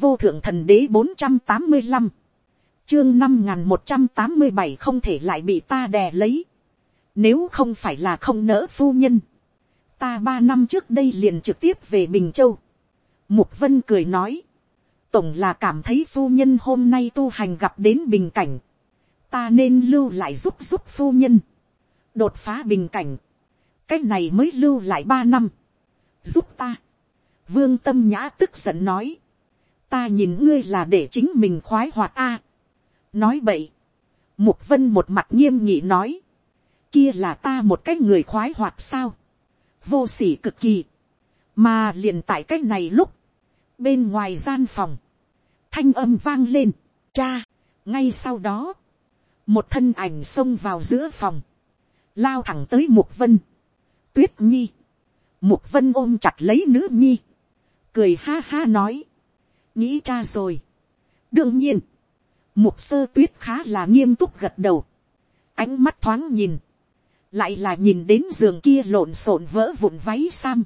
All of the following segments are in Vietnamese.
vô thượng thần đế bốn trăm tám mươi năm, chương năm n một trăm tám mươi bảy không thể lại bị ta đè lấy, nếu không phải là không nỡ phu nhân, ta ba năm trước đây liền trực tiếp về bình châu, mục vân cười nói, tổng là cảm thấy phu nhân hôm nay tu hành gặp đến bình cảnh, ta nên lưu lại giúp giúp phu nhân, đột phá bình cảnh, cái này mới lưu lại ba năm, giúp ta, vương tâm nhã tức giận nói, ta nhìn ngươi là để chính mình khoái hoạt a, nói vậy, mục vân một mặt nghiêm nghị nói, kia là ta một cái người khoái hoạt sao, vô s ỉ cực kỳ, mà liền tại cái này lúc, bên ngoài gian phòng, thanh âm vang lên, cha, ngay sau đó, một thân ảnh xông vào giữa phòng, lao thẳng tới mục vân, tuyết nhi, mục vân ôm chặt lấy nữ nhi, cười ha ha nói, nghĩ cha rồi. đương nhiên, mục sơ tuyết khá là nghiêm túc gật đầu, ánh mắt thoáng nhìn, lại là nhìn đến giường kia lộn xộn vỡ vụn váy sam,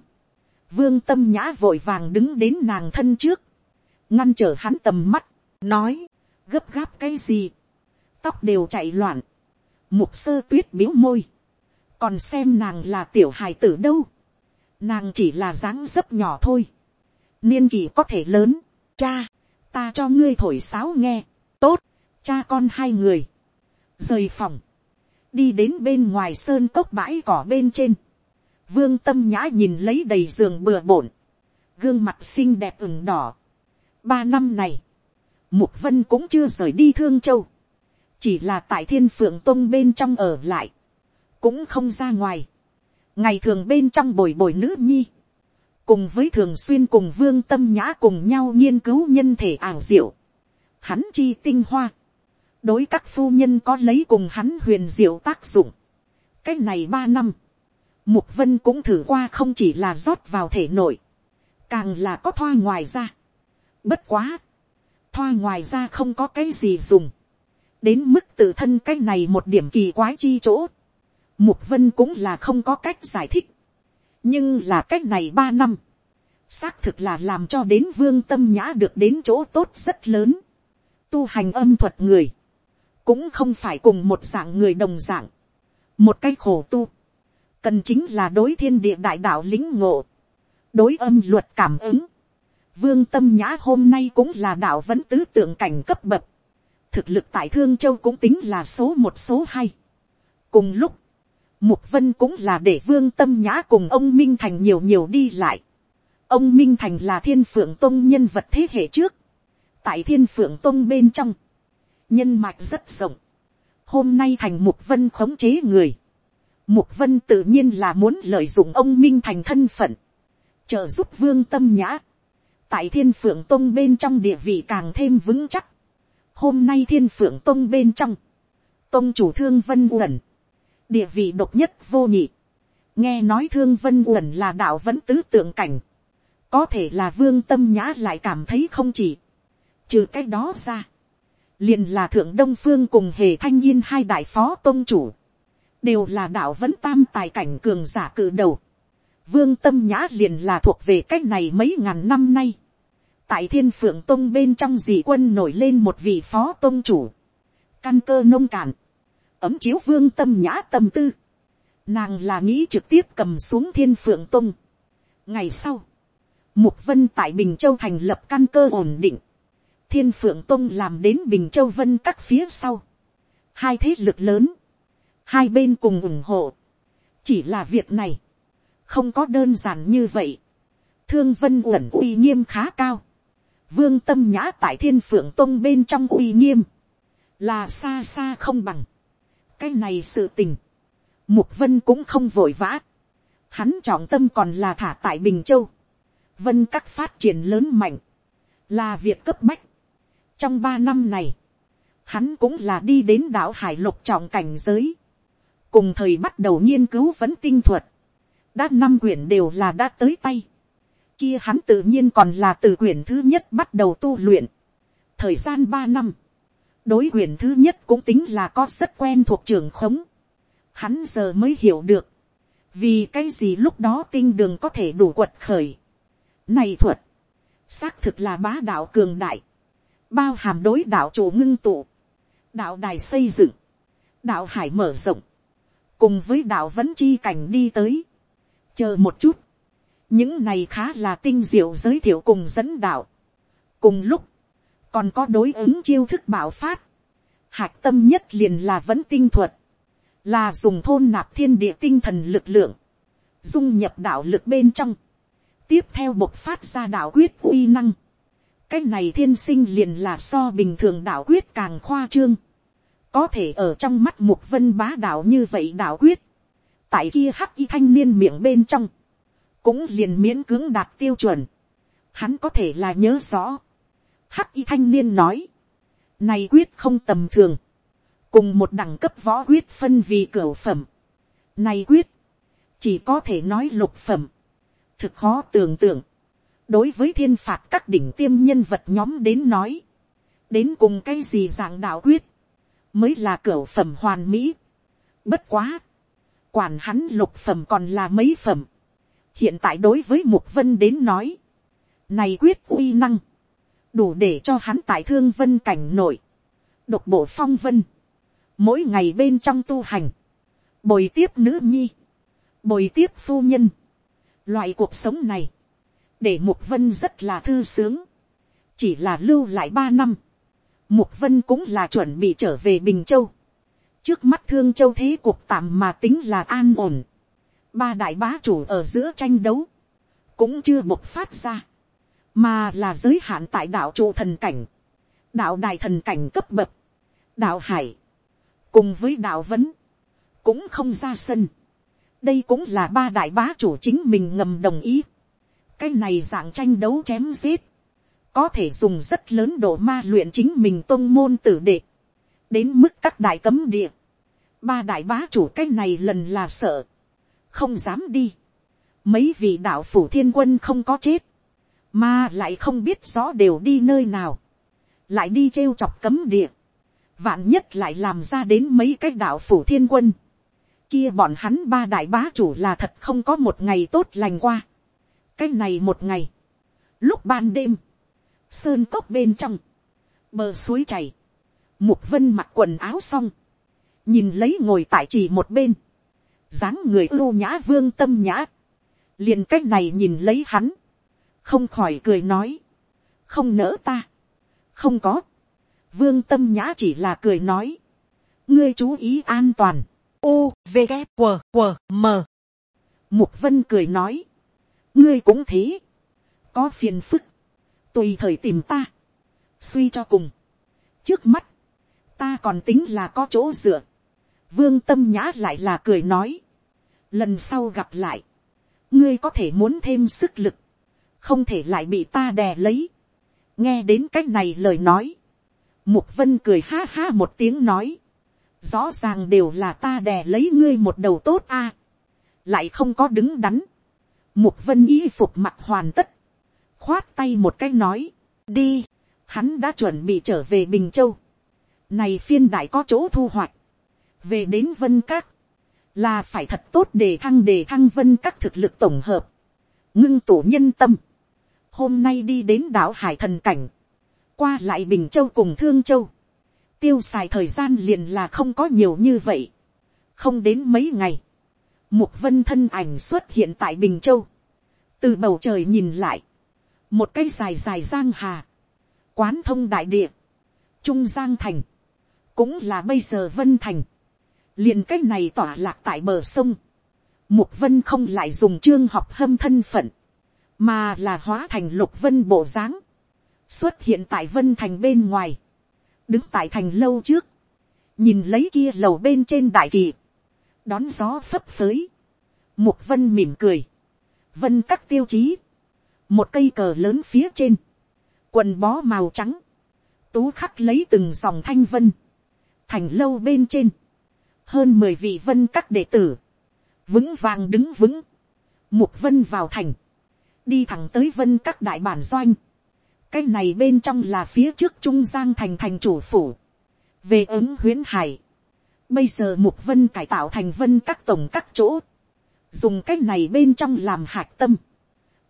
vương tâm nhã vội vàng đứng đến nàng thân trước, ngăn trở hắn tầm mắt, nói, gấp gáp cái gì, tóc đều chạy loạn, mục sơ tuyết biếu môi, còn xem nàng là tiểu hài tử đâu, nàng chỉ là dáng dấp nhỏ thôi, niên kỳ có thể lớn, cha, ta cho ngươi thổi sáo nghe, tốt, cha con hai người, rời phòng, đi đến bên ngoài sơn cốc bãi cỏ bên trên, vương tâm nhã nhìn lấy đầy giường bừa bộn, gương mặt xinh đẹp ửng đỏ. ba năm này, mục vân cũng chưa rời đi thương châu, chỉ là tại thiên phượng tông bên trong ở lại, cũng không ra ngoài, ngày thường bên trong bồi bồi nữ nhi, cùng với thường xuyên cùng vương tâm nhã cùng nhau nghiên cứu nhân thể ảo diệu, hắn chi tinh hoa, đối các phu nhân có lấy cùng hắn huyền diệu tác dụng. cái này ba năm, mục vân cũng thử qua không chỉ là rót vào thể nội, càng là có thoa ngoài ra. bất quá, thoa ngoài ra không có cái gì dùng, đến mức tự thân cái này một điểm kỳ quái chi chỗ, mục vân cũng là không có cách giải thích, nhưng là cách này ba năm, xác thực là làm cho đến vương tâm nhã được đến chỗ tốt rất lớn, tu hành âm thuật người, cũng không phải cùng một dạng người đồng dạng, một cái khổ tu, cần chính là đối thiên địa đại đạo lính ngộ, đối âm luật cảm ứng, vương tâm nhã hôm nay cũng là đạo vẫn tứ tượng cảnh cấp bậc, thực lực tại thương châu cũng tính là số một số hai. cùng lúc, mục vân cũng là để vương tâm nhã cùng ông minh thành nhiều nhiều đi lại. ông minh thành là thiên phượng tông nhân vật thế hệ trước, tại thiên phượng tông bên trong, nhân mạch rất rộng, hôm nay thành mục vân khống chế người, mục vân tự nhiên là muốn lợi dụng ông minh thành thân phận, trợ giúp vương tâm nhã, tại thiên phượng tông bên trong địa vị càng thêm vững chắc, hôm nay thiên phượng tông bên trong, tông chủ thương vân uẩn, địa vị độc nhất vô nhị, nghe nói thương vân uẩn là đạo vẫn tứ tượng cảnh, có thể là vương tâm nhã lại cảm thấy không chỉ, trừ cái đó ra, liền là thượng đông phương cùng hề thanh yên hai đại phó tôn chủ, đều là đạo vẫn tam tài cảnh cường giả cự đầu. Vương tâm nhã liền là thuộc về cái này mấy ngàn năm nay. tại thiên phượng tông bên trong dị quân nổi lên một vị phó tôn chủ, căn cơ nông cạn, ấm chiếu vương tâm nhã tâm tư, nàng là nghĩ trực tiếp cầm xuống thiên phượng tung. ngày sau, mục vân tại bình châu thành lập căn cơ ổn định, thiên phượng tông làm đến bình châu vân các phía sau. hai thế lực lớn, hai bên cùng ủng hộ. chỉ là việc này, không có đơn giản như vậy. thương vân uẩn uy nghiêm khá cao. vương tâm nhã tại thiên phượng tông bên trong uy nghiêm, là xa xa không bằng cái này sự tình, mục vân cũng không vội vã. hắn trọng tâm còn là thả tại bình châu. vân các phát triển lớn mạnh, là việc cấp bách. Trong ba năm này, hắn cũng là đi đến đảo hải lục trọng cảnh giới, cùng thời bắt đầu nghiên cứu vẫn tinh thuật, đã năm quyển đều là đã tới tay, kia hắn tự nhiên còn là từ quyển thứ nhất bắt đầu tu luyện, thời gian ba năm, đối quyền thứ nhất cũng tính là có rất quen thuộc trường khống, hắn giờ mới hiểu được, vì cái gì lúc đó tinh đường có thể đủ quật khởi. Này thuật, xác thực là bá đạo cường đại, bao hàm đối đạo chủ ngưng tụ, đạo đài xây dựng, đạo hải mở rộng, cùng với đạo vẫn chi cảnh đi tới, chờ một chút, những này khá là tinh diệu giới thiệu cùng dẫn đạo, cùng lúc, còn có đối ứng chiêu thức bảo phát, hạc tâm nhất liền là vẫn tinh thuật, là dùng thôn nạp thiên địa tinh thần lực lượng, dung nhập đạo lực bên trong, tiếp theo bộc phát ra đạo quyết uy năng, cái này thiên sinh liền là so bình thường đạo quyết càng khoa trương, có thể ở trong mắt mục vân bá đạo như vậy đạo quyết, tại kia hắc y thanh niên miệng bên trong, cũng liền miễn cưỡng đạt tiêu chuẩn, hắn có thể là nhớ rõ, hắc y thanh niên nói, này quyết không tầm thường, cùng một đẳng cấp võ quyết phân vì cửa phẩm, này quyết, chỉ có thể nói lục phẩm, thực khó tưởng tượng, đối với thiên phạt các đỉnh tiêm nhân vật nhóm đến nói, đến cùng cái gì dạng đạo quyết, mới là cửa phẩm hoàn mỹ. Bất quá, quản hắn lục phẩm còn là mấy phẩm. hiện tại đối với mục vân đến nói, này quyết uy năng, đủ để cho hắn tại thương vân cảnh nội, độc bộ phong vân, mỗi ngày bên trong tu hành, bồi tiếp nữ nhi, bồi tiếp phu nhân, loại cuộc sống này, để mục vân rất là thư sướng, chỉ là lưu lại ba năm, mục vân cũng là chuẩn bị trở về bình châu, trước mắt thương châu thế cuộc tạm mà tính là an ổn, ba đại bá chủ ở giữa tranh đấu, cũng chưa bộc phát ra, mà là giới hạn tại đạo trụ thần cảnh, đạo đài thần cảnh cấp bậc, đạo hải, cùng với đạo vấn, cũng không ra sân. đây cũng là ba đại bá chủ chính mình ngầm đồng ý. cái này dạng tranh đấu chém giết, có thể dùng rất lớn độ ma luyện chính mình tôn môn tử đệ, đến mức các đại cấm địa, ba đại bá chủ cái này lần là sợ, không dám đi, mấy vị đạo phủ thiên quân không có chết, mà lại không biết rõ đều đi nơi nào, lại đi trêu chọc cấm địa, vạn nhất lại làm ra đến mấy cái đạo phủ thiên quân, kia bọn hắn ba đại bá chủ là thật không có một ngày tốt lành qua, cái này một ngày, lúc ban đêm, sơn cốc bên trong, bờ suối chảy, mục vân mặc quần áo xong, nhìn lấy ngồi tại chỉ một bên, dáng người ưu nhã vương tâm nhã, liền cách này nhìn lấy hắn, không khỏi cười nói, không nỡ ta, không có, vương tâm nhã chỉ là cười nói, ngươi chú ý an toàn, u v g q q m. Mục vân cười nói, ngươi cũng thế, có phiền phức, tùy thời tìm ta, suy cho cùng, trước mắt, ta còn tính là có chỗ dựa, vương tâm nhã lại là cười nói, lần sau gặp lại, ngươi có thể muốn thêm sức lực, không thể lại bị ta đè lấy, nghe đến cái này lời nói, mục vân cười ha ha một tiếng nói, rõ ràng đều là ta đè lấy ngươi một đầu tốt a, lại không có đứng đắn, mục vân y phục mặt hoàn tất, khoát tay một cái nói, đi, hắn đã chuẩn bị trở về bình châu, này phiên đại có chỗ thu hoạch, về đến vân các, là phải thật tốt để thăng để thăng vân các thực lực tổng hợp, ngưng tổ nhân tâm, hôm nay đi đến đảo hải thần cảnh, qua lại bình châu cùng thương châu, tiêu xài thời gian liền là không có nhiều như vậy, không đến mấy ngày, mục vân thân ảnh xuất hiện tại bình châu, từ bầu trời nhìn lại, một cây dài dài giang hà, quán thông đại địa, trung giang thành, cũng là bây giờ vân thành, liền cách này tỏa lạc tại bờ sông, mục vân không lại dùng trương học hâm thân phận, mà là hóa thành lục vân bộ dáng, xuất hiện tại vân thành bên ngoài, đứng tại thành lâu trước, nhìn lấy kia lầu bên trên đại kỳ, đón gió phấp phới, mục vân mỉm cười, vân các tiêu chí, một cây cờ lớn phía trên, quần bó màu trắng, tú khắc lấy từng dòng thanh vân, thành lâu bên trên, hơn mười vị vân các đệ tử, vững vàng đứng vững, mục vân vào thành, đi thẳng tới vân các đại bản doanh, cái này bên trong là phía trước trung giang thành thành chủ phủ, về ứng huyến hải, bây giờ mục vân cải tạo thành vân các tổng các chỗ, dùng cái này bên trong làm hạt tâm,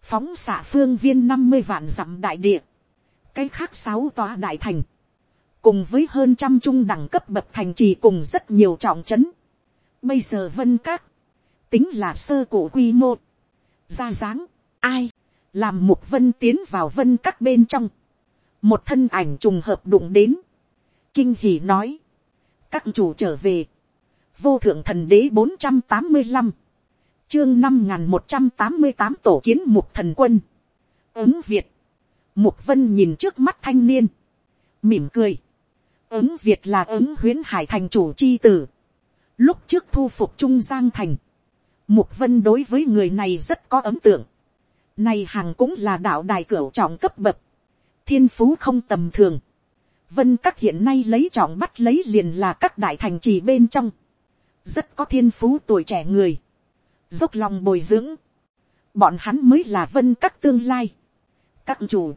phóng xạ phương viên năm mươi vạn dặm đại địa, cái khác sáu tòa đại thành, cùng với hơn trăm trung đẳng cấp bậc thành trì cùng rất nhiều trọng trấn. Bây giờ vân các, tính là sơ cổ quy mô, ra dáng, ai, làm mục vân tiến vào vân các bên trong, một thân ảnh trùng hợp đụng đến, kinh hỉ nói, các chủ trở về, vô thượng thần đế bốn trăm tám mươi năm, chương năm n g h n một trăm tám mươi tám tổ kiến mục thần quân, ứng việt, mục vân nhìn trước mắt thanh niên, mỉm cười, ứng việt là ứng huyến hải thành chủ c h i tử, lúc trước thu phục trung giang thành, mục vân đối với người này rất có ấn tượng, này hàng cũng là đạo đài cửu trọng cấp bậc, thiên phú không tầm thường, vân các hiện nay lấy trọng bắt lấy liền là các đại thành trì bên trong, rất có thiên phú tuổi trẻ người, dốc lòng bồi dưỡng, bọn hắn mới là vân các tương lai. các chủ,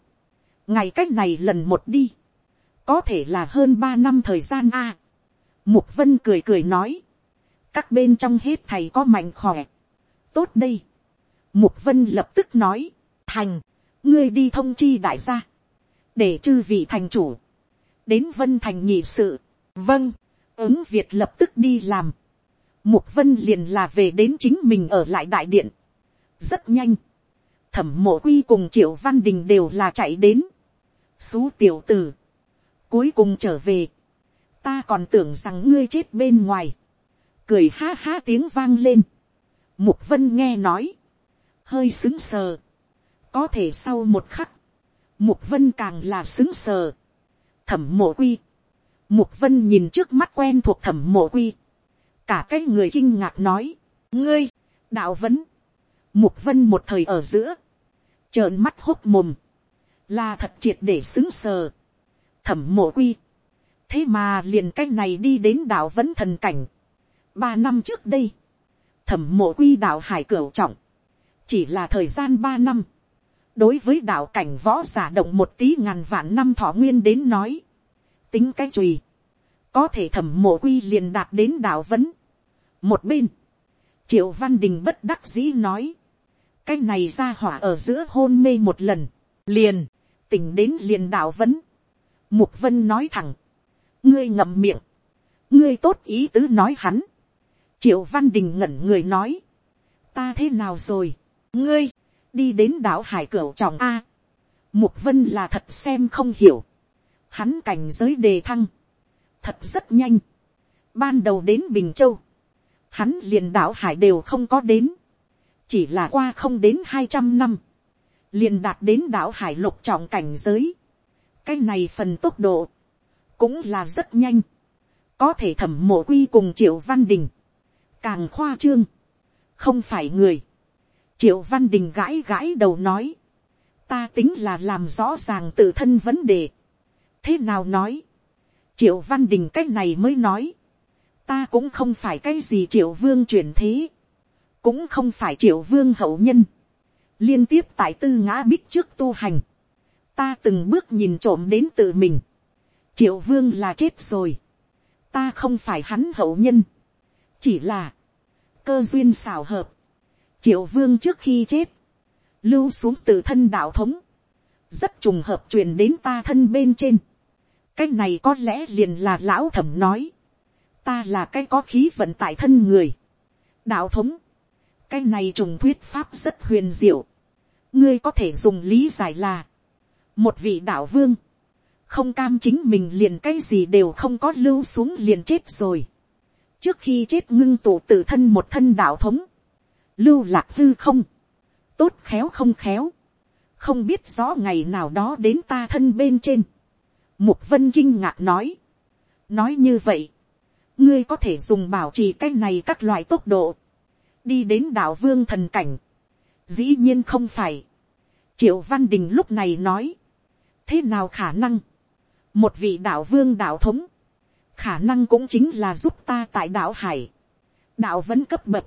ngày cách này lần một đi, có thể là hơn ba năm thời gian a. mục vân cười cười nói, các bên trong hết thầy có mạnh khỏe, tốt đây mục vân lập tức nói, thành, ngươi đi thông chi đại gia, để chư vị thành chủ, đến vân thành nhị sự, vâng, ứng việt lập tức đi làm, Mục vân liền là về đến chính mình ở lại đại điện. Rất nhanh. Thẩm mộ quy cùng triệu văn đình đều là chạy đến. Xú tiểu tử. Cuối cùng trở về. Ta còn tưởng rằng ngươi chết bên ngoài. Cười ha ha tiếng vang lên. Mục vân nghe nói. Hơi xứng sờ. Có thể sau một khắc. Mục vân càng là xứng sờ. Thẩm mộ quy. Mục vân nhìn trước mắt quen thuộc thẩm mộ quy cả cái người kinh ngạc nói, ngươi, đạo vấn, mục vân một thời ở giữa, trợn mắt hốt mồm, là thật triệt để xứng sờ, thẩm mộ quy, thế mà liền cách này đi đến đạo vấn thần cảnh, ba năm trước đây, thẩm mộ quy đạo hải cửu trọng, chỉ là thời gian ba năm, đối với đạo cảnh võ giả động một tí ngàn vạn năm thọ nguyên đến nói, tính cái chùy, có thể thẩm mộ quy liền đạt đến đạo vấn, một bên, triệu văn đình bất đắc dĩ nói, cái này ra hỏa ở giữa hôn mê một lần, liền, tỉnh đến liền đạo vấn. Mục vân nói thẳng, ngươi ngậm miệng, ngươi tốt ý tứ nói hắn. triệu văn đình ngẩn người nói, ta thế nào rồi, ngươi, đi đến đảo hải cửu trọng a. Mục vân là thật xem không hiểu, hắn cảnh giới đề thăng, thật rất nhanh, ban đầu đến bình châu, hắn liền đảo hải đều không có đến, chỉ là qua không đến hai trăm năm, liền đạt đến đảo hải lục trọng cảnh giới, cái này phần tốc độ, cũng là rất nhanh, có thể thẩm mộ quy cùng triệu văn đình, càng khoa trương, không phải người, triệu văn đình gãi gãi đầu nói, ta tính là làm rõ ràng tự thân vấn đề, thế nào nói, triệu văn đình cái này mới nói, ta cũng không phải cái gì triệu vương truyền thế, cũng không phải triệu vương hậu nhân, liên tiếp tại tư ngã bích trước tu hành, ta từng bước nhìn trộm đến tự mình, triệu vương là chết rồi, ta không phải hắn hậu nhân, chỉ là, cơ duyên xảo hợp, triệu vương trước khi chết, lưu xuống từ thân đạo thống, rất trùng hợp truyền đến ta thân bên trên, cái này có lẽ liền là lão thẩm nói, ta là cái có khí vận tại thân người. đạo thống, cái này trùng thuyết pháp rất huyền diệu. ngươi có thể dùng lý giải là, một vị đạo vương, không cam chính mình liền cái gì đều không có lưu xuống liền chết rồi. trước khi chết ngưng tụ tự thân một thân đạo thống, lưu lạc hư không, tốt khéo không khéo, không biết rõ ngày nào đó đến ta thân bên trên. Mục vân kinh ngạc nói, nói như vậy, ngươi có thể dùng bảo trì cái này các loại tốc độ, đi đến đảo vương thần cảnh. dĩ nhiên không phải. triệu văn đình lúc này nói, thế nào khả năng, một vị đạo vương đạo thống, khả năng cũng chính là giúp ta tại đảo hải, đạo vẫn cấp bậc,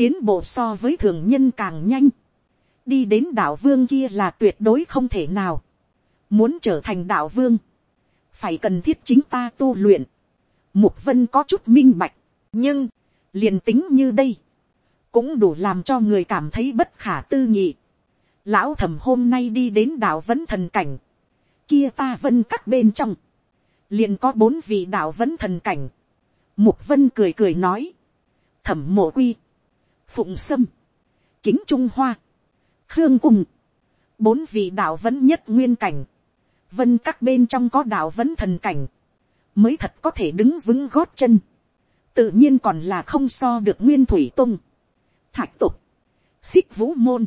tiến bộ so với thường nhân càng nhanh, đi đến đạo vương kia là tuyệt đối không thể nào, muốn trở thành đạo vương, phải cần thiết chính ta tu luyện, Mục vân có chút minh bạch, nhưng, liền tính như đây, cũng đủ làm cho người cảm thấy bất khả tư nghị. lão thẩm hôm nay đi đến đảo vẫn thần cảnh, kia ta vân các bên trong, liền có bốn vị đạo vẫn thần cảnh. Mục vân cười cười nói, thẩm mộ quy, phụng sâm, kính trung hoa, khương ung, bốn vị đạo vẫn nhất nguyên cảnh, vân các bên trong có đạo vẫn thần cảnh, mới thật có thể đứng vững gót chân, tự nhiên còn là không so được nguyên thủy tung, thạch tục, xích vũ môn,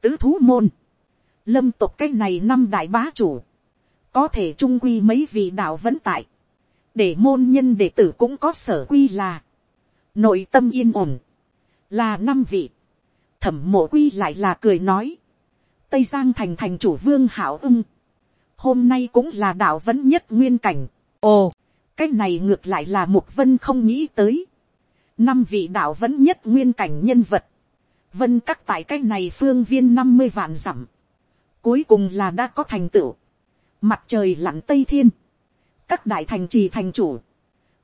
tứ thú môn, lâm tục cái này năm đại bá chủ, có thể trung quy mấy vị đạo vẫn tại, để môn nhân đệ tử cũng có sở quy là, nội tâm yên ổn, là năm vị, thẩm mộ quy lại là cười nói, tây giang thành thành chủ vương hảo ưng, hôm nay cũng là đạo vẫn nhất nguyên cảnh, ồ, cái này ngược lại là mục vân không nghĩ tới, năm vị đạo vẫn nhất nguyên cảnh nhân vật, vân các tại cái này phương viên năm mươi vạn dặm, cuối cùng là đã có thành tựu, mặt trời lặn tây thiên, các đại thành trì thành chủ,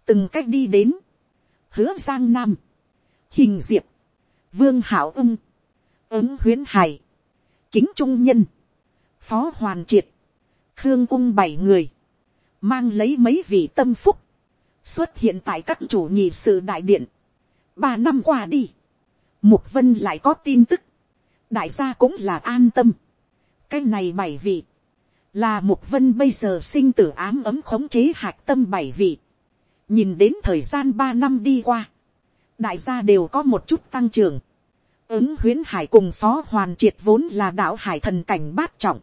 từng cách đi đến, hứa giang nam, hình diệp, vương hảo ưng, ứng huyến hải, kính trung nhân, phó hoàn triệt, khương ung bảy người, mang lấy mấy vị tâm phúc, xuất hiện tại các chủ nhị sự đại điện. ba năm qua đi, mục vân lại có tin tức, đại gia cũng là an tâm. cái này bảy vị, là mục vân bây giờ sinh tử ám ấm khống chế hạc tâm bảy vị. nhìn đến thời gian ba năm đi qua, đại gia đều có một chút tăng trưởng. ứng huyến hải cùng phó hoàn triệt vốn là đạo hải thần cảnh bát trọng.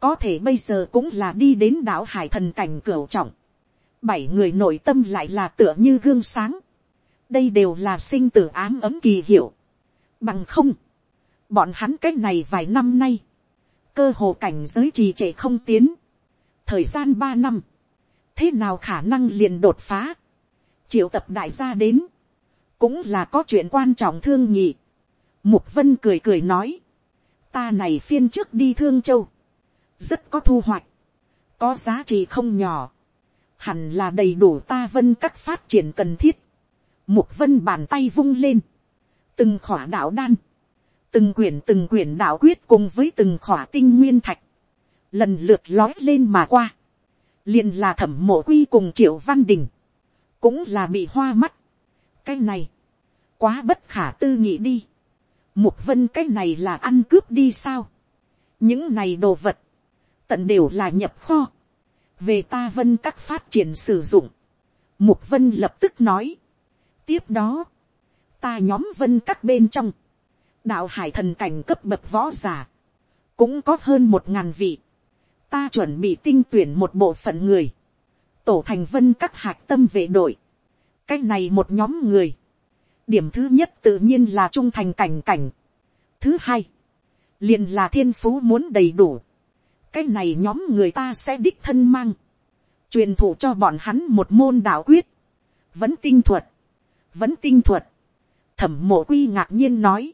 có thể bây giờ cũng là đi đến đạo hải thần cảnh cửu trọng. bảy người nội tâm lại là tựa như gương sáng. đây đều là sinh tử ám ấm kỳ hiệu. bằng không, bọn hắn cách này vài năm nay, cơ hồ cảnh giới trì trệ không tiến, thời gian ba năm, thế nào khả năng liền đột phá, triệu tập đại gia đến, cũng là có chuyện quan trọng thương nhị. Mục vân cười cười nói, ta này phiên trước đi thương châu, rất có thu hoạch, có giá trị không nhỏ, hẳn là đầy đủ ta vân các phát triển cần thiết. Mục vân bàn tay vung lên, từng khỏa đạo đan, từng quyển từng quyển đạo quyết cùng với từng khỏa tinh nguyên thạch, lần lượt lói lên mà qua, liền là thẩm mộ quy cùng triệu văn đình, cũng là bị hoa mắt cái này, quá bất khả tư nghị đi. mục vân cái này là ăn cướp đi sao. những này đồ vật, tận đều là nhập kho, về ta vân các phát triển sử dụng. mục vân lập tức nói. tiếp đó, ta nhóm vân các bên trong, đạo hải thần cảnh cấp bậc võ giả, cũng có hơn một ngàn vị. ta chuẩn bị tinh tuyển một bộ phận người, tổ thành vân các hạc tâm vệ đội cái này một nhóm người, điểm thứ nhất tự nhiên là trung thành cảnh cảnh. thứ hai, liền là thiên phú muốn đầy đủ. cái này nhóm người ta sẽ đích thân mang, truyền thụ cho bọn hắn một môn đạo quyết, vẫn tinh thuật, vẫn tinh thuật. thẩm mộ quy ngạc nhiên nói,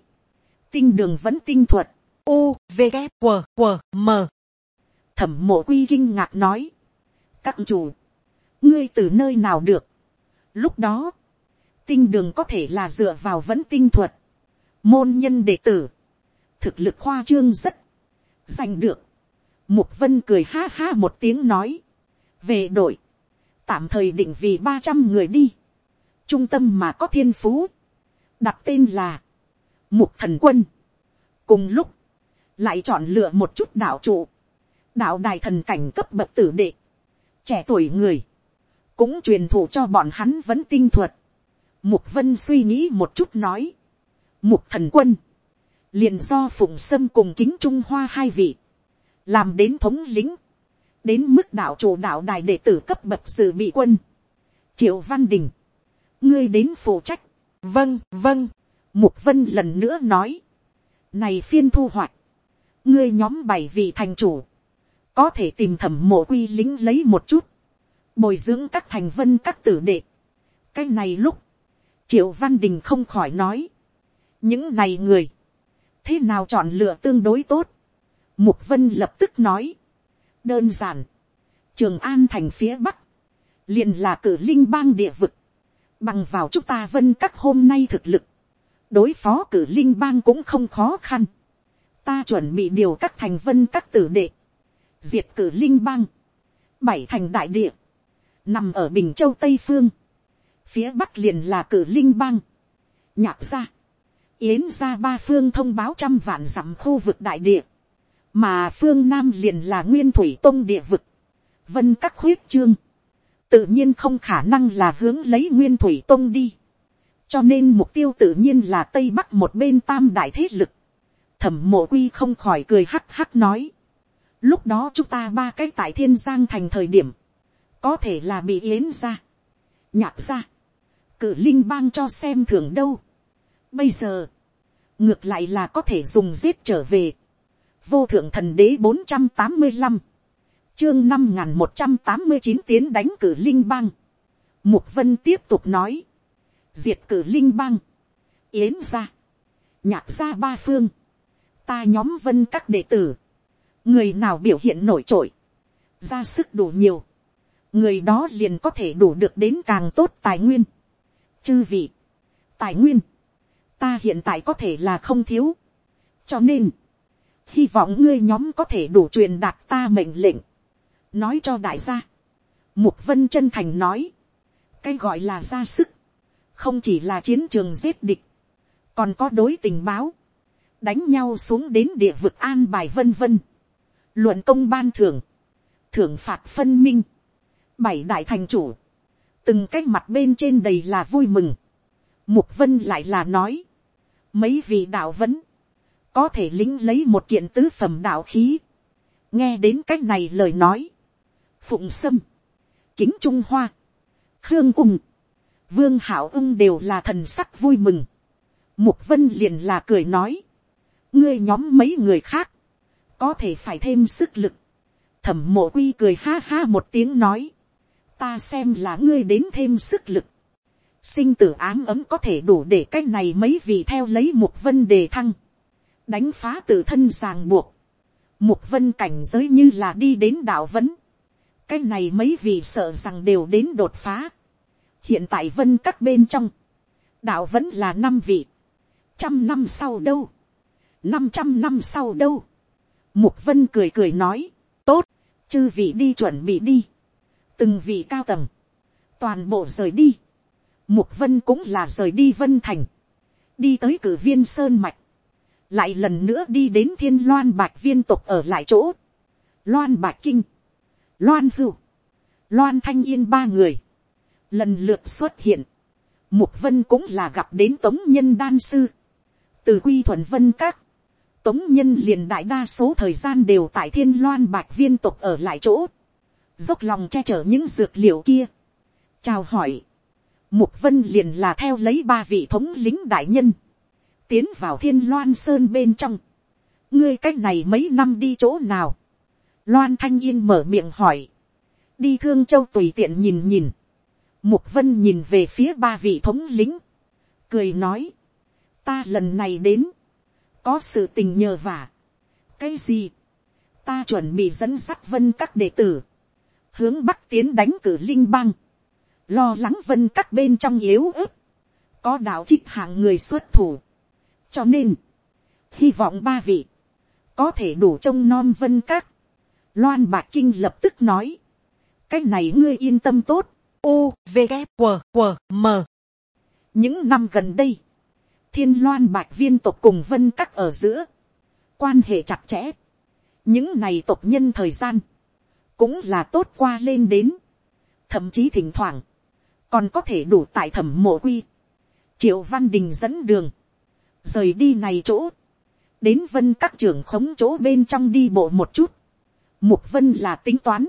tinh đường vẫn tinh thuật, u v g q q m. Thẩm mộ quy kinh ngạc nói, các chủ, ngươi từ nơi nào được, lúc đó, tinh đường có thể là dựa vào vẫn tinh thuật, môn nhân đệ tử, thực lực khoa trương rất, giành được, mục vân cười ha ha một tiếng nói, về đội, tạm thời định vì ba trăm người đi, trung tâm mà có thiên phú, đặt tên là, mục thần quân. cùng lúc, lại chọn lựa một chút đạo trụ, đạo đài thần cảnh cấp bậc tử đệ, trẻ tuổi người, cũng truyền thụ cho bọn hắn vẫn tinh thuật. Mục vân suy nghĩ một chút nói, mục thần quân, liền do phụng sâm cùng kính trung hoa hai vị, làm đến thống lính, đến mức đạo chủ đạo đài đệ tử cấp bậc sự bị quân, triệu văn đình, ngươi đến phụ trách, vâng vâng, Mục Vân lần nữa nói. Này phiên thu hoạch. Ngươi nhóm bảy vị thành chủ. Có thể tìm thẩm mộ quy lính lấy một chút. Bồi dưỡng các thành vân các tử đệ. Cái này lúc. Triệu Văn Đình không khỏi nói. Những này người. Thế nào chọn lựa tương đối tốt. Mục Vân lập tức nói. Đơn giản. Trường An thành phía Bắc. liền là cử linh bang địa vực. Bằng vào chúng ta vân các hôm nay thực lực đối phó cử linh bang cũng không khó khăn. ta chuẩn bị điều các thành vân các tử đệ, diệt cử linh bang, bảy thành đại địa, nằm ở bình châu tây phương, phía bắc liền là cử linh bang, nhạc gia, yến gia ba phương thông báo trăm vạn dặm khu vực đại địa, mà phương nam liền là nguyên thủy tông địa vực, vân các khuyết trương, tự nhiên không khả năng là hướng lấy nguyên thủy tông đi, cho nên mục tiêu tự nhiên là tây bắc một bên tam đại thế lực, thẩm mộ quy không khỏi cười hắc hắc nói, lúc đó chúng ta ba cái tại thiên giang thành thời điểm, có thể là bị yến ra, nhạc ra, cử linh bang cho xem thường đâu. Bây giờ, ngược lại là có thể dùng giết trở về. vô thượng thần đế bốn trăm tám mươi năm, chương năm n g h n một trăm tám mươi chín tiến đánh cử linh bang. mục vân tiếp tục nói, diệt cử linh bang, yến ra, nhạc ra ba phương, ta nhóm vân các đệ tử, người nào biểu hiện nổi trội, ra sức đủ nhiều, người đó liền có thể đủ được đến càng tốt tài nguyên. Chư vị, tài nguyên, ta hiện tại có thể là không thiếu, cho nên, hy vọng ngươi nhóm có thể đủ truyền đạt ta mệnh lệnh, nói cho đại gia, mục vân chân thành nói, cái gọi là ra sức, không chỉ là chiến trường giết địch, còn có đối tình báo, đánh nhau xuống đến địa vực an bài vân vân, luận công ban thưởng, thưởng phạt phân minh, bảy đại thành chủ, từng cái mặt bên trên đầy là vui mừng. Mục vân lại là nói, mấy vị đạo vẫn, có thể lính lấy một kiện tứ phẩm đạo khí. nghe đến cách này lời nói, phụng sâm, kính trung hoa, khương ung, vương hảo ung đều là thần sắc vui mừng. Mục vân liền là cười nói, ngươi nhóm mấy người khác, có thể phải thêm sức lực. Thẩm mộ quy cười ha ha một tiếng nói, ta xem là ngươi đến thêm sức lực. sinh tử ám ấm có thể đủ để cái này mấy vị theo lấy mục vân đề thăng. đánh phá tự thân ràng buộc. mục vân cảnh giới như là đi đến đạo vấn. cái này mấy vị sợ rằng đều đến đột phá. hiện tại vân các bên trong. đạo vẫn là năm vị. trăm năm sau đâu. năm trăm năm sau đâu. mục vân cười cười nói. tốt, chư vị đi chuẩn bị đi từng vị cao tầng, toàn bộ rời đi, mục vân cũng là rời đi vân thành, đi tới cử viên sơn mạch, lại lần nữa đi đến thiên loan bạch viên tục ở lại chỗ, loan bạch kinh, loan hưu, loan thanh yên ba người, lần lượt xuất hiện, mục vân cũng là gặp đến tống nhân đan sư, từ quy Thuận vân các, tống nhân liền đại đa số thời gian đều tại thiên loan bạch viên tục ở lại chỗ, dốc lòng che chở những dược liệu kia. chào hỏi, mục vân liền là theo lấy ba vị thống lính đại nhân, tiến vào thiên loan sơn bên trong. ngươi cách này mấy năm đi chỗ nào. loan thanh yên mở miệng hỏi, đi thương châu tùy tiện nhìn nhìn. mục vân nhìn về phía ba vị thống lính, cười nói, ta lần này đến, có sự tình nhờ vả. cái gì, ta chuẩn bị dẫn sắt vân các đệ tử, hướng bắc tiến đánh cử linh bang, lo lắng vân các bên trong yếu ớt, có đạo trích hạng người xuất thủ, cho nên, hy vọng ba vị, có thể đủ trông non vân các, loan bạc kinh lập tức nói, cái này ngươi yên tâm tốt, u v g q q m. những năm gần đây, thiên loan bạc viên tộc cùng vân các ở giữa, quan hệ chặt chẽ, những này tộc nhân thời gian, cũng là tốt qua lên đến, thậm chí thỉnh thoảng, còn có thể đủ tại thẩm mộ quy, triệu văn đình dẫn đường, rời đi này chỗ, đến vân các trưởng khống chỗ bên trong đi bộ một chút, mục vân là tính toán,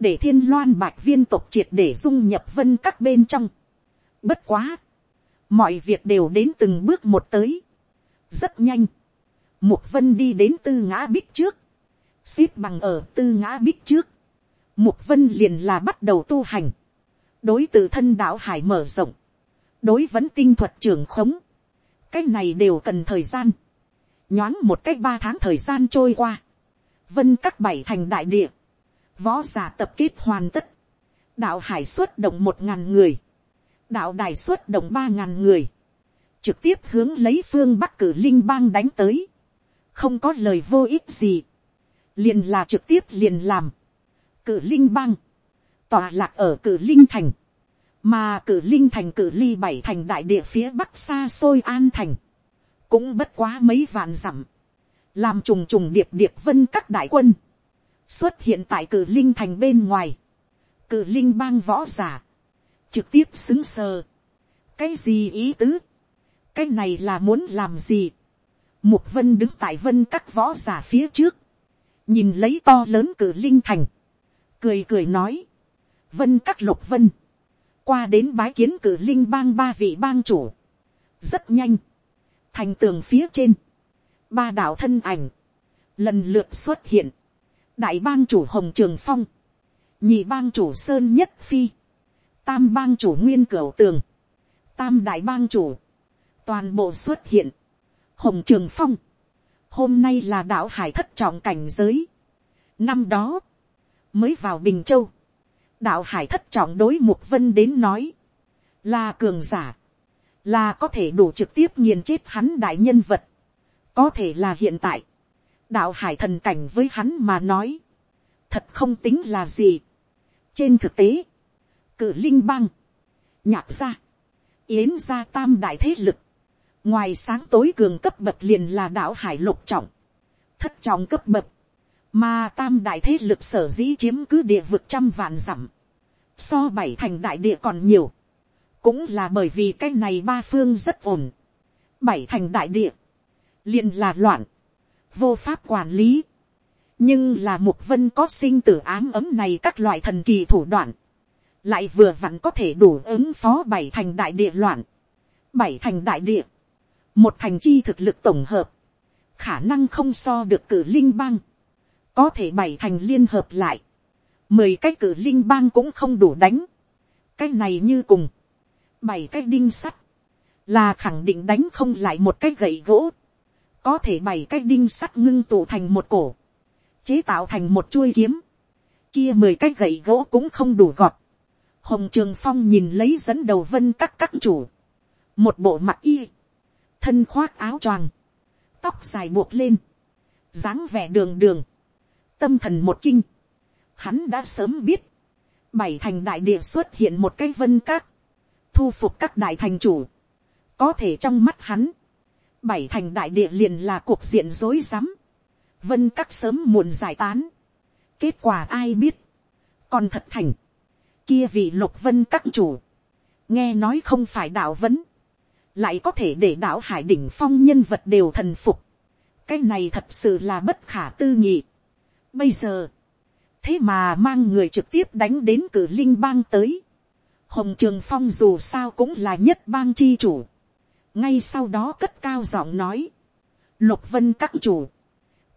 để thiên loan bạch viên tộc triệt để dung nhập vân các bên trong. Bất quá, mọi việc đều đến từng bước một tới, rất nhanh, mục vân đi đến tư ngã bích trước, xếp bằng ở tư ngã bích trước, mục vân liền là bắt đầu tu hành, đối tự thân đạo hải mở rộng, đối vẫn tinh thuật trưởng khống, cái này đều cần thời gian, nhoáng một cách ba tháng thời gian trôi qua, vân các bảy thành đại địa, võ giả tập kết hoàn tất, đạo hải xuất động một ngàn người, đạo đài xuất động ba ngàn người, trực tiếp hướng lấy phương bắc cử linh bang đánh tới, không có lời vô ích gì, liền là trực tiếp liền làm, cử linh bang, tòa lạc ở cử linh thành, mà cử linh thành cử ly bảy thành đại địa phía bắc xa xôi an thành, cũng bất quá mấy vạn dặm, làm trùng trùng điệp điệp vân các đại quân, xuất hiện tại cử linh thành bên ngoài, cử linh bang võ giả, trực tiếp xứng sờ, cái gì ý tứ, cái này là muốn làm gì, mục vân đứng tại vân các võ giả phía trước, nhìn lấy to lớn cử linh thành, cười cười nói, vân các lục vân, qua đến bái kiến cử linh bang ba vị bang chủ, rất nhanh, thành tường phía trên, ba đạo thân ảnh, lần lượt xuất hiện, đại bang chủ hồng trường phong, nhị bang chủ sơn nhất phi, tam bang chủ nguyên cửu tường, tam đại bang chủ, toàn bộ xuất hiện, hồng trường phong, hôm nay là đạo hải thất trọng cảnh giới, năm đó, mới vào bình châu, đạo hải thất trọng đối mục vân đến nói, là cường giả, là có thể đủ trực tiếp nghiền chết hắn đại nhân vật, có thể là hiện tại, đạo hải thần cảnh với hắn mà nói, thật không tính là gì. trên thực tế, cử linh bang, nhạc gia, yến gia tam đại thế lực, ngoài sáng tối cường cấp bậc liền là đạo hải lục trọng, thất trọng cấp bậc, mà tam đại thế lực sở dĩ chiếm cứ địa vực trăm vạn dặm, so bảy thành đại địa còn nhiều, cũng là bởi vì cái này ba phương rất ổn, bảy thành đại địa, liền là loạn, vô pháp quản lý, nhưng là mục vân có sinh tử ám ấm này các loại thần kỳ thủ đoạn, lại vừa vặn có thể đủ ứng phó bảy thành đại địa loạn, bảy thành đại địa, một thành chi thực lực tổng hợp, khả năng không so được cử linh bang, có thể bảy thành liên hợp lại, mười cái cử linh bang cũng không đủ đánh, cái này như cùng, bảy cái đinh sắt, là khẳng định đánh không lại một cái gậy gỗ, có thể bảy cái đinh sắt ngưng tụ thành một cổ, chế tạo thành một chuôi kiếm, kia mười cái gậy gỗ cũng không đủ gọt. Hồng Trường Phong nhìn lấy dẫn đầu vân các các chủ, một bộ mặt y, thân khoác áo choàng, tóc dài buộc lên, dáng vẻ đường đường, tâm thần một kinh, hắn đã sớm biết, bảy thành đại địa xuất hiện một cái vân các, thu phục các đại thành chủ, có thể trong mắt hắn, bảy thành đại địa liền là cuộc diện rối rắm, vân các sớm muộn giải tán, kết quả ai biết, còn thật thành, kia vị lục vân các chủ, nghe nói không phải đạo vấn, lại có thể để đạo hải đỉnh phong nhân vật đều thần phục, cái này thật sự là bất khả tư nghị. Bây giờ, thế mà mang người trực tiếp đánh đến cử linh bang tới, hồng trường phong dù sao cũng là nhất bang chi chủ, ngay sau đó cất cao giọng nói, lục vân các chủ,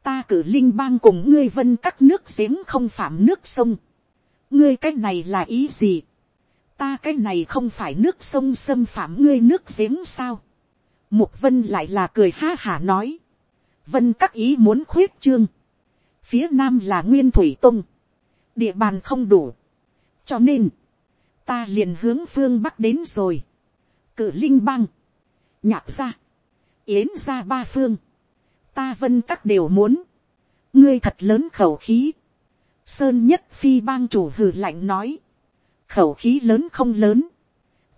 ta cử linh bang cùng ngươi vân các nước giếng không phạm nước sông, ngươi cái này là ý gì, ta cái này không phải nước sông xâm phạm ngươi nước giếng sao, mục vân lại là cười ha hả nói, vân các ý muốn khuyết trương, phía nam là nguyên thủy tung, địa bàn không đủ, cho nên, ta liền hướng phương bắc đến rồi, cử linh băng, nhạc ra, yến ra ba phương, ta vân các đều muốn, ngươi thật lớn khẩu khí, sơn nhất phi bang chủ hừ lạnh nói, khẩu khí lớn không lớn,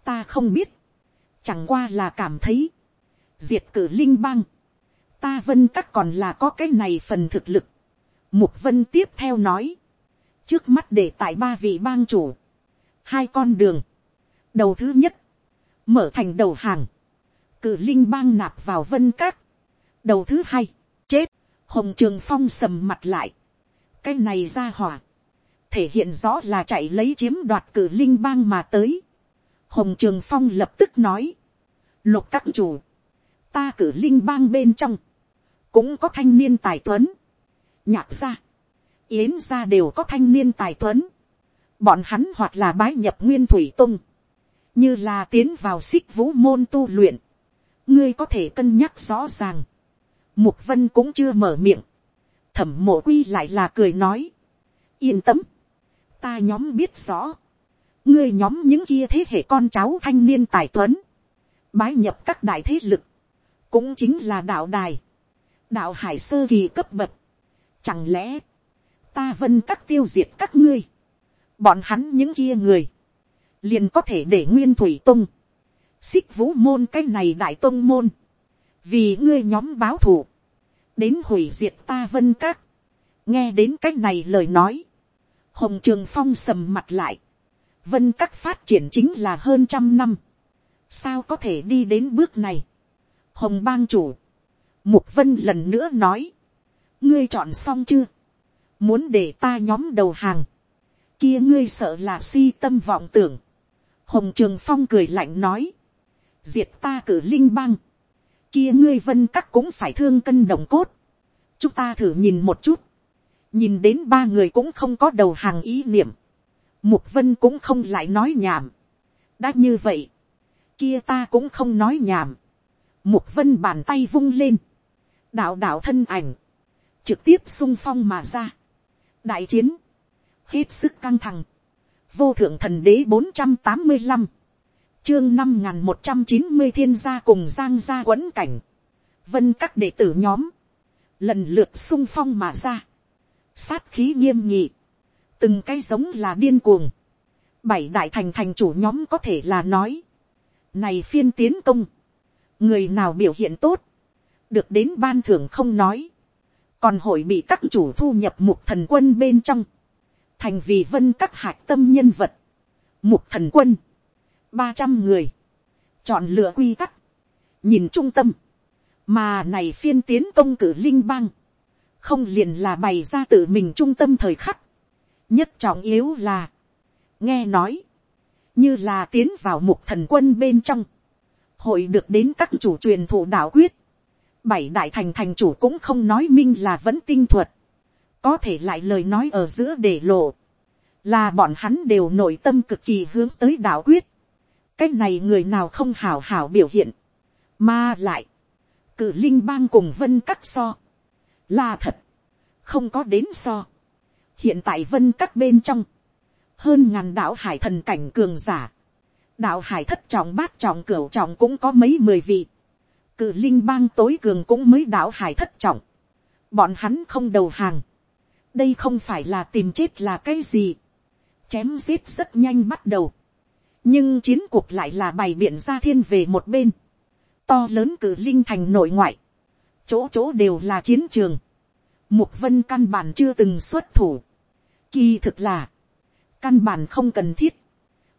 ta không biết, chẳng qua là cảm thấy, diệt cử linh bang, ta vân các còn là có cái này phần thực lực, mục vân tiếp theo nói, trước mắt để tại ba vị bang chủ, hai con đường, đầu thứ nhất, mở thành đầu hàng, cử linh bang nạp vào vân các, đầu thứ hai, chết, hồng trường phong sầm mặt lại, cái này ra hỏa, thể hiện rõ là chạy lấy chiếm đoạt cử linh bang mà tới. Hồng trường phong lập tức nói, lục các chủ, ta cử linh bang bên trong, cũng có thanh niên tài tuấn, nhạc gia, yến gia đều có thanh niên tài tuấn, bọn hắn hoặc là bái nhập nguyên thủy tung, như là tiến vào xích vũ môn tu luyện, ngươi có thể cân nhắc rõ ràng, mục vân cũng chưa mở miệng, thẩm mộ quy lại là cười nói, yên tâm, ta nhóm biết rõ, ngươi nhóm những kia thế hệ con cháu thanh niên tài tuấn, bái nhập các đại thế lực, cũng chính là đạo đài, đạo hải sơ kỳ cấp bậc, chẳng lẽ, ta vân các tiêu diệt các ngươi, bọn hắn những kia người, liền có thể để nguyên thủy tung, xích vũ môn cái này đại tông môn, vì ngươi nhóm báo thù, đến hủy diệt ta vân các, nghe đến cái này lời nói, hồng trường phong sầm mặt lại, vân các phát triển chính là hơn trăm năm, sao có thể đi đến bước này, hồng bang chủ, mục vân lần nữa nói, ngươi chọn xong chưa, muốn để ta nhóm đầu hàng, kia ngươi sợ là si tâm vọng tưởng, hồng trường phong cười lạnh nói, diệt ta cử linh bang, kia ngươi vân các cũng phải thương cân đồng cốt, chúng ta thử nhìn một chút, nhìn đến ba người cũng không có đầu hàng ý niệm, mục vân cũng không lại nói nhảm, đã như vậy, kia ta cũng không nói nhảm, mục vân bàn tay vung lên, đạo đạo thân ảnh, trực tiếp sung phong mà ra, đại chiến, hết sức căng thẳng, vô thượng thần đế bốn trăm tám mươi năm, chương năm n g h n một trăm chín mươi thiên gia cùng giang gia quấn cảnh, vân các đệ tử nhóm, lần lượt sung phong mà ra, sát khí nghiêm nhị, từng cái giống là điên cuồng, bảy đại thành thành chủ nhóm có thể là nói, này phiên tiến công, người nào biểu hiện tốt, được đến ban thưởng không nói, còn hội bị các chủ thu nhập mục thần quân bên trong, thành vì vân các hạc tâm nhân vật, mục thần quân, ba trăm người, chọn lựa quy tắc, nhìn trung tâm, mà này phiên tiến công cử linh bang, không liền là bày ra tự mình trung tâm thời khắc, nhất trọng yếu là, nghe nói, như là tiến vào mục thần quân bên trong, hội được đến các chủ truyền thụ đạo quyết, bảy đại thành thành chủ cũng không nói minh là vẫn tinh thuật, có thể lại lời nói ở giữa để lộ, là bọn hắn đều nội tâm cực kỳ hướng tới đạo quyết, cái này người nào không hảo hảo biểu hiện, mà lại, cử linh bang cùng vân các so, là thật, không có đến so, hiện tại vân các bên trong, hơn ngàn đạo hải thần cảnh cường giả, đạo hải thất trọng bát trọng cửu trọng cũng có mấy mười vị, cử linh bang tối cường cũng mới đạo hải thất trọng, bọn hắn không đầu hàng, đây không phải là tìm chết là cái gì, chém giết rất nhanh bắt đầu, nhưng chiến cuộc lại là bày biện ra thiên về một bên, to lớn cử linh thành nội ngoại, chỗ chỗ đều là chiến trường, mục vân căn bản chưa từng xuất thủ, kỳ thực là, căn bản không cần thiết,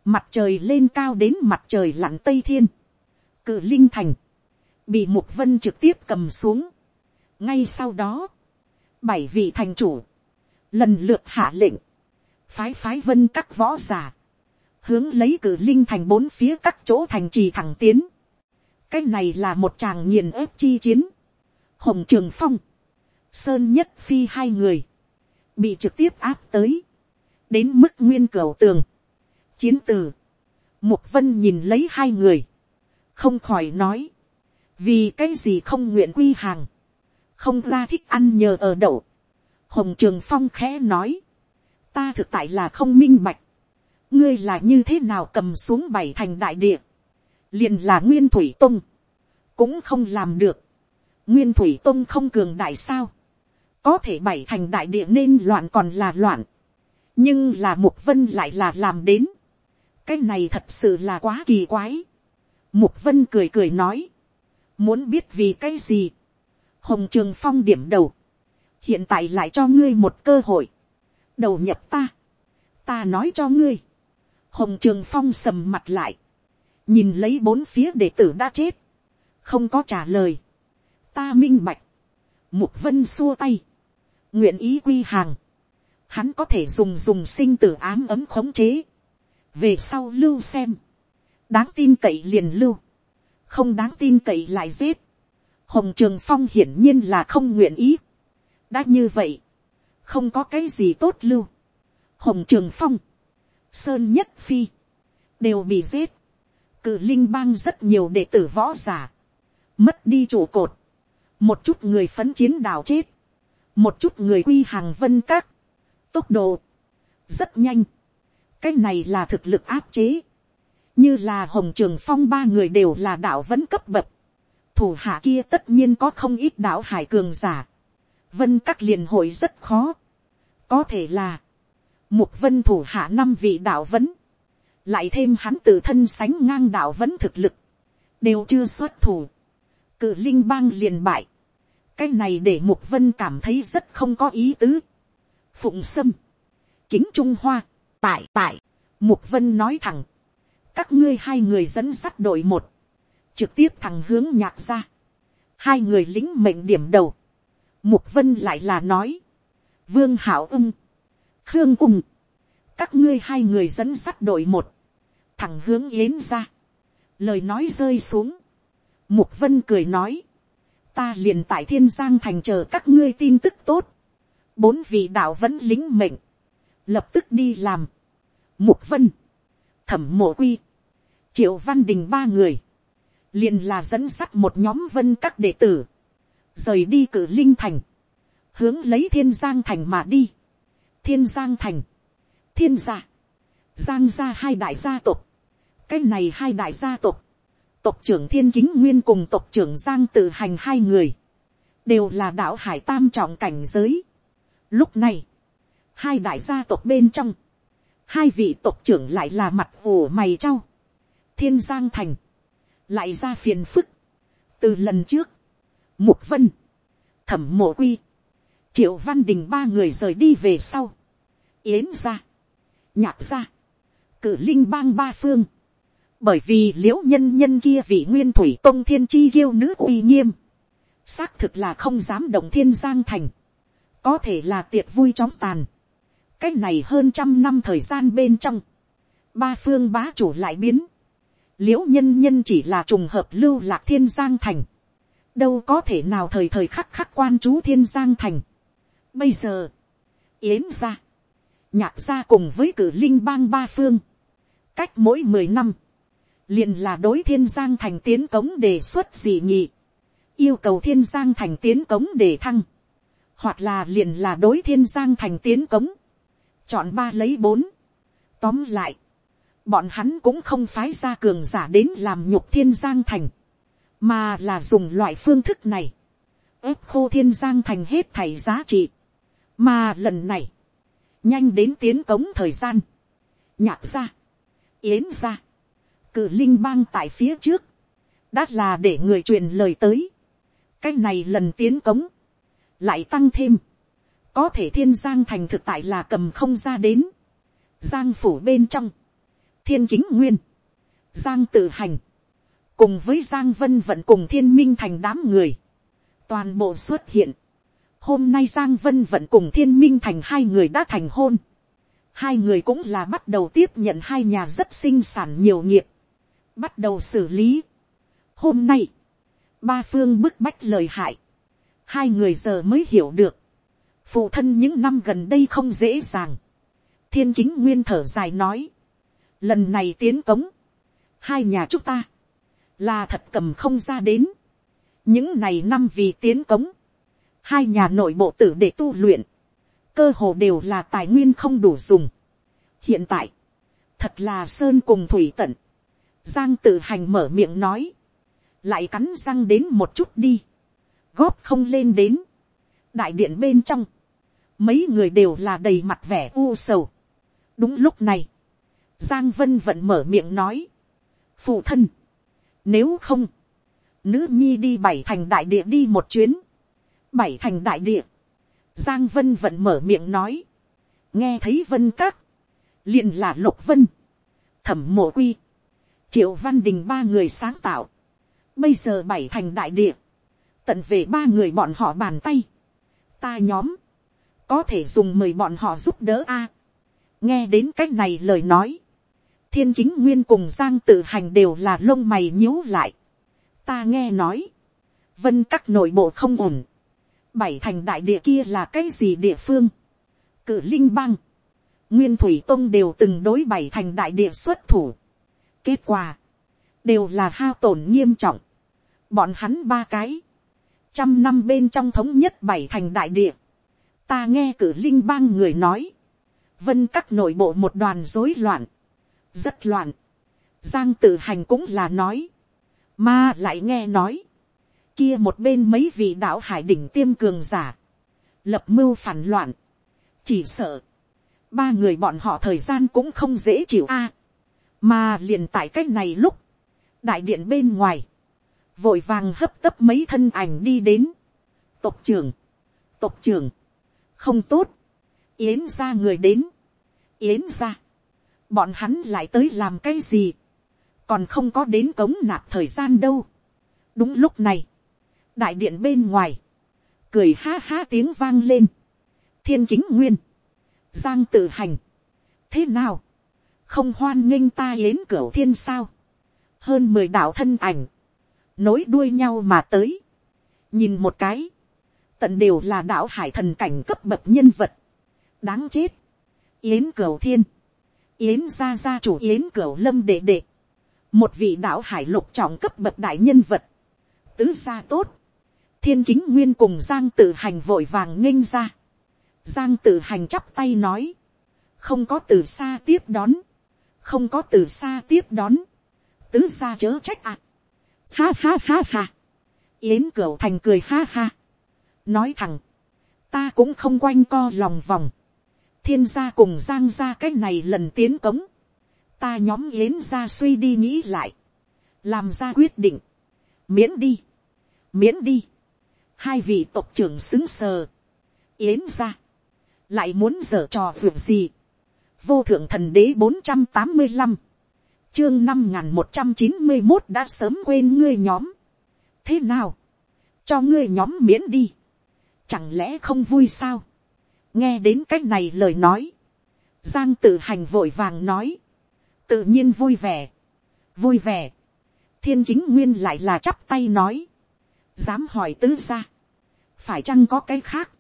mặt trời lên cao đến mặt trời lặn tây thiên, cử linh thành, bị mục vân trực tiếp cầm xuống, ngay sau đó, bảy vị thành chủ, lần lượt hạ lệnh, phái phái vân các võ giả, hướng lấy cử linh thành bốn phía các chỗ thành trì thẳng tiến. cái này là một tràng nghiền ép chi chiến hồng trường phong, sơn nhất phi hai người, bị trực tiếp áp tới, đến mức nguyên cửa tường, chiến từ, mục vân nhìn lấy hai người, không khỏi nói, vì cái gì không nguyện quy hàng, không ra thích ăn nhờ ở đậu, hồng trường phong khẽ nói, ta thực tại là không minh bạch, ngươi là như thế nào cầm xuống bảy thành đại địa, liền là nguyên thủy tông, cũng không làm được, nguyên thủy tông không cường đại sao, có thể bảy thành đại địa nên loạn còn là loạn, nhưng là mục vân lại là làm đến, cái này thật sự là quá kỳ quái, mục vân cười cười nói, muốn biết vì cái gì, hồng trường phong điểm đầu, hiện tại lại cho ngươi một cơ hội, đầu nhập ta, ta nói cho ngươi, hồng trường phong sầm mặt lại, nhìn lấy bốn phía đệ tử đã chết, không có trả lời, ta minh bạch, mục vân xua tay, nguyện ý quy hàng, hắn có thể dùng dùng sinh tử ám ấm khống chế, về sau lưu xem, đáng tin cậy liền lưu, không đáng tin cậy lại giết, hồng trường phong hiển nhiên là không nguyện ý, đã như vậy, không có cái gì tốt lưu. hồng trường phong, sơn nhất phi, đều bị giết. cử linh bang rất nhiều đệ tử võ giả, mất đi trụ cột, một chút người phấn chiến đào chết, một chút người quy hàng vân các, tốc độ, rất nhanh, cái này là thực lực áp chế, như là hồng trường phong ba người đều là đạo vẫn cấp bậc, thủ hạ kia tất nhiên có không ít đạo hải cường giả, vân các liền hội rất khó, có thể là, mục vân thủ hạ năm vị đạo vẫn. Lại thêm hắn tự thân sánh ngang đạo vẫn thực lực, đều chưa xuất thủ, cự linh bang liền bại, cái này để mục vân cảm thấy rất không có ý tứ. phụng sâm, kính trung hoa, tại tại, mục vân nói thẳng, các ngươi hai người dẫn sắt đội một, trực tiếp thẳng hướng nhạc ra, hai người lính mệnh điểm đầu, mục vân lại là nói, vương hảo ưng, khương ung, các ngươi hai người dẫn sắt đội một, thẳng hướng yến ra, lời nói rơi xuống, mục vân cười nói, ta liền tại thiên giang thành chờ các ngươi tin tức tốt, bốn vị đạo vẫn lính mệnh, lập tức đi làm, mục vân, thẩm mộ quy, triệu văn đình ba người, liền là dẫn sắt một nhóm vân các đệ tử, rời đi cử linh thành, hướng lấy thiên giang thành mà đi, thiên giang thành, thiên gia, giang gia hai đại gia tộc, cái này hai đại gia tộc, tộc trưởng thiên kính nguyên cùng tộc trưởng giang tự hành hai người, đều là đạo hải tam trọng cảnh giới. Lúc này, hai đại gia tộc bên trong, hai vị tộc trưởng lại là mặt ủ mày trao, thiên giang thành, lại ra phiền phức. từ lần trước, mục vân, thẩm mộ quy, triệu văn đình ba người rời đi về sau, yến ra, nhạc ra, cử linh bang ba phương, bởi vì l i ễ u nhân nhân kia vị nguyên thủy tôn thiên chi yêu nữ uy nghiêm, xác thực là không dám động thiên giang thành, có thể là tiệc vui chóng tàn, cái này hơn trăm năm thời gian bên trong, ba phương bá chủ lại biến, l i ễ u nhân nhân chỉ là trùng hợp lưu lạc thiên giang thành, đâu có thể nào thời thời khắc khắc quan chú thiên giang thành. Bây giờ, yến ra, nhạc ra cùng với cử linh bang ba phương, cách mỗi mười năm, liền là đối thiên giang thành tiến cống đề xuất gì nhị, yêu cầu thiên giang thành tiến cống đề thăng, hoặc là liền là đối thiên giang thành tiến cống, chọn ba lấy bốn, tóm lại, bọn hắn cũng không phái ra cường giả đến làm nhục thiên giang thành, mà là dùng loại phương thức này, ép khô thiên giang thành hết thảy giá trị, mà lần này, nhanh đến tiến cống thời gian, nhạc ra, yến ra, cử linh bang tại phía trước, đã là để người truyền lời tới. cái này lần tiến cống, lại tăng thêm, có thể thiên giang thành thực tại là cầm không ra đến, giang phủ bên trong, thiên chính nguyên, giang tự hành, cùng với giang vân vận cùng thiên minh thành đám người, toàn bộ xuất hiện. Hôm nay giang vân vận cùng thiên minh thành hai người đã thành hôn. Hai người cũng là bắt đầu tiếp nhận hai nhà rất sinh sản nhiều nghiệp bắt đầu xử lý. Hôm nay, ba phương bức bách lời hại, hai người giờ mới hiểu được, phụ thân những năm gần đây không dễ dàng. thiên kính nguyên thở dài nói, lần này tiến cống, hai nhà chúng ta, là thật cầm không ra đến. những này năm vì tiến cống, hai nhà nội bộ tử để tu luyện, cơ hồ đều là tài nguyên không đủ dùng. hiện tại, thật là sơn cùng thủy tận, Giang tự hành mở miệng nói. Lại cắn răng đến một chút đi. Góp không lên đến. Đại điện bên trong. Mấy người đều là đầy mặt vẻ u sầu. Đúng lúc này. Giang Vân vẫn mở miệng nói. Phụ thân. Nếu không. Nữ nhi đi bảy thành đại địa đi một chuyến. Bảy thành đại địa. Giang Vân vẫn mở miệng nói. Nghe thấy Vân các. liền là Lục Vân. Thẩm mộ quy triệu văn đình ba người sáng tạo, bây giờ bảy thành đại địa, tận về ba người bọn họ bàn tay, ta nhóm, có thể dùng mời bọn họ giúp đỡ a. nghe đến c á c h này lời nói, thiên chính nguyên cùng giang tự hành đều là lông mày nhíu lại. ta nghe nói, vân các nội bộ không ổn, bảy thành đại địa kia là cái gì địa phương, cử linh bang, nguyên thủy tông đều từng đối bảy thành đại địa xuất thủ, Kết quả, đều là hao tổn nghiêm trọng. Bọn hắn ba cái, trăm năm bên trong thống nhất bảy thành đại địa. Ta nghe cử linh bang người nói, vân các nội bộ một đoàn rối loạn, rất loạn. Giang tự hành cũng là nói, mà lại nghe nói, kia một bên mấy vị đạo hải đỉnh tiêm cường giả, lập mưu phản loạn, chỉ sợ, ba người bọn họ thời gian cũng không dễ chịu a, mà liền tại cái này lúc, đại điện bên ngoài, vội vàng hấp tấp mấy thân ảnh đi đến, tộc trưởng, tộc trưởng, không tốt, yến ra người đến, yến ra, bọn hắn lại tới làm cái gì, còn không có đến cống nạp thời gian đâu. đúng lúc này, đại điện bên ngoài, cười ha ha tiếng vang lên, thiên chính nguyên, giang tự hành, thế nào, không hoan nghênh ta yến cửa thiên sao, hơn mười đạo thân ảnh, nối đuôi nhau mà tới, nhìn một cái, tận đều là đạo hải thần cảnh cấp bậc nhân vật, đáng chết, yến cửa thiên, yến gia gia chủ yến cửa lâm đệ đệ, một vị đạo hải lục trọng cấp bậc đại nhân vật, tứ gia tốt, thiên kính nguyên cùng giang tự hành vội vàng nghênh ra, Giang tự hành chắp tay nói. Không có từ xa tiếp đón. Không có từ xa tiếp đón. Tứ ra chớ trách ạ. À. Ha ha ha ha. Yến cửu thành cười ha ha. Nói thẳng. Ta cũng không quanh co lòng vòng. Thiên gia cùng giang gia cái này lần tiến cống. Ta nhóm yến gia suy đi nghĩ lại. Làm ra quyết định. Miễn đi. Miễn đi. Hai vị tộc trưởng xứng sờ. Yến gia lại muốn dở trò việc gì vô thượng thần đế bốn trăm tám mươi năm, chương năm n g h n một trăm chín mươi một đã sớm quên ngươi nhóm. thế nào, cho ngươi nhóm miễn đi, chẳng lẽ không vui sao. nghe đến cách này lời nói, giang tự hành vội vàng nói, tự nhiên vui vẻ, vui vẻ, thiên chính nguyên lại là chắp tay nói, dám hỏi tứ ra, phải chăng có cái khác,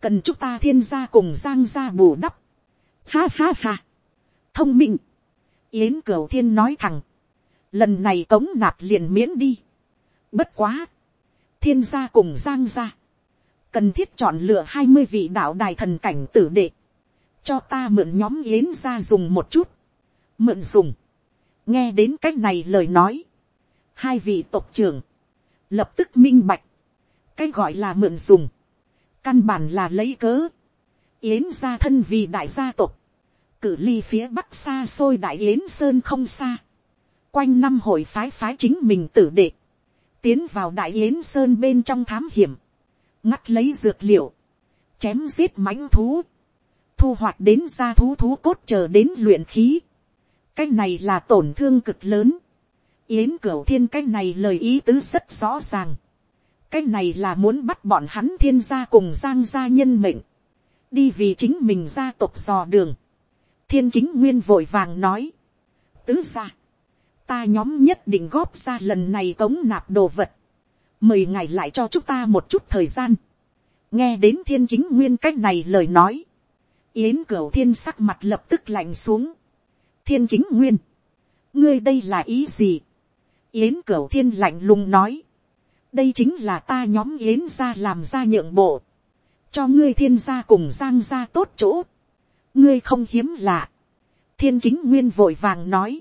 cần chúng ta thiên gia cùng giang gia bù đắp. Ha ha ha. thông minh. yến cửu thiên nói thẳng. lần này cống nạp liền miễn đi. bất quá. thiên gia cùng giang gia. cần thiết chọn lựa hai mươi vị đạo đài thần cảnh tử đệ. cho ta mượn nhóm yến gia dùng một chút. mượn dùng. nghe đến cách này lời nói. hai vị tộc trưởng. lập tức minh bạch. cái gọi là mượn dùng căn bản là lấy cớ, yến gia thân vì đại gia tộc, cử ly phía bắc xa xôi đại yến sơn không xa, quanh năm hội phái phái chính mình tử đệ, tiến vào đại yến sơn bên trong thám hiểm, ngắt lấy dược liệu, chém giết mãnh thú, thu hoạch đến gia thú thú cốt chờ đến luyện khí, cái này là tổn thương cực lớn, yến cửu thiên cái này lời ý tứ rất rõ ràng, cái này là muốn bắt bọn hắn thiên gia cùng giang gia nhân mệnh, đi vì chính mình gia tộc dò đường. thiên chính nguyên vội vàng nói, tứ gia, ta nhóm nhất định góp ra lần này cống nạp đồ vật, mời ngài lại cho chúng ta một chút thời gian, nghe đến thiên chính nguyên cách này lời nói, yến cửu thiên sắc mặt lập tức lạnh xuống, thiên chính nguyên, ngươi đây là ý gì, yến cửu thiên lạnh lùng nói, đây chính là ta nhóm yến ra làm ra nhượng bộ, cho ngươi thiên gia cùng giang gia tốt chỗ, ngươi không hiếm lạ, thiên kính nguyên vội vàng nói,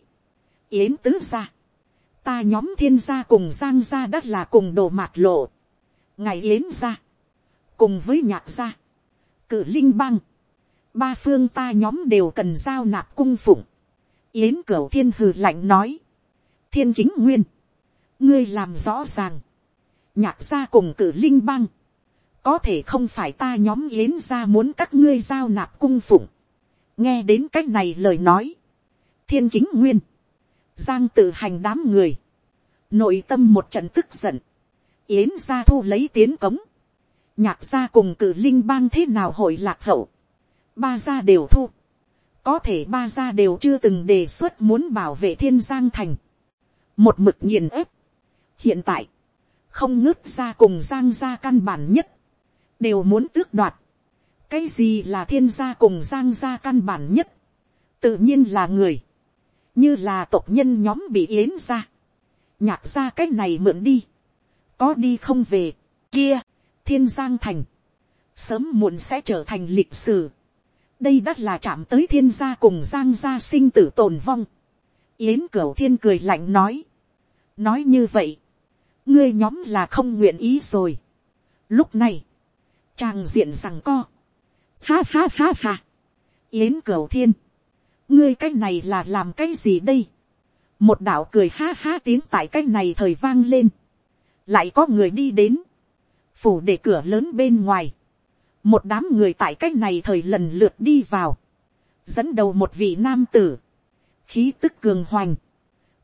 yến tứ gia, ta nhóm thiên gia cùng giang gia đất là cùng đồ mạt lộ, ngày yến gia, cùng với nhạc gia, cử linh băng, ba phương ta nhóm đều cần giao nạp cung phụng, yến cửu thiên hừ lạnh nói, thiên kính nguyên, ngươi làm rõ ràng, nhạc gia cùng cử linh băng, có thể không phải ta nhóm yến gia muốn các ngươi giao nạp cung phụng, nghe đến c á c h này lời nói, thiên chính nguyên, giang tự hành đám người, nội tâm một trận tức giận, yến gia thu lấy tiến cống, nhạc gia cùng cử linh bang thế nào hội lạc hậu, ba gia đều thu, có thể ba gia đều chưa từng đề xuất muốn bảo vệ thiên giang thành, một mực nhìn ép, hiện tại, không ngước ra cùng giang gia căn bản nhất, đều muốn tước đoạt. cái gì là thiên gia cùng giang gia căn bản nhất, tự nhiên là người, như là tộc nhân nhóm bị yến ra, nhạc ra cái này mượn đi, có đi không về, kia, thiên giang thành, sớm muộn sẽ trở thành lịch sử, đây đ là chạm tới thiên gia cùng giang gia sinh tử tồn vong, yến cửu thiên cười lạnh nói, nói như vậy, ngươi nhóm là không nguyện ý rồi. lúc này, tràng diện rằng co, ha ha ha ha, yến cửu thiên, ngươi cái này là làm cái gì đây, một đạo cười ha ha tiếng tại cái này thời vang lên, lại có người đi đến, phủ để cửa lớn bên ngoài, một đám người tại cái này thời lần lượt đi vào, dẫn đầu một vị nam tử, khí tức cường hoành,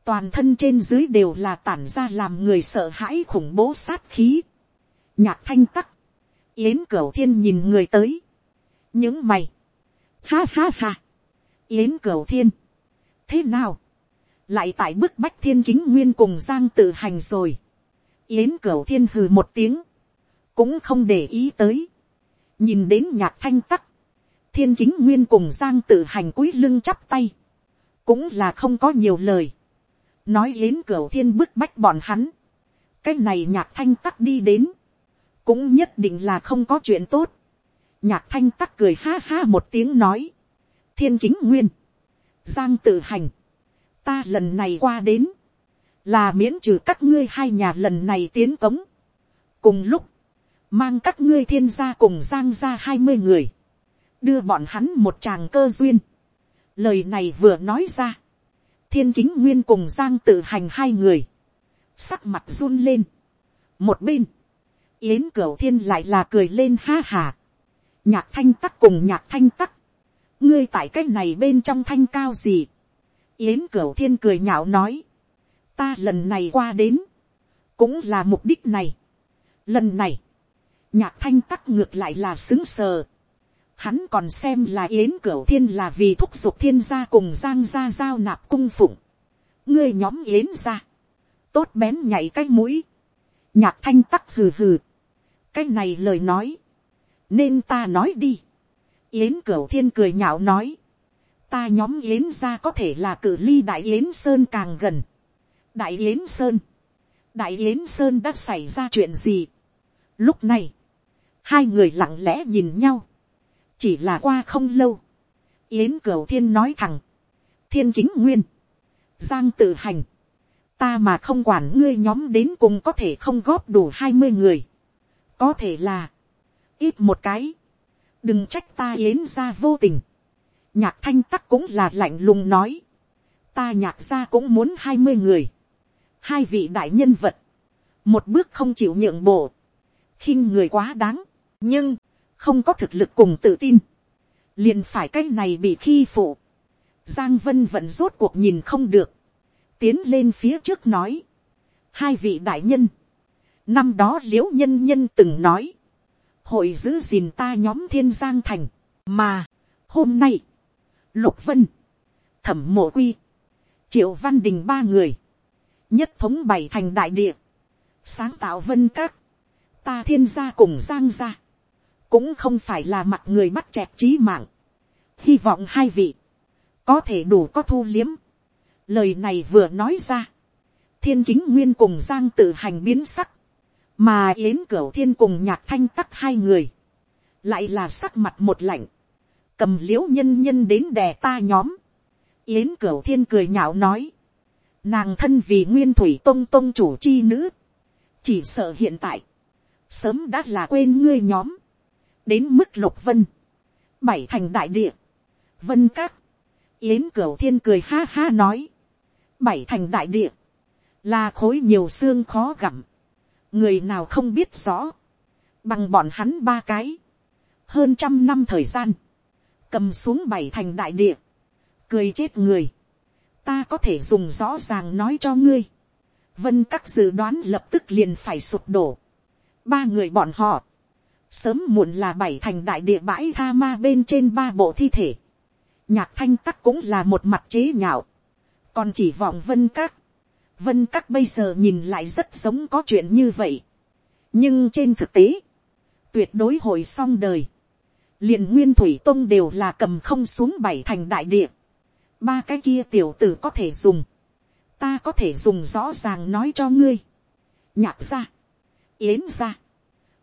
toàn thân trên dưới đều là tản ra làm người sợ hãi khủng bố sát khí, nhạc thanh tắc, yến cửu thiên nhìn người tới, những mày, ha ha ha, yến cửu thiên, thế nào, lại tại bức bách thiên kính nguyên cùng giang tự hành rồi, yến cửu thiên hừ một tiếng, cũng không để ý tới, nhìn đến nhạc thanh tắc, thiên kính nguyên cùng giang tự hành cúi lưng chắp tay, cũng là không có nhiều lời, nói yến cửu thiên bức bách bọn hắn, cái này nhạc thanh tắc đi đến, cũng nhất định là không có chuyện tốt, nhạc thanh tắc cười ha ha một tiếng nói, thiên chính nguyên, giang tự hành, ta lần này qua đến, là miễn trừ các ngươi hai nhà lần này tiến cống. cùng lúc, mang các ngươi thiên gia cùng giang ra hai mươi người, đưa bọn hắn một tràng cơ duyên. lời này vừa nói ra, thiên kính nguyên cùng giang tự hành hai người, sắc mặt run lên. một bên, yến cửu thiên lại là cười lên ha hà. nhạc thanh tắc cùng nhạc thanh tắc, ngươi tại cái này bên trong thanh cao gì. yến cửu thiên cười nhạo nói, ta lần này qua đến, cũng là mục đích này. lần này, nhạc thanh tắc ngược lại là xứng sờ. Hắn còn xem là yến cửu thiên là vì thúc giục thiên gia cùng giang gia giao nạp cung phụng. ngươi nhóm yến ra, tốt bén nhảy cái mũi. nhạc thanh tắc hừ hừ cái này lời nói, nên ta nói đi. yến cửu thiên cười nhạo nói, ta nhóm yến gia có thể là cử ly đại yến sơn càng gần. Đại yến sơn, đại yến sơn đã xảy ra chuyện gì. lúc này, hai người lặng lẽ nhìn nhau, chỉ là qua không lâu, yến cửu thiên nói thẳng, thiên chính nguyên, giang tự hành, ta mà không quản ngươi nhóm đến cùng có thể không góp đủ hai mươi người, có thể là, ít một cái, đừng trách ta yến ra vô tình, nhạc thanh tắc cũng là lạnh lùng nói, ta nhạc ra cũng muốn hai mươi người, hai vị đại nhân vật, một bước không chịu nhượng bộ, khinh người quá đáng, nhưng, không có thực lực cùng tự tin, liền phải cái này bị khi phụ. Giang vân vẫn rốt cuộc nhìn không được, tiến lên phía trước nói, hai vị đại nhân, năm đó l i ễ u nhân nhân từng nói, hội giữ gìn ta nhóm thiên giang thành, mà, hôm nay, lục vân, thẩm mộ quy, triệu văn đình ba người, nhất thống bảy thành đại địa, sáng tạo vân các, ta thiên gia cùng giang gia, cũng không phải là mặt người bắt chẹp trí mạng, hy vọng hai vị, có thể đủ có thu liếm, lời này vừa nói ra, thiên kính nguyên cùng giang tự hành biến sắc, mà yến cửu thiên cùng nhạc thanh tắc hai người, lại là sắc mặt một lạnh, cầm l i ễ u nhân nhân đến đè ta nhóm, yến cửu thiên cười nhạo nói, Nàng thân vì nguyên thủy tông tông chủ chi nữ. Chỉ sợ hiện tại. Sớm đã là quên ngươi nhóm. Đến mức lục vân. Bảy thành đại địa. Vân các. Yến cửu thiên cười ha ha nói. Bảy thành đại địa. Là khối nhiều xương khó gặm. Người nào không biết rõ. Bằng bọn hắn ba cái. Hơn trăm năm thời gian. Cầm xuống bảy thành đại địa. Cười chết người ta có thể dùng rõ ràng nói cho ngươi. vân các dự đoán lập tức liền phải sụp đổ. ba người bọn họ, sớm muộn là bảy thành đại địa bãi tha ma bên trên ba bộ thi thể. nhạc thanh tắc cũng là một mặt chế nhạo. còn chỉ vọng vân các vân các bây giờ nhìn lại rất giống có chuyện như vậy. nhưng trên thực tế, tuyệt đối hồi xong đời. liền nguyên thủy tông đều là cầm không xuống bảy thành đại địa. Ba cái kia tiểu tử có thể dùng, ta có thể dùng rõ ràng nói cho ngươi, nhạc ra, yến ra,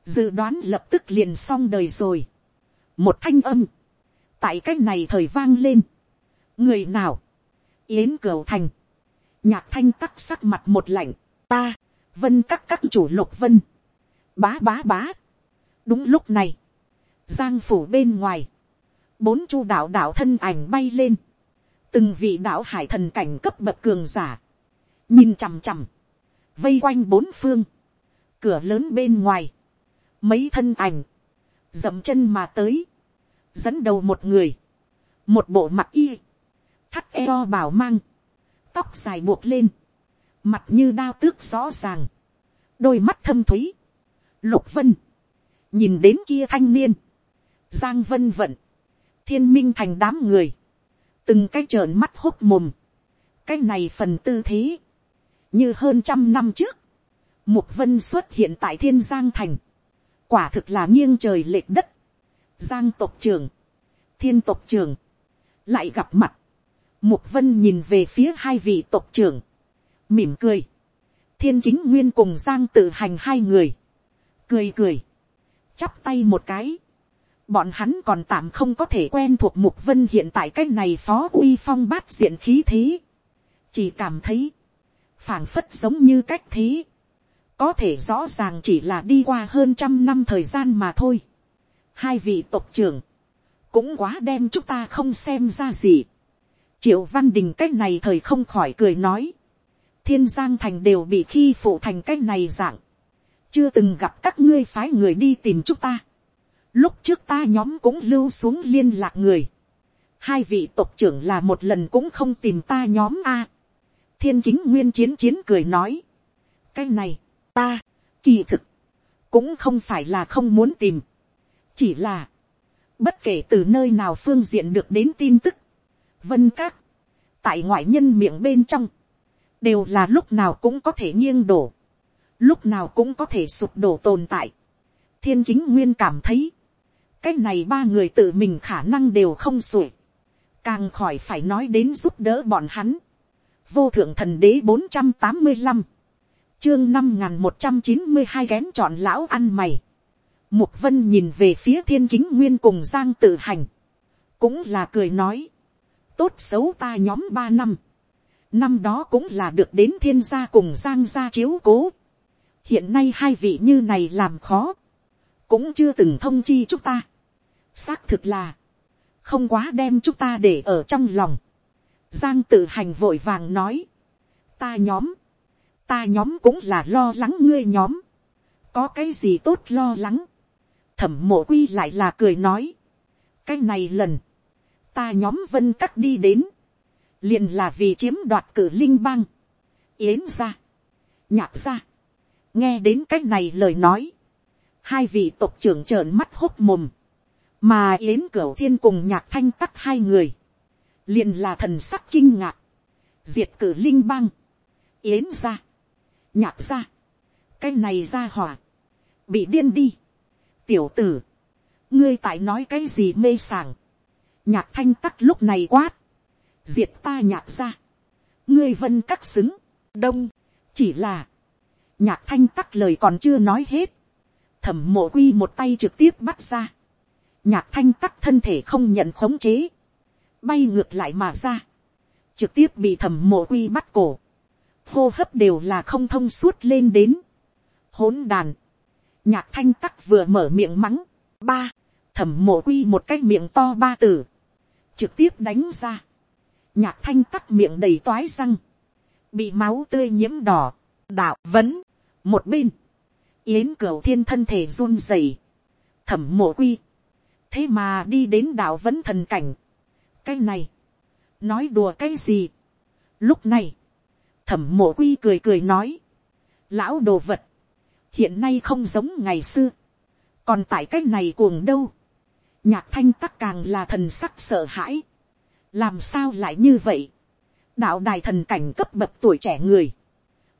dự đoán lập tức liền xong đời rồi, một thanh âm, tại cái này thời vang lên, người nào, yến cửu thành, nhạc thanh tắc sắc mặt một lạnh, ta, vân các các chủ lục vân, bá bá bá. đúng lúc này, giang phủ bên ngoài, bốn chu đạo đạo thân ảnh bay lên, từng vị đạo hải thần cảnh cấp bậc cường giả, nhìn chằm chằm, vây quanh bốn phương, cửa lớn bên ngoài, mấy thân ảnh, dậm chân mà tới, dẫn đầu một người, một bộ mặt y, thắt eo bảo mang, tóc dài buộc lên, mặt như đao tước rõ ràng, đôi mắt thâm t h ú y lục vân, nhìn đến kia thanh niên, giang vân vận, thiên minh thành đám người, từng cái trợn mắt hốt mồm, cái này phần tư thế, như hơn trăm năm trước, mục vân xuất hiện tại thiên giang thành, quả thực là nghiêng trời lệch đất, giang tộc trưởng, thiên tộc trưởng, lại gặp mặt, Mục vân nhìn về phía hai vị tộc trưởng. Mỉm cười. Thiên kính nguyên cùng giang tự hành hai người. Cười cười. Chắp tay một cái. Bọn hắn còn tạm không có thể quen thuộc mục vân hiện tại cái này phó uy phong bát diện khí thế. Chỉ cảm thấy. phảng phất giống như cách thế. Có thể rõ ràng chỉ là đi qua hơn trăm năm thời gian mà thôi. Hai vị tộc trưởng. Cũng quá đem chúng ta không xem ra gì triệu văn đình cái này thời không khỏi cười nói, thiên giang thành đều bị khi phụ thành cái này dạng, chưa từng gặp các ngươi phái người đi tìm chúng ta, lúc trước ta nhóm cũng lưu xuống liên lạc người, hai vị tộc trưởng là một lần cũng không tìm ta nhóm a, thiên kính nguyên chiến chiến cười nói, cái này, ta, kỳ thực, cũng không phải là không muốn tìm, chỉ là, bất kể từ nơi nào phương diện được đến tin tức, vân các, tại ngoại nhân miệng bên trong, đều là lúc nào cũng có thể nghiêng đổ, lúc nào cũng có thể sụp đổ tồn tại. thiên kính nguyên cảm thấy, cái này ba người tự mình khả năng đều không sủi, càng khỏi phải nói đến giúp đỡ bọn hắn. vô thượng thần đế bốn trăm tám mươi năm, chương năm n g h n một trăm chín mươi hai kén chọn lão ăn mày. mục vân nhìn về phía thiên kính nguyên cùng giang tự hành, cũng là cười nói, tốt xấu ta nhóm ba năm. Năm đó cũng là được đến thiên gia cùng giang gia chiếu cố. Hiện nay hai vị như này làm khó. Cũng chưa từng thông chi chúng ta. Xác thực là. Không quá đem chúng ta để ở trong lòng. Giang tự hành vội vàng nói. Ta nhóm. Ta nhóm cũng là lo lắng ngươi nhóm. Có cái gì tốt lo lắng. Thẩm mộ quy lại là cười nói. Cái này lần ta nhóm vân cắt đi đến, liền là vì chiếm đoạt cử linh bang, yến ra, nhạc ra, nghe đến c á c h này lời nói, hai vị tộc trưởng trợn mắt hốc mồm, mà yến cửu thiên cùng nhạc thanh tắc hai người, liền là thần sắc kinh ngạc, diệt cử linh bang, yến ra, nhạc ra, cái này ra hỏa, bị điên đi, tiểu tử, ngươi tại nói cái gì mê sảng, nhạc thanh tắc lúc này quát, diệt ta nhạc ra, ngươi vân các xứng, đông, chỉ là, nhạc thanh tắc lời còn chưa nói hết, thẩm mộ quy một tay trực tiếp bắt ra, nhạc thanh tắc thân thể không nhận khống chế, bay ngược lại mà ra, trực tiếp bị thẩm mộ quy bắt cổ, hô hấp đều là không thông suốt lên đến, hỗn đàn, nhạc thanh tắc vừa mở miệng mắng, ba, thẩm mộ quy một cái miệng to ba tử, trực tiếp đánh ra, nhạc thanh tắt miệng đầy toái răng, bị máu tươi nhiễm đỏ, đạo vấn, một bên, yến cửu thiên thân thể run rẩy, thẩm mộ quy, thế mà đi đến đạo vấn thần cảnh, cái này, nói đùa cái gì, lúc này, thẩm mộ quy cười cười nói, lão đồ vật, hiện nay không giống ngày xưa, còn tại cái này cuồng đâu, nhạc thanh tắc càng là thần sắc sợ hãi. làm sao lại như vậy. đạo đài thần cảnh cấp bậc tuổi trẻ người.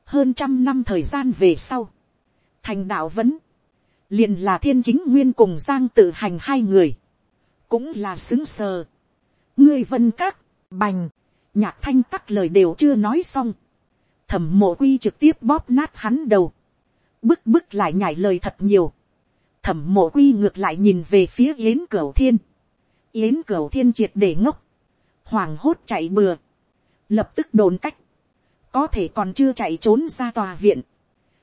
hơn trăm năm thời gian về sau. thành đạo vấn. liền là thiên chính nguyên cùng giang tự hành hai người. cũng là xứng sờ. ngươi vân các, bành, nhạc thanh tắc lời đều chưa nói xong. thẩm mộ quy trực tiếp bóp nát hắn đầu. bức bức lại nhảy lời thật nhiều thẩm mộ quy ngược lại nhìn về phía yến cửu thiên. yến cửu thiên triệt để ngốc. hoàng hốt chạy bừa. lập tức đồn cách. có thể còn chưa chạy trốn ra tòa viện.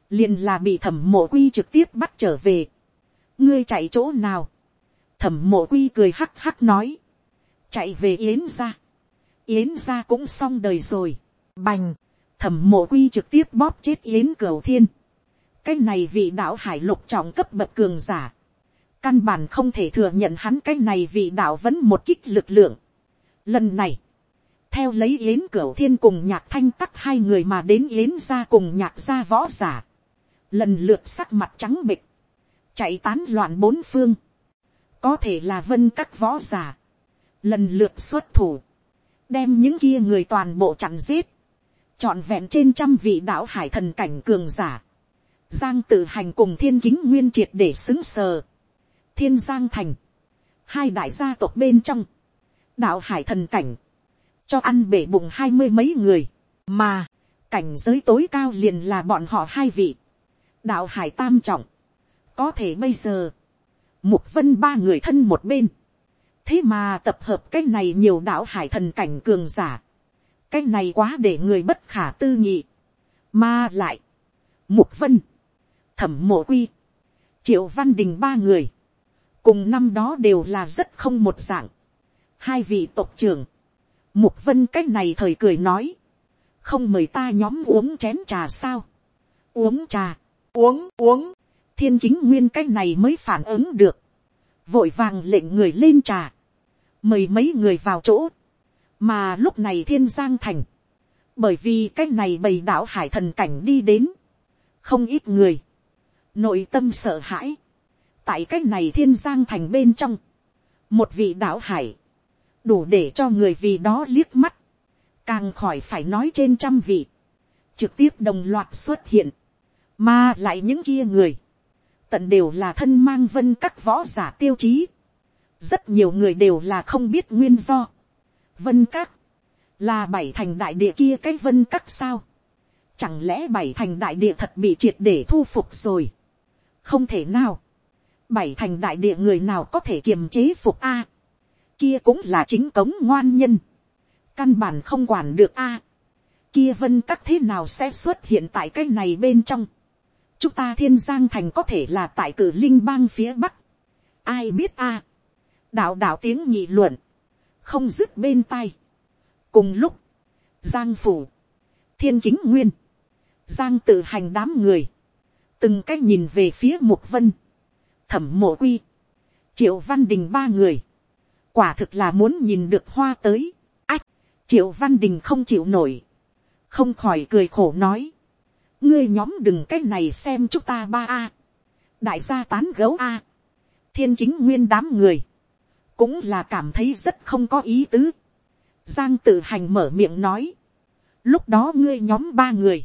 liền là bị thẩm mộ quy trực tiếp bắt trở về. ngươi chạy chỗ nào, thẩm mộ quy cười hắc hắc nói, chạy về yến ra, yến ra cũng xong đời rồi, bành, thẩm mộ quy trực tiếp bóp chết yến cửu thiên, cái này vị đạo hải lục trọng cấp bậc cường giả, căn bản không thể thừa nhận hắn cái này vị đạo vẫn một kích lực lượng. Lần này, theo lấy yến cửu thiên cùng nhạc thanh tắc hai người mà đến yến ra cùng nhạc ra võ giả, lần lượt sắc mặt trắng bịch, chạy tán loạn bốn phương, có thể là vân các võ giả, lần lượt xuất thủ, đem những kia người toàn bộ chặn giết, chọn vẹn trên trăm vị đạo hải thần cảnh cường giả, giang tự hành cùng thiên kính nguyên triệt để xứng sờ, thiên giang thành, hai đại gia tộc bên trong, đạo hải thần cảnh, cho ăn bể bụng hai mươi mấy người, mà, cảnh giới tối cao liền là bọn họ hai vị, đạo hải tam trọng, có thể bây giờ, mục vân ba người thân một bên, thế mà tập hợp cái này nhiều đạo hải thần cảnh cường giả, cái này quá để người bất khả tư nghị, mà lại, mục vân, thẩm mộ quy, triệu văn đình ba người, cùng năm đó đều là rất không một dạng, hai vị tộc trưởng, mục vân cái này thời cười nói, không mời ta nhóm uống chén trà sao, uống trà, uống uống, thiên chính nguyên cái này mới phản ứng được, vội vàng lệnh người lên trà, mời mấy người vào chỗ, mà lúc này thiên giang thành, bởi vì cái này bầy đảo hải thần cảnh đi đến, không ít người, nội tâm sợ hãi, tại cách này thiên giang thành bên trong, một vị đảo hải, đủ để cho người vì đó liếc mắt, càng khỏi phải nói trên trăm vị, trực tiếp đồng loạt xuất hiện, mà lại những kia người, tận đều là thân mang vân các võ giả tiêu chí, rất nhiều người đều là không biết nguyên do, vân các, là bảy thành đại địa kia cái vân các sao, chẳng lẽ bảy thành đại địa thật bị triệt để thu phục rồi, không thể nào, bảy thành đại địa người nào có thể kiềm chế phục a, kia cũng là chính cống ngoan nhân, căn bản không quản được a, kia vân các thế nào sẽ xuất hiện tại cái này bên trong, chúng ta thiên giang thành có thể là tại cử linh bang phía bắc, ai biết a, đạo đạo tiếng nhị luận, không dứt bên tai. cùng lúc, giang phủ, thiên chính nguyên, giang tự hành đám người, từng cách nhìn về phía mục vân, thẩm mộ quy, triệu văn đình ba người, quả thực là muốn nhìn được hoa tới, ách, triệu văn đình không chịu nổi, không khỏi cười khổ nói, ngươi nhóm đừng cách này xem chúng ta ba a, đại gia tán gấu a, thiên chính nguyên đám người, cũng là cảm thấy rất không có ý tứ. Giang tự hành mở miệng nói, lúc đó ngươi nhóm ba người,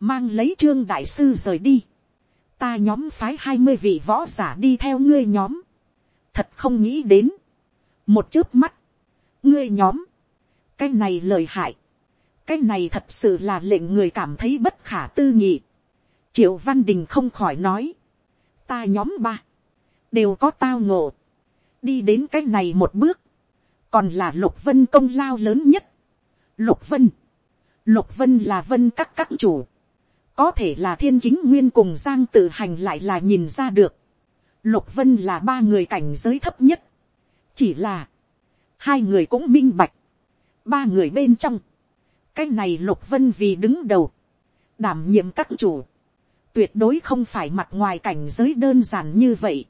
mang lấy trương đại sư rời đi, ta nhóm phái hai mươi vị võ giả đi theo ngươi nhóm, thật không nghĩ đến, một chớp mắt, ngươi nhóm, cái này lời hại, cái này thật sự là lệnh người cảm thấy bất khả tư nghị. triệu văn đình không khỏi nói, ta nhóm ba, đều có tao ngộ, đi đến cái này một bước, còn là lục vân công lao lớn nhất. lục vân, lục vân là vân các các chủ, có thể là thiên kính nguyên cùng giang tự hành lại là nhìn ra được. lục vân là ba người cảnh giới thấp nhất, chỉ là, hai người cũng minh bạch, ba người bên trong, cái này lục vân vì đứng đầu, đảm nhiệm các chủ, tuyệt đối không phải mặt ngoài cảnh giới đơn giản như vậy.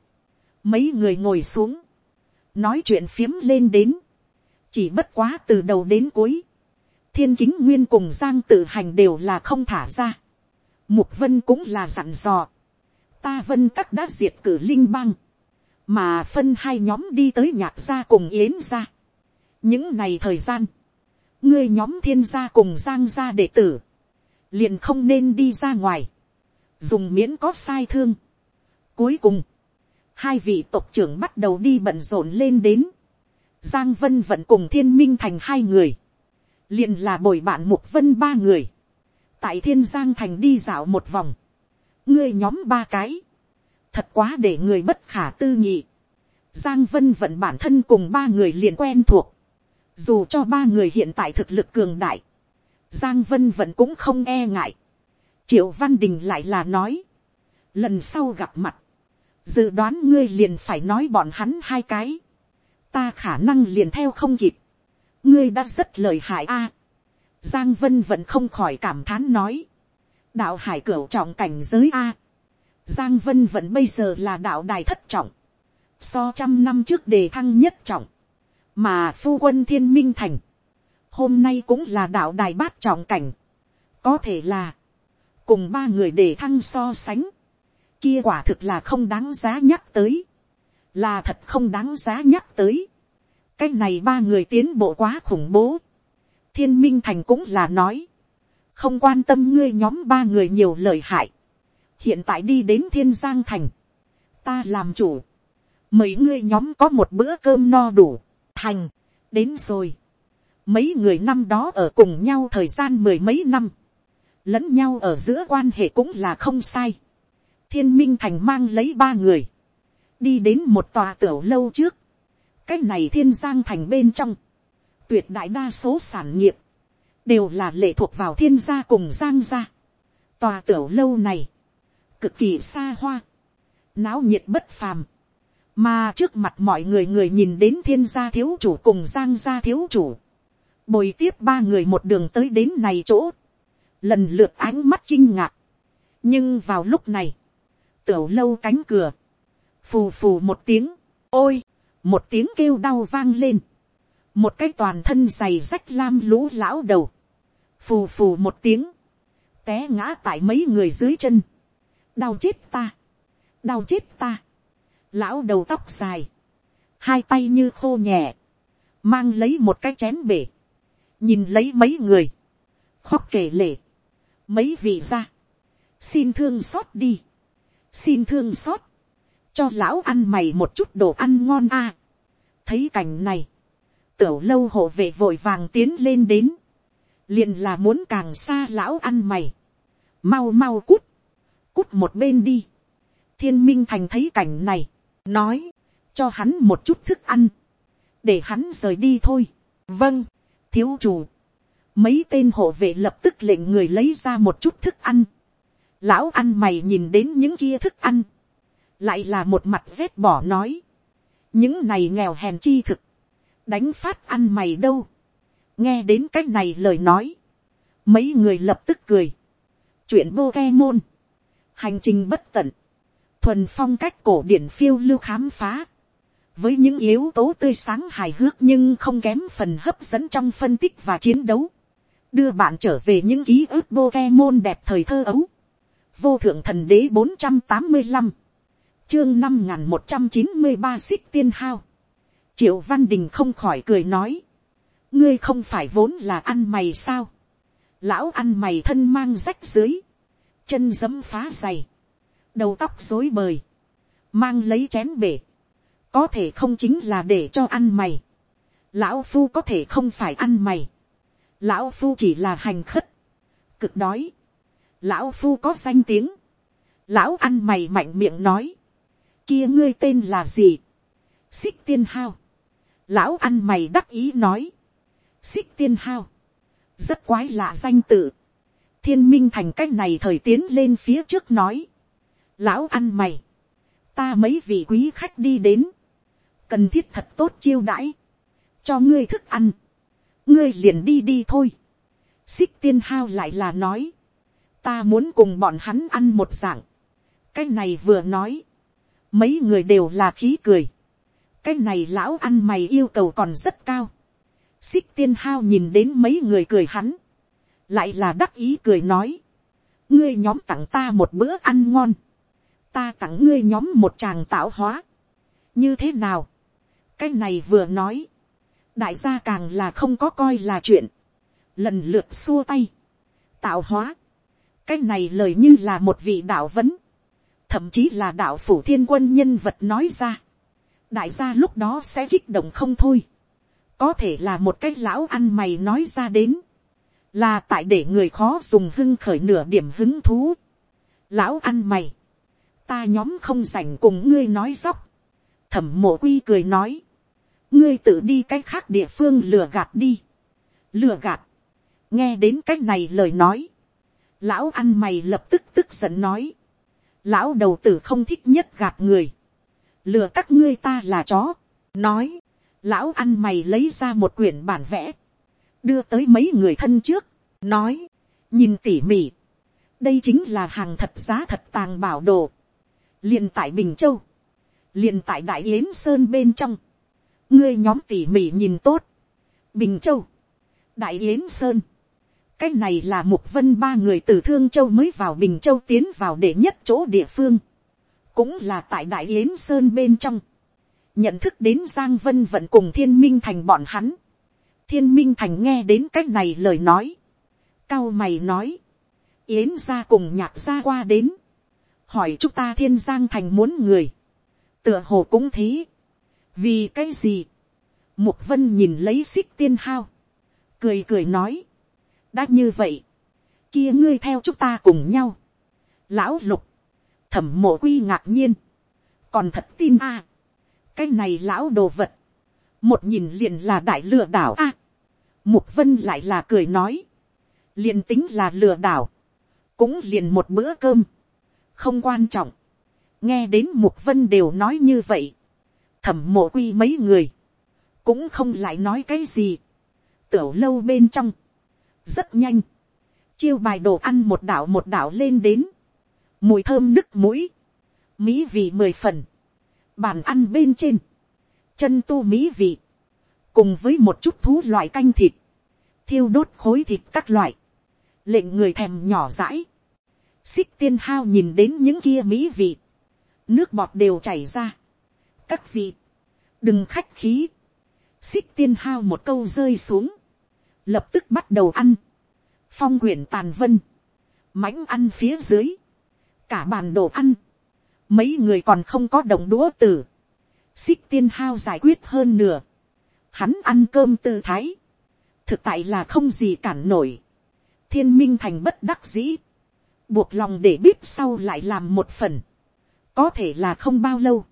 Mấy người ngồi xuống, nói chuyện phiếm lên đến, chỉ bất quá từ đầu đến cuối, thiên kính nguyên cùng giang tự hành đều là không thả ra, mục vân cũng là dặn dò, ta vân các đã diệt cử linh bang, mà phân hai nhóm đi tới nhạc gia cùng yến gia. những này thời gian, ngươi nhóm thiên gia cùng giang gia đệ tử, liền không nên đi ra ngoài, dùng miễn có sai thương. cuối cùng, hai vị tộc trưởng bắt đầu đi bận rộn lên đến. Giang Vân vẫn cùng thiên minh thành hai người. liền là bồi bạn Mục Vân ba người. Tại thiên giang thành đi dạo một vòng. Ngươi nhóm ba cái. Thật quá để người bất khả tư nghị. Giang Vân vẫn bản thân cùng ba người liền quen thuộc. Dù cho ba người hiện tại thực lực cường đại. Giang Vân vẫn cũng không e ngại. triệu văn đình lại là nói, lần sau gặp mặt, dự đoán ngươi liền phải nói bọn hắn hai cái, ta khả năng liền theo không kịp, ngươi đã rất lời hại a giang vân vẫn không khỏi cảm thán nói, đạo hải cửu trọng cảnh giới a. giang vân vẫn bây giờ là đạo đài thất trọng, so trăm năm trước đề thăng nhất trọng, mà phu quân thiên minh thành, hôm nay cũng là đạo đài bát trọng cảnh, có thể là, cùng ba người đề thăng so sánh, kia quả thực là không đáng giá nhắc tới, là thật không đáng giá nhắc tới, cái này ba người tiến bộ quá khủng bố, thiên minh thành cũng là nói, không quan tâm ngươi nhóm ba người nhiều lời hại, hiện tại đi đến thiên giang thành, ta làm chủ, mấy ngươi nhóm có một bữa cơm no đủ, thành, đến rồi, mấy người năm đó ở cùng nhau thời gian mười mấy năm, lẫn nhau ở giữa quan hệ cũng là không sai, thiên minh thành mang lấy ba người, đi đến một tòa tiểu lâu trước, cái này thiên giang thành bên trong, tuyệt đại đa số sản nghiệp, đều là lệ thuộc vào thiên gia cùng giang gia. Tòa tiểu lâu này, cực kỳ xa hoa, náo nhiệt bất phàm, mà trước mặt mọi người người nhìn đến thiên gia thiếu chủ cùng giang gia thiếu chủ, bồi tiếp ba người một đường tới đến này chỗ, lần lượt ánh mắt kinh ngạc, nhưng vào lúc này, tiểu lâu cánh cửa, phù phù một tiếng, ôi, một tiếng kêu đau vang lên, một cái toàn thân dày rách lam lũ lão đầu, phù phù một tiếng, té ngã tại mấy người dưới chân, đau chết ta, đau chết ta, lão đầu tóc dài, hai tay như khô nhẹ, mang lấy một cái chén bể, nhìn lấy mấy người, khóc kể lể, mấy vị ra, xin thương xót đi, xin thương xót, cho lão ăn mày một chút đồ ăn ngon a. thấy cảnh này, tiểu lâu hộ vệ vội vàng tiến lên đến, liền là muốn càng xa lão ăn mày, mau mau cút, cút một bên đi, thiên minh thành thấy cảnh này, nói, cho hắn một chút thức ăn, để hắn rời đi thôi. vâng, thiếu chủ, mấy tên hộ vệ lập tức lệnh người lấy ra một chút thức ăn, lão ăn mày nhìn đến những kia thức ăn, lại là một mặt rét bỏ nói, những này nghèo hèn chi thực, đánh phát ăn mày đâu, nghe đến c á c h này lời nói, mấy người lập tức cười, chuyện vô ke môn, hành trình bất tận, thuần phong cách cổ điển phiêu lưu khám phá, với những yếu tố tươi sáng hài hước nhưng không kém phần hấp dẫn trong phân tích và chiến đấu, đưa bạn trở về những ký ức vô ke môn đẹp thời thơ ấu, vô thượng thần đế bốn trăm tám mươi năm, chương năm n g h n một trăm chín mươi ba xích tiên hao, triệu văn đình không khỏi cười nói, ngươi không phải vốn là ăn mày sao, lão ăn mày thân mang rách dưới, chân dấm phá dày, đầu tóc dối bời, mang lấy chén bể, có thể không chính là để cho ăn mày, lão phu có thể không phải ăn mày, lão phu chỉ là hành khất, cực đói, lão phu có danh tiếng, lão ăn mày mạnh miệng nói, kia ngươi tên là gì, xích tiên hao, lão ăn mày đắc ý nói, xích tiên hao, rất quái lạ danh tự, thiên minh thành cách này thời tiến lên phía trước nói, lão ăn mày, ta mấy vị quý khách đi đến, cần thiết thật tốt chiêu đãi, cho ngươi thức ăn, ngươi liền đi đi thôi, xích tiên hao lại là nói, ta muốn cùng bọn hắn ăn một dạng, cái này vừa nói, mấy người đều là khí cười, cái này lão ăn mày yêu cầu còn rất cao, xích tiên hao nhìn đến mấy người cười hắn, lại là đắc ý cười nói, ngươi nhóm tặng ta một bữa ăn ngon, ta tặng ngươi nhóm một chàng tạo hóa, như thế nào, cái này vừa nói, đại gia càng là không có coi là chuyện, lần lượt xua tay, tạo hóa, cái này lời như là một vị đạo vấn, thậm chí là đạo phủ thiên quân nhân vật nói ra, đại gia lúc đó sẽ kích động không thôi, có thể là một cái lão ăn mày nói ra đến, là tại để người khó dùng hưng khởi nửa điểm hứng thú. Lão ăn mày, ta nhóm không dành cùng ngươi nói dóc, thẩm mộ quy cười nói, ngươi tự đi cái khác địa phương lừa gạt đi, lừa gạt, nghe đến cái này lời nói, lão ăn mày lập tức tức giận nói, lão đầu tử không thích nhất gạt người, lừa các ngươi ta là chó, nói, lão ăn mày lấy ra một quyển bản vẽ, đưa tới mấy người thân trước, nói, nhìn tỉ mỉ, đây chính là hàng thật giá thật tàng bảo đồ, liền tại bình châu, liền tại đại yến sơn bên trong, ngươi nhóm tỉ mỉ nhìn tốt, bình châu, đại yến sơn, cái này là mục vân ba người từ thương châu mới vào bình châu tiến vào để nhất chỗ địa phương, cũng là tại đại yến sơn bên trong, nhận thức đến giang vân vận cùng thiên minh thành bọn hắn, thiên minh thành nghe đến cái này lời nói, cao mày nói, yến ra cùng nhạc ra qua đến, hỏi chúng ta thiên giang thành muốn người, tựa hồ cũng thế, vì cái gì, mục vân nhìn lấy xích tiên hao, cười cười nói, đã như vậy, kia ngươi theo chúng ta cùng nhau, lão lục, thẩm mộ quy ngạc nhiên, còn thật tin a, cái này lão đồ vật, một nhìn liền là đại lừa đảo a, mục vân lại là cười nói, liền tính là lừa đảo, cũng liền một bữa cơm, không quan trọng, nghe đến mục vân đều nói như vậy, thẩm mộ quy mấy người, cũng không lại nói cái gì, tiểu lâu bên trong, rất nhanh, chiêu bài đồ ăn một đảo một đảo lên đến, mùi thơm nức mũi, mỹ vị mười phần, bàn ăn bên trên, chân tu mỹ vị, cùng với một chút thú loại canh thịt, thiêu đốt khối thịt các loại, lệnh người thèm nhỏ rãi, xích tiên hao nhìn đến những kia mỹ vị, nước bọt đều chảy ra. các vị, đừng khách khí, xích tiên hao một câu rơi xuống, lập tức bắt đầu ăn, phong quyển tàn vân, mãnh ăn phía dưới, cả bàn đồ ăn, mấy người còn không có đồng đũa tử, xích tiên hao giải quyết hơn nửa, hắn ăn cơm tư thái, thực tại là không gì cản nổi, thiên minh thành bất đắc dĩ, buộc lòng để bíp sau lại làm một phần, có thể là không bao lâu,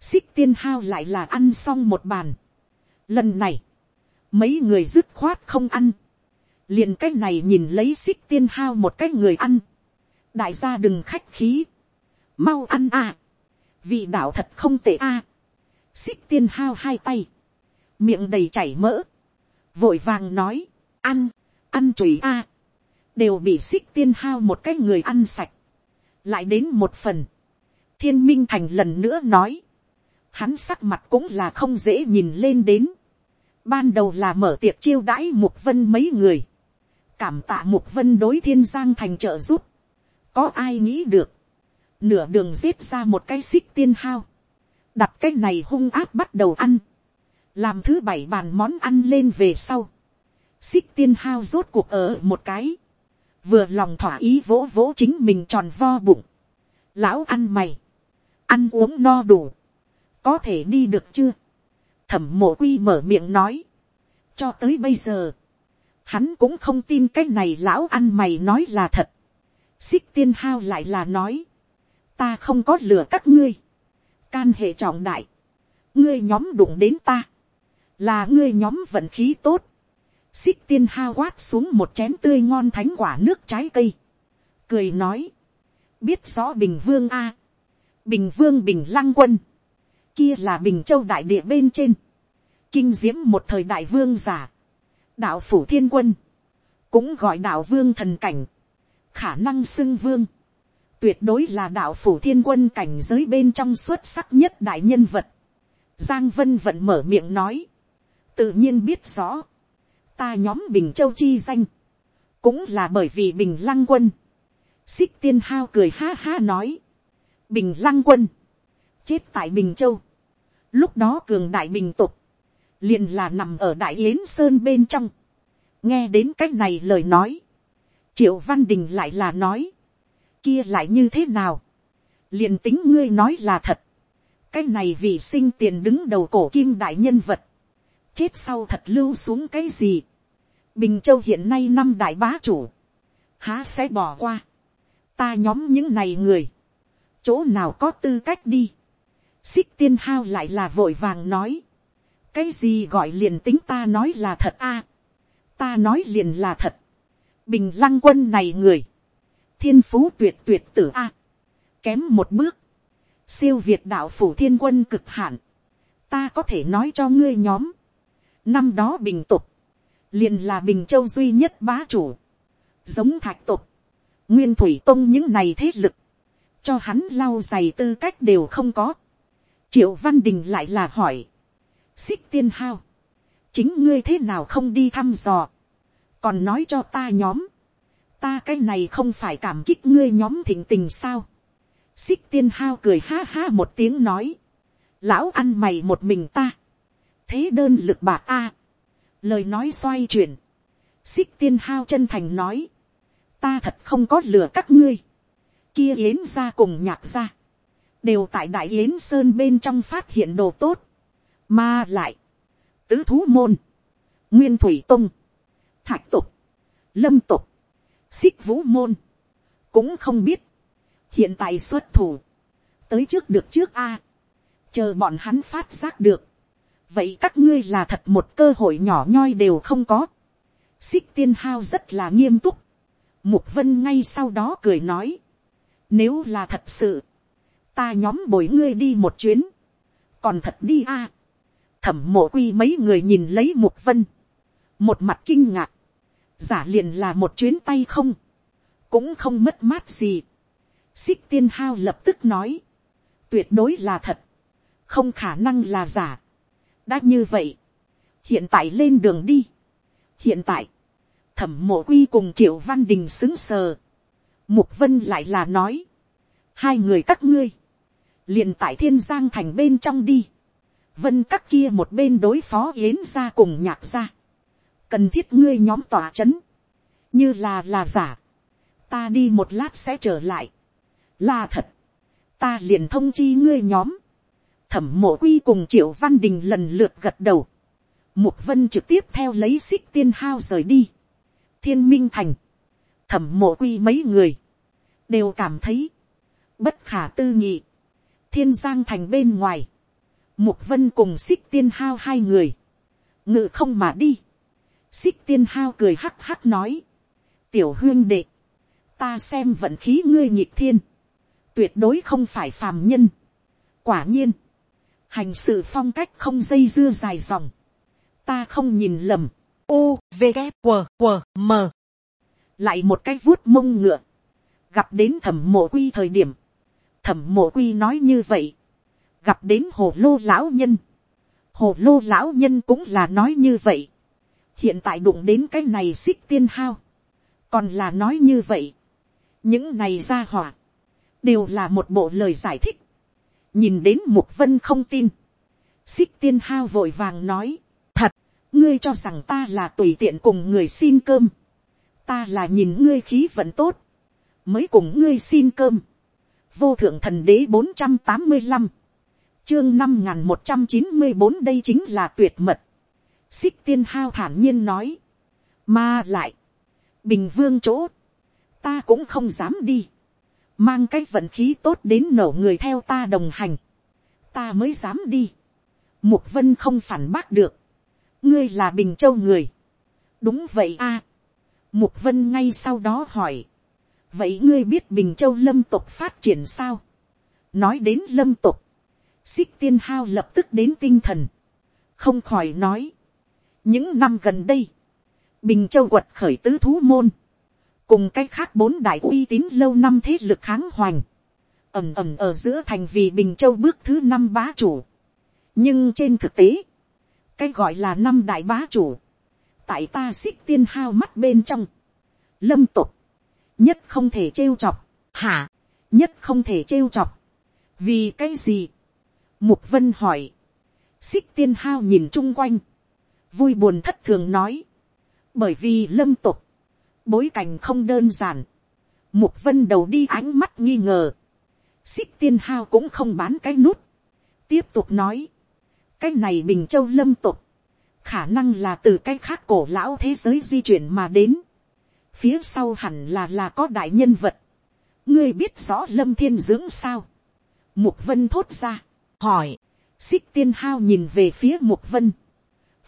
xích tiên hao lại là ăn xong một bàn. Lần này, mấy người dứt khoát không ăn, liền cái này nhìn lấy xích tiên hao một cái người ăn, đại gia đừng khách khí, mau ăn à, vị đạo thật không tệ a, xích tiên hao hai tay, miệng đầy chảy mỡ, vội vàng nói, ăn, ăn chùi a, đều bị xích tiên hao một cái người ăn sạch, lại đến một phần, thiên minh thành lần nữa nói, hắn sắc mặt cũng là không dễ nhìn lên đến, ban đầu là mở tiệc chiêu đãi mục vân mấy người, cảm tạ mục vân đối thiên giang thành trợ giúp, có ai nghĩ được, nửa đường giết ra một cái xích tiên hao, đặt cái này hung áp bắt đầu ăn, làm thứ bảy bàn món ăn lên về sau, xích tiên hao rốt cuộc ở một cái, vừa lòng thỏa ý vỗ vỗ chính mình tròn vo bụng, lão ăn mày, ăn uống no đủ, có thể đi được chưa, thẩm mộ quy mở miệng nói, cho tới bây giờ, hắn cũng không tin cái này lão ăn mày nói là thật, xích tiên hao lại là nói, ta không có lừa các ngươi, can hệ trọng đại, ngươi nhóm đụng đến ta, là ngươi nhóm vận khí tốt, xích tiên hao quát xuống một chén tươi ngon thánh quả nước trái cây, cười nói, biết rõ bình vương a, bình vương bình lăng quân, kia là bình châu đại địa bên trên, kinh diễm một thời đại vương giả, đạo phủ thiên quân, cũng gọi đạo vương thần cảnh, khả năng xưng vương, tuyệt đối là đạo phủ thiên quân cảnh giới bên trong xuất sắc nhất đại nhân vật. Giang vân vẫn mở miệng nói, tự nhiên biết rõ, ta nhóm bình châu chi danh, cũng là bởi vì bình lăng quân. xích tiên hao cười ha ha nói, bình lăng quân, chết tại bình châu, lúc đó cường đại bình tục, liền là nằm ở đại yến sơn bên trong, nghe đến cách này lời nói, triệu văn đình lại là nói, kia lại như thế nào, liền tính ngươi nói là thật, cái này vì sinh tiền đứng đầu cổ kim đại nhân vật, chết sau thật lưu xuống cái gì, bình châu hiện nay năm đại bá chủ, há sẽ bỏ qua, ta nhóm những này người, chỗ nào có tư cách đi, xích tiên hao lại là vội vàng nói, cái gì gọi liền tính ta nói là thật a, ta nói liền là thật, bình lăng quân này người, thiên phú tuyệt tuyệt tử a, kém một bước, siêu việt đạo phủ thiên quân cực hạn, ta có thể nói cho ngươi nhóm, năm đó bình tục, liền là bình châu duy nhất bá chủ, giống thạch tục, nguyên thủy tông những này thế lực, cho hắn lau giày tư cách đều không có. triệu văn đình lại là hỏi, xích tiên hao, chính ngươi thế nào không đi thăm dò, còn nói cho ta nhóm, ta cái này không phải cảm kích ngươi nhóm thỉnh tình sao. xích tiên hao cười ha ha một tiếng nói, lão ăn mày một mình ta, thế đơn lực bạc a, lời nói xoay chuyển, xích tiên hao chân thành nói, ta thật không có lừa các ngươi, kia yến ra cùng nhạc ra, đều tại đại yến sơn bên trong phát hiện đồ tốt, mà lại, tứ thú môn, nguyên thủy tung, thạch tục, lâm tục, xích vũ môn, cũng không biết, hiện tại xuất thủ, tới trước được trước a, chờ bọn hắn phát giác được, vậy các ngươi là thật một cơ hội nhỏ nhoi đều không có, xích tiên hao rất là nghiêm túc, mục vân ngay sau đó cười nói, nếu là thật sự, ta nhóm bồi ngươi đi một chuyến, còn thật đi a, thẩm mộ quy mấy người nhìn lấy mục vân, một mặt kinh ngạc, giả liền là một chuyến tay không, cũng không mất mát gì. xích tiên hao lập tức nói, tuyệt đối là thật, không khả năng là giả. đã như vậy, hiện tại lên đường đi. hiện tại, thẩm mộ quy cùng triệu văn đình xứng sờ. mục vân lại là nói, hai người các ngươi, liền tại thiên giang thành bên trong đi. vân các kia một bên đối phó yến ra cùng nhạc ra cần thiết ngươi nhóm tỏa c h ấ n như là là giả, ta đi một lát sẽ trở lại, là thật, ta liền thông chi ngươi nhóm, thẩm mộ quy cùng triệu văn đình lần lượt gật đầu, mục vân trực tiếp theo lấy xích tiên hao rời đi, thiên minh thành, thẩm mộ quy mấy người, đều cảm thấy, bất khả tư nghị, thiên giang thành bên ngoài, mục vân cùng xích tiên hao hai người, ngự không mà đi, xích tiên hao cười hắc hắc nói, tiểu hương đệ, ta xem vận khí ngươi nhịp thiên, tuyệt đối không phải phàm nhân. quả nhiên, hành sự phong cách không dây dưa dài dòng, ta không nhìn lầm, u v g q q m. Lại một cái vuốt mông ngựa, gặp đến thẩm mộ quy thời điểm, thẩm mộ quy nói như vậy, gặp đến hồ lô lão nhân, hồ lô lão nhân cũng là nói như vậy, hiện tại đụng đến cái này xích tiên hao, còn là nói như vậy, những này ra hỏa, đều là một bộ lời giải thích, nhìn đến mục vân không tin, xích tiên hao vội vàng nói, thật, ngươi cho rằng ta là tùy tiện cùng người xin cơm, ta là nhìn ngươi khí vận tốt, mới cùng ngươi xin cơm, vô thượng thần đế bốn trăm tám mươi năm, chương năm n g h n một trăm chín mươi bốn đây chính là tuyệt mật, xích tiên hao thản nhiên nói, mà lại, bình vương chỗ, ta cũng không dám đi, mang cái vận khí tốt đến nổ người theo ta đồng hành, ta mới dám đi, mục vân không phản bác được, ngươi là bình châu người, đúng vậy a, mục vân ngay sau đó hỏi, vậy ngươi biết bình châu lâm tục phát triển sao, nói đến lâm tục, xích tiên hao lập tức đến tinh thần, không khỏi nói, những năm gần đây, bình châu quật khởi tứ thú môn, cùng cái khác bốn đại uy tín lâu năm thế lực kháng hoành, ẩm ẩm ở giữa thành vì bình châu bước thứ năm bá chủ. nhưng trên thực tế, cái gọi là năm đại bá chủ, tại ta xích tiên hao mắt bên trong, lâm tục, nhất không thể trêu chọc, hả, nhất không thể trêu chọc, vì cái gì, mục vân hỏi, xích tiên hao nhìn chung quanh, vui buồn thất thường nói, bởi vì lâm tục, bối cảnh không đơn giản, mục vân đầu đi ánh mắt nghi ngờ, xích tiên hao cũng không bán cái nút, tiếp tục nói, cái này bình châu lâm tục, khả năng là từ cái khác cổ lão thế giới di chuyển mà đến, phía sau hẳn là là có đại nhân vật, ngươi biết rõ lâm thiên dưỡng sao, mục vân thốt ra, hỏi, xích tiên hao nhìn về phía mục vân,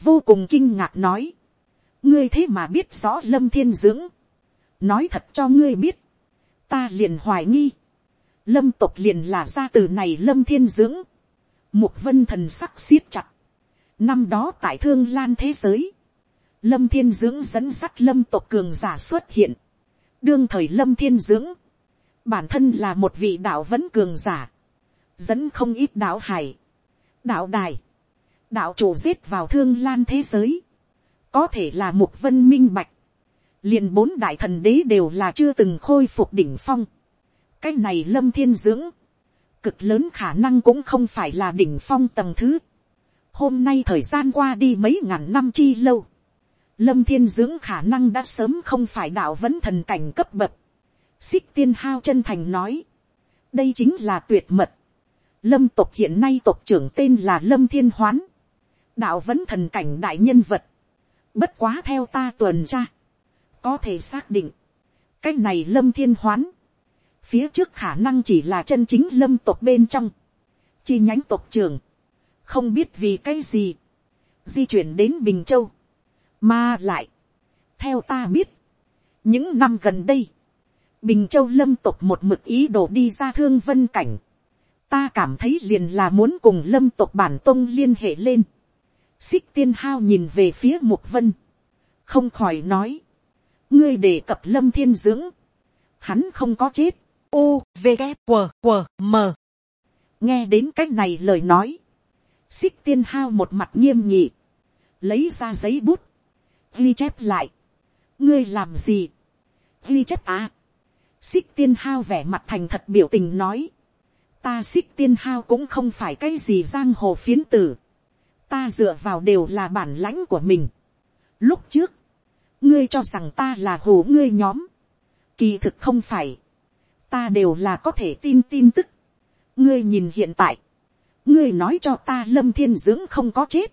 vô cùng kinh ngạc nói, ngươi thế mà biết rõ lâm thiên dưỡng, nói thật cho ngươi biết, ta liền hoài nghi, lâm tộc liền là ra từ này lâm thiên dưỡng, mục vân thần sắc siết chặt, năm đó tại thương lan thế giới, lâm thiên dưỡng dẫn sắt lâm tộc cường giả xuất hiện, đương thời lâm thiên dưỡng, bản thân là một vị đạo vẫn cường giả, dẫn không ít đạo hải, đạo đài, đạo chủ giết vào thương lan thế giới, có thể là một vân minh bạch, liền bốn đại thần đế đều là chưa từng khôi phục đỉnh phong, cái này lâm thiên dưỡng, cực lớn khả năng cũng không phải là đỉnh phong tầng thứ. Hôm nay thời gian qua đi mấy ngàn năm chi lâu. Lâm thiên dưỡng khả năng đã sớm không phải đạo vẫn thần cảnh cấp bậc. Xích tiên hao chân thành nói. Đây chính là tuyệt mật. Lâm tộc hiện nay tộc trưởng tên là Lâm Thiên Hoán. Đạo vẫn thần cảnh đại nhân vật. Bất quá theo ta tuần tra. Có thể xác định. Cái này Lâm Thiên Hoán. Phía trước khả năng chỉ là chân chính lâm tộc bên trong, chi nhánh tộc trường, không biết vì cái gì, di chuyển đến bình châu, mà lại, theo ta biết, những năm gần đây, bình châu lâm tộc một mực ý đồ đi ra thương vân cảnh, ta cảm thấy liền là muốn cùng lâm tộc bản tôn liên hệ lên, xích tiên hao nhìn về phía mục vân, không khỏi nói, ngươi đề cập lâm thiên dưỡng, hắn không có chết, u v g q q m. Nghe đến c á c h này lời nói. Xích tiên hao một mặt nghiêm nhị lấy ra giấy bút. Ghi chép lại. Ngươi làm gì? Ghi chép à? Xích tiên hao vẻ mặt thành thật biểu tình nói. Ta xích tiên hao cũng không phải cái gì giang hồ phiến tử ta dựa vào đều là bản lãnh của mình. Lúc trước ngươi cho rằng ta là hồ ngươi nhóm. Kỳ thực không phải. Ta đều là có thể tin tin tức. ngươi nhìn hiện tại, ngươi nói cho ta lâm thiên dưỡng không có chết,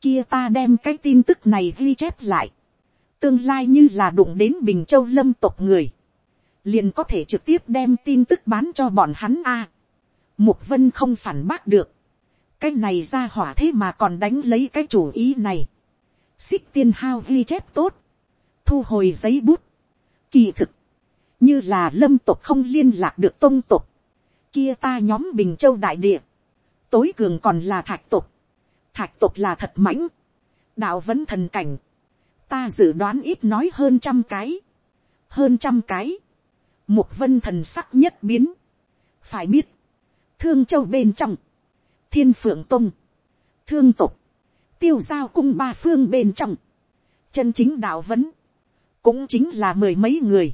kia ta đem cái tin tức này ghi chép lại, tương lai như là đụng đến bình châu lâm tộc người, liền có thể trực tiếp đem tin tức bán cho bọn hắn a. mục vân không phản bác được, cái này ra hỏa thế mà còn đánh lấy cái chủ ý này, xích tiên hao ghi chép tốt, thu hồi giấy bút, kỳ thực, như là lâm tộc không liên lạc được tôn tộc, kia ta nhóm bình châu đại địa, tối cường còn là thạch tộc, thạch tộc là thật mãnh, đạo vẫn thần cảnh, ta dự đoán ít nói hơn trăm cái, hơn trăm cái, một vân thần sắc nhất biến, phải biết, thương châu bên trong, thiên phượng tông, thương tục, tiêu giao cung ba phương bên trong, chân chính đạo vấn, cũng chính là mười mấy người,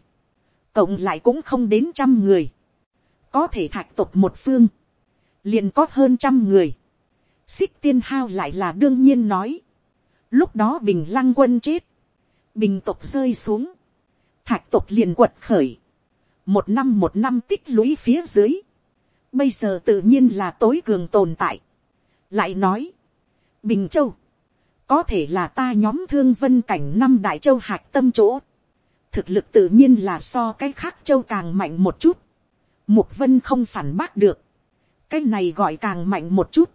cộng lại cũng không đến trăm người, có thể thạch tục một phương, liền có hơn trăm người, xích tiên hao lại là đương nhiên nói, lúc đó bình lăng quân chết, bình tục rơi xuống, thạch tục liền quật khởi, một năm một năm tích lũy phía dưới, bây giờ tự nhiên là tối cường tồn tại, lại nói, bình châu, có thể là ta nhóm thương vân cảnh năm đại châu hạc tâm chỗ, thực lực tự nhiên là so cái khác châu càng mạnh một chút. Mục vân không phản bác được. cái này gọi càng mạnh một chút.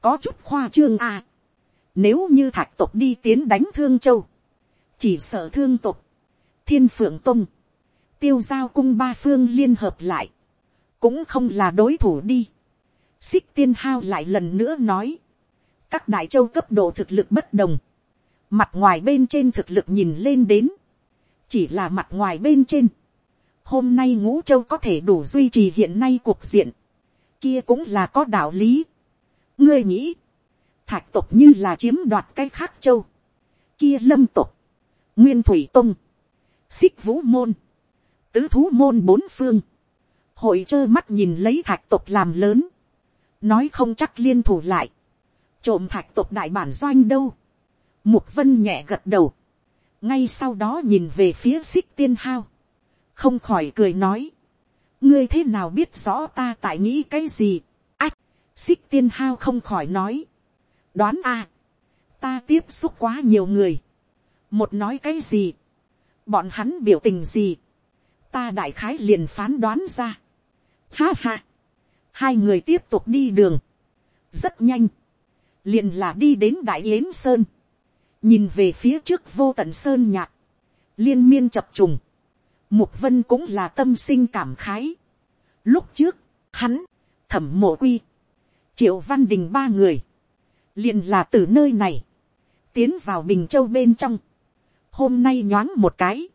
có chút khoa trương à. nếu như thạch tộc đi tiến đánh thương châu, chỉ sợ thương tộc, thiên phượng tông, tiêu giao cung ba phương liên hợp lại, cũng không là đối thủ đi. xích tiên hao lại lần nữa nói, các đại châu cấp độ thực lực bất đồng, mặt ngoài bên trên thực lực nhìn lên đến, chỉ là mặt ngoài bên trên. Hôm nay ngũ châu có thể đủ duy trì hiện nay cuộc diện, kia cũng là có đạo lý. ngươi nghĩ, thạch tộc như là chiếm đoạt cái khác châu, kia lâm tộc, nguyên thủy tông, xích vũ môn, tứ thú môn bốn phương, hội trơ mắt nhìn lấy thạch tộc làm lớn, nói không chắc liên thủ lại, trộm thạch tộc đại bản doanh đâu, mục vân nhẹ gật đầu, ngay sau đó nhìn về phía xích tiên hao, không khỏi cười nói, ngươi thế nào biết rõ ta tại nghĩ cái gì, ách, xích tiên hao không khỏi nói, đoán a, ta tiếp xúc quá nhiều người, một nói cái gì, bọn hắn biểu tình gì, ta đại khái liền phán đoán ra, ha ha, hai người tiếp tục đi đường, rất nhanh, liền là đi đến đại yến sơn, nhìn về phía trước vô tận sơn nhạc, liên miên chập trùng, Mục vân cũng là tâm sinh cảm khái. Lúc trước, hắn, thẩm mộ quy, triệu văn đình ba người, liền là từ nơi này, tiến vào bình châu bên trong, hôm nay nhoáng một cái,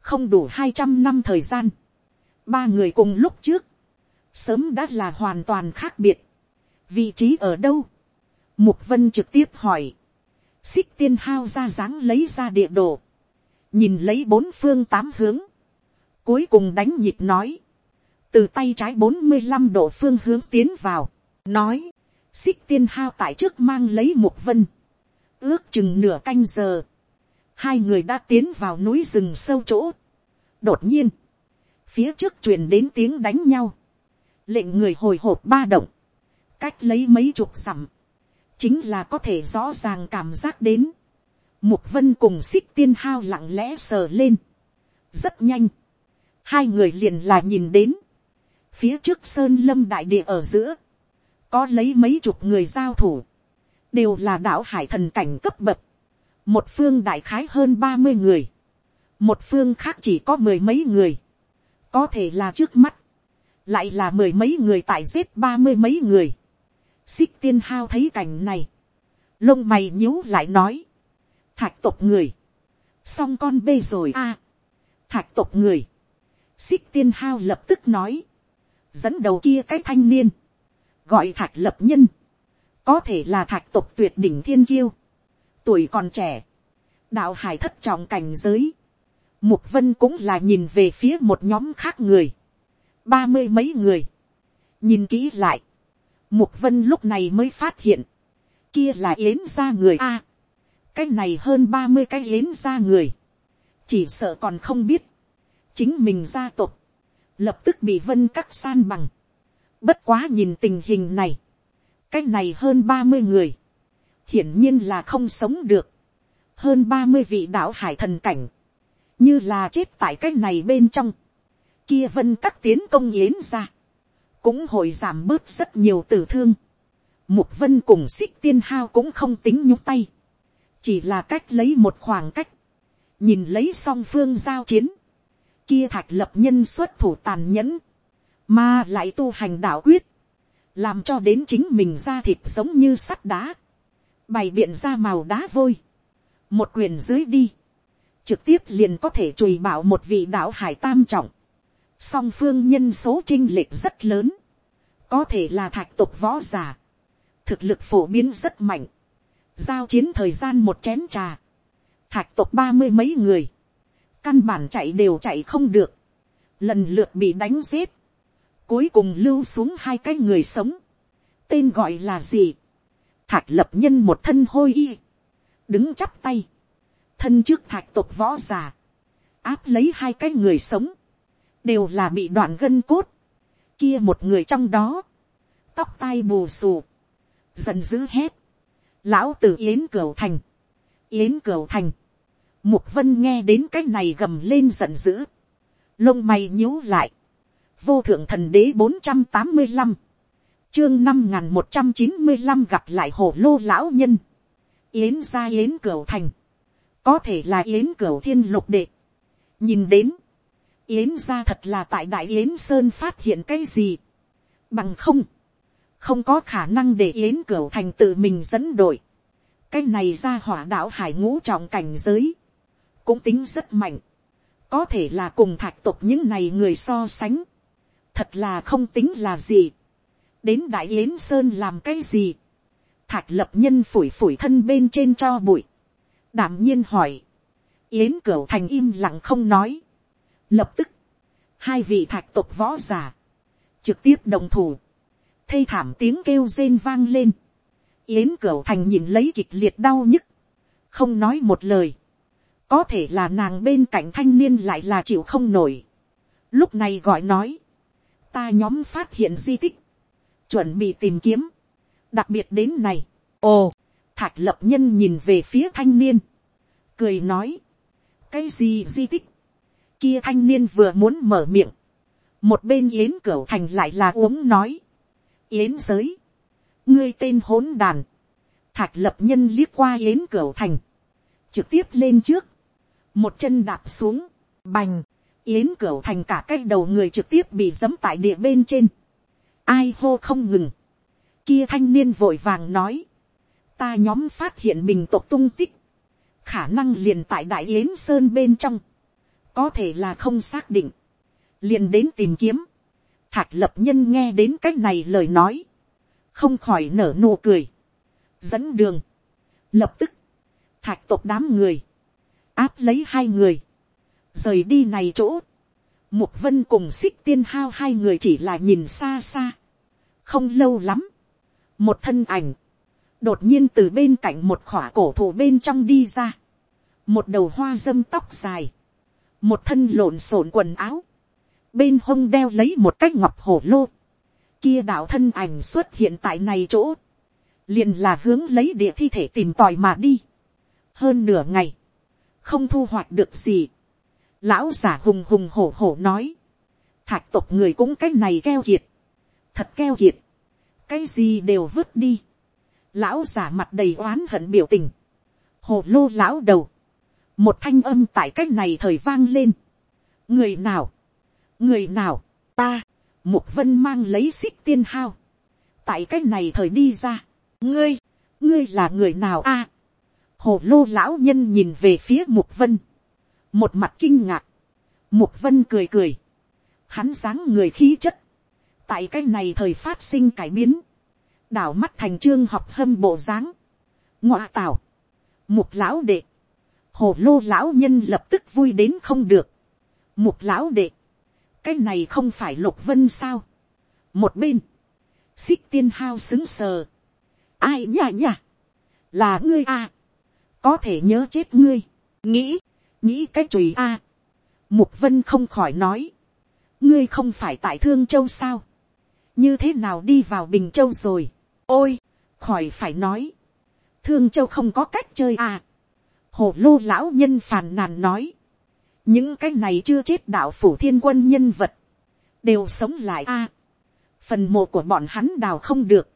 không đủ hai trăm năm thời gian, ba người cùng lúc trước, sớm đã là hoàn toàn khác biệt, vị trí ở đâu, mục vân trực tiếp hỏi, xích tiên hao ra dáng lấy ra địa đồ, nhìn lấy bốn phương tám hướng, cuối cùng đánh nhịp nói, từ tay trái bốn mươi năm độ phương hướng tiến vào, nói, xích tiên hao tại trước mang lấy một vân, ước chừng nửa canh giờ, hai người đã tiến vào núi rừng sâu chỗ. đột nhiên, phía trước truyền đến tiếng đánh nhau, lệnh người hồi hộp ba động, cách lấy mấy chục sẵm, chính là có thể rõ ràng cảm giác đến, mục vân cùng xích tiên hao lặng lẽ sờ lên, rất nhanh, hai người liền là nhìn đến, phía trước sơn lâm đại địa ở giữa, có lấy mấy chục người giao thủ, đều là đạo hải thần cảnh cấp bậc, một phương đại khái hơn ba mươi người, một phương khác chỉ có mười mấy người, có thể là trước mắt, lại là mười mấy người tại giết ba mươi mấy người, xích tiên hao thấy cảnh này, lông mày nhíu lại nói, thạch tộc người, xong con bê rồi a, thạch tộc người, xích tiên hao lập tức nói, dẫn đầu kia cái thanh niên, gọi thạch lập nhân, có thể là thạch tộc tuyệt đỉnh thiên kiêu, tuổi còn trẻ, đạo hải thất trọng cảnh giới, mục vân cũng là nhìn về phía một nhóm khác người, ba mươi mấy người, nhìn kỹ lại, mục vân lúc này mới phát hiện, kia là yến ra người a, cái này hơn ba mươi cái yến ra người, chỉ sợ còn không biết, chính mình gia tộc, lập tức bị vân cắt san bằng. Bất quá nhìn tình hình này, cái này hơn ba mươi người, hiển nhiên là không sống được. Hơn ba mươi vị đạo hải thần cảnh, như là chết tại cái này bên trong. Kia vân các tiến công yến ra, cũng hồi giảm bớt rất nhiều tử thương. Mục vân cùng xích tiên hao cũng không tính nhúc tay, chỉ là cách lấy một khoảng cách, nhìn lấy song phương giao chiến, kia thạch lập nhân xuất thủ tàn nhẫn, mà lại tu hành đạo quyết, làm cho đến chính mình ra thịt giống như sắt đá, bày biện ra màu đá vôi, một quyền dưới đi, trực tiếp liền có thể chùi bảo một vị đạo hải tam trọng, song phương nhân số chinh lệch rất lớn, có thể là thạch tục võ g i ả thực lực phổ biến rất mạnh, giao chiến thời gian một chén trà, thạch tục ba mươi mấy người, căn bản chạy đều chạy không được, lần lượt bị đánh giết, cuối cùng lưu xuống hai cái người sống, tên gọi là gì, thạch lập nhân một thân hôi y, đứng chắp tay, thân trước thạch tục võ già, áp lấy hai cái người sống, đều là bị đoạn gân cốt, kia một người trong đó, tóc tai bù xù, dần dữ hét, lão t ử yến cửu thành, yến cửu thành, Mục vân nghe đến cái này gầm lên giận dữ. Lông mày nhíu lại. Vô thượng thần đế 485. Chương 5195 gặp lại hồ lô lão nhân. Yến ra yến cửu thành. Có thể là yến cửu thiên lục đệ. Nhìn đến. Yến ra thật là tại đại yến sơn phát hiện cái gì. Bằng không. Không có khả năng để yến cửu thành tự mình dẫn đội. Cái này ra hỏa đạo hải ngũ trọng cảnh giới. Cũng tính rất mạnh, có thể là cùng thạch tục những này người so sánh, thật là không tính là gì, đến đại yến sơn làm cái gì, thạch lập nhân phủi phủi thân bên trên cho bụi, đảm nhiên hỏi, yến cửu thành im lặng không nói, lập tức, hai vị thạch tộc võ giả trực tiếp đồng thủ, thê thảm tiếng kêu rên vang lên, yến cửu thành nhìn lấy kịch liệt đau nhức, không nói một lời, có thể là nàng bên cạnh thanh niên lại là chịu không nổi. lúc này gọi nói, ta nhóm phát hiện di tích, chuẩn bị tìm kiếm, đặc biệt đến này, ồ, thạch lập nhân nhìn về phía thanh niên, cười nói, cái gì di tích, kia thanh niên vừa muốn mở miệng, một bên yến cửu thành lại là uống nói, yến giới, ngươi tên hỗn đàn, thạch lập nhân liếc qua yến cửu thành, trực tiếp lên trước, một chân đạp xuống, bành, yến cửu thành cả cái đầu người trực tiếp bị dẫm tại địa bên trên, ai hô không ngừng, kia thanh niên vội vàng nói, ta nhóm phát hiện mình tộc tung tích, khả năng liền tại đại yến sơn bên trong, có thể là không xác định, liền đến tìm kiếm, thạch lập nhân nghe đến cái này lời nói, không khỏi nở nụ cười, dẫn đường, lập tức, thạch tộc đám người, áp lấy hai người, rời đi này chỗ, mục vân cùng xích tiên hao hai người chỉ là nhìn xa xa, không lâu lắm, một thân ảnh, đột nhiên từ bên cạnh một khỏa cổ thụ bên trong đi ra, một đầu hoa dâm tóc dài, một thân lộn xộn quần áo, bên hông đeo lấy một cái ngọc hổ lô, kia đạo thân ảnh xuất hiện tại này chỗ, liền là hướng lấy địa thi thể tìm tòi mà đi, hơn nửa ngày, không thu hoạch được gì, lão giả hùng hùng hổ hổ nói, thạch tộc người cũng cái này keo kiệt, thật keo kiệt, cái gì đều vứt đi, lão giả mặt đầy oán hận biểu tình, hồ lô lão đầu, một thanh âm tại cách này thời vang lên, người nào, người nào, ta, mục vân mang lấy xích tiên hao, tại cách này thời đi ra, ngươi, ngươi là người nào a, hồ lô lão nhân nhìn về phía mục vân, một mặt kinh ngạc, mục vân cười cười, hắn dáng người khí chất, tại cái này thời phát sinh cải biến, đảo mắt thành trương học hâm bộ dáng, ngoa tảo, mục lão đệ, hồ lô lão nhân lập tức vui đến không được, mục lão đệ, cái này không phải lục vân sao, một bên, xích tiên hao xứng sờ, ai nhả nhả, là ngươi à, có thể nhớ chết ngươi, nghĩ, nghĩ cái chùy a, mục vân không khỏi nói, ngươi không phải tại thương châu sao, như thế nào đi vào bình châu rồi, ôi, khỏi phải nói, thương châu không có cách chơi à, hồ lô lão nhân phàn nàn nói, những cái này chưa chết đạo phủ thiên quân nhân vật, đều sống lại a, phần mộ của bọn hắn đào không được,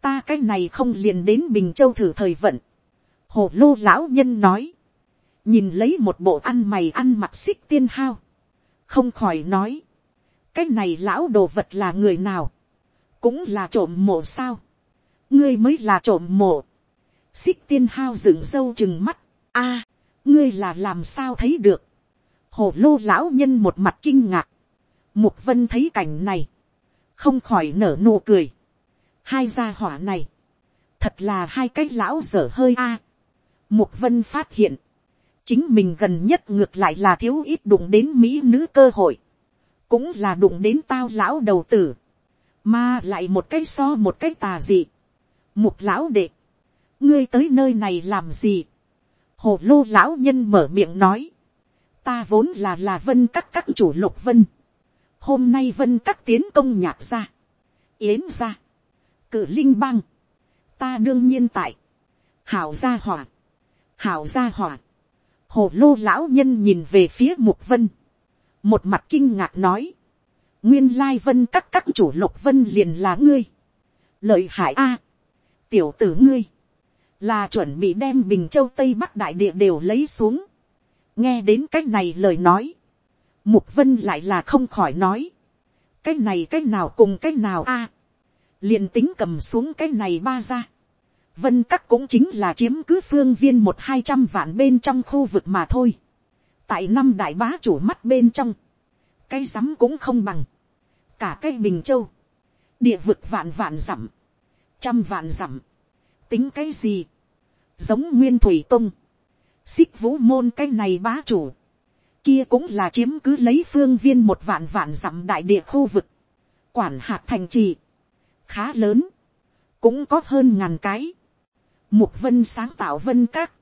ta cái này không liền đến bình châu thử thời vận, hồ lô lão nhân nói, nhìn lấy một bộ ăn mày ăn mặc xích tiên hao, không khỏi nói, cái này lão đồ vật là người nào, cũng là trộm mộ sao, ngươi mới là trộm mộ, xích tiên hao dựng sâu chừng mắt, a, ngươi là làm sao thấy được, hồ lô lão nhân một mặt kinh ngạc, mục vân thấy cảnh này, không khỏi nở nụ cười, hai gia hỏa này, thật là hai cái lão dở hơi a, mục vân phát hiện, chính mình gần nhất ngược lại là thiếu ít đụng đến mỹ nữ cơ hội, cũng là đụng đến tao lão đầu tử, mà lại một cái so một cái tà dị. Mục lão đệ, ngươi tới nơi này làm gì? Hồ lô lão nhân mở miệng nói, ta vốn là là vân các các chủ lục vân, hôm nay vân các tiến công nhạc ra, yến ra, cử linh bang, ta đương nhiên tại, hảo gia hỏa, hảo gia hỏa, hồ lô lão nhân nhìn về phía mục vân, một mặt kinh ngạc nói, nguyên lai vân các các chủ lục vân liền là ngươi, lợi hại a, tiểu tử ngươi, là chuẩn bị đem bình châu tây bắc đại địa đều lấy xuống, nghe đến cái này lời nói, mục vân lại là không khỏi nói, cái này cái nào cùng cái nào a, liền tính cầm xuống cái này ba ra, vân các cũng chính là chiếm cứ phương viên một hai trăm vạn bên trong khu vực mà thôi. tại năm đại bá chủ mắt bên trong, cái rắm cũng không bằng, cả cái bình châu, địa vực vạn vạn dặm, trăm vạn dặm, tính cái gì, giống nguyên thủy tung, xích vũ môn cái này bá chủ, kia cũng là chiếm cứ lấy phương viên một vạn vạn dặm đại địa khu vực, quản hạt thành trì, khá lớn, cũng có hơn ngàn cái, Mục vân sáng tạo vân các.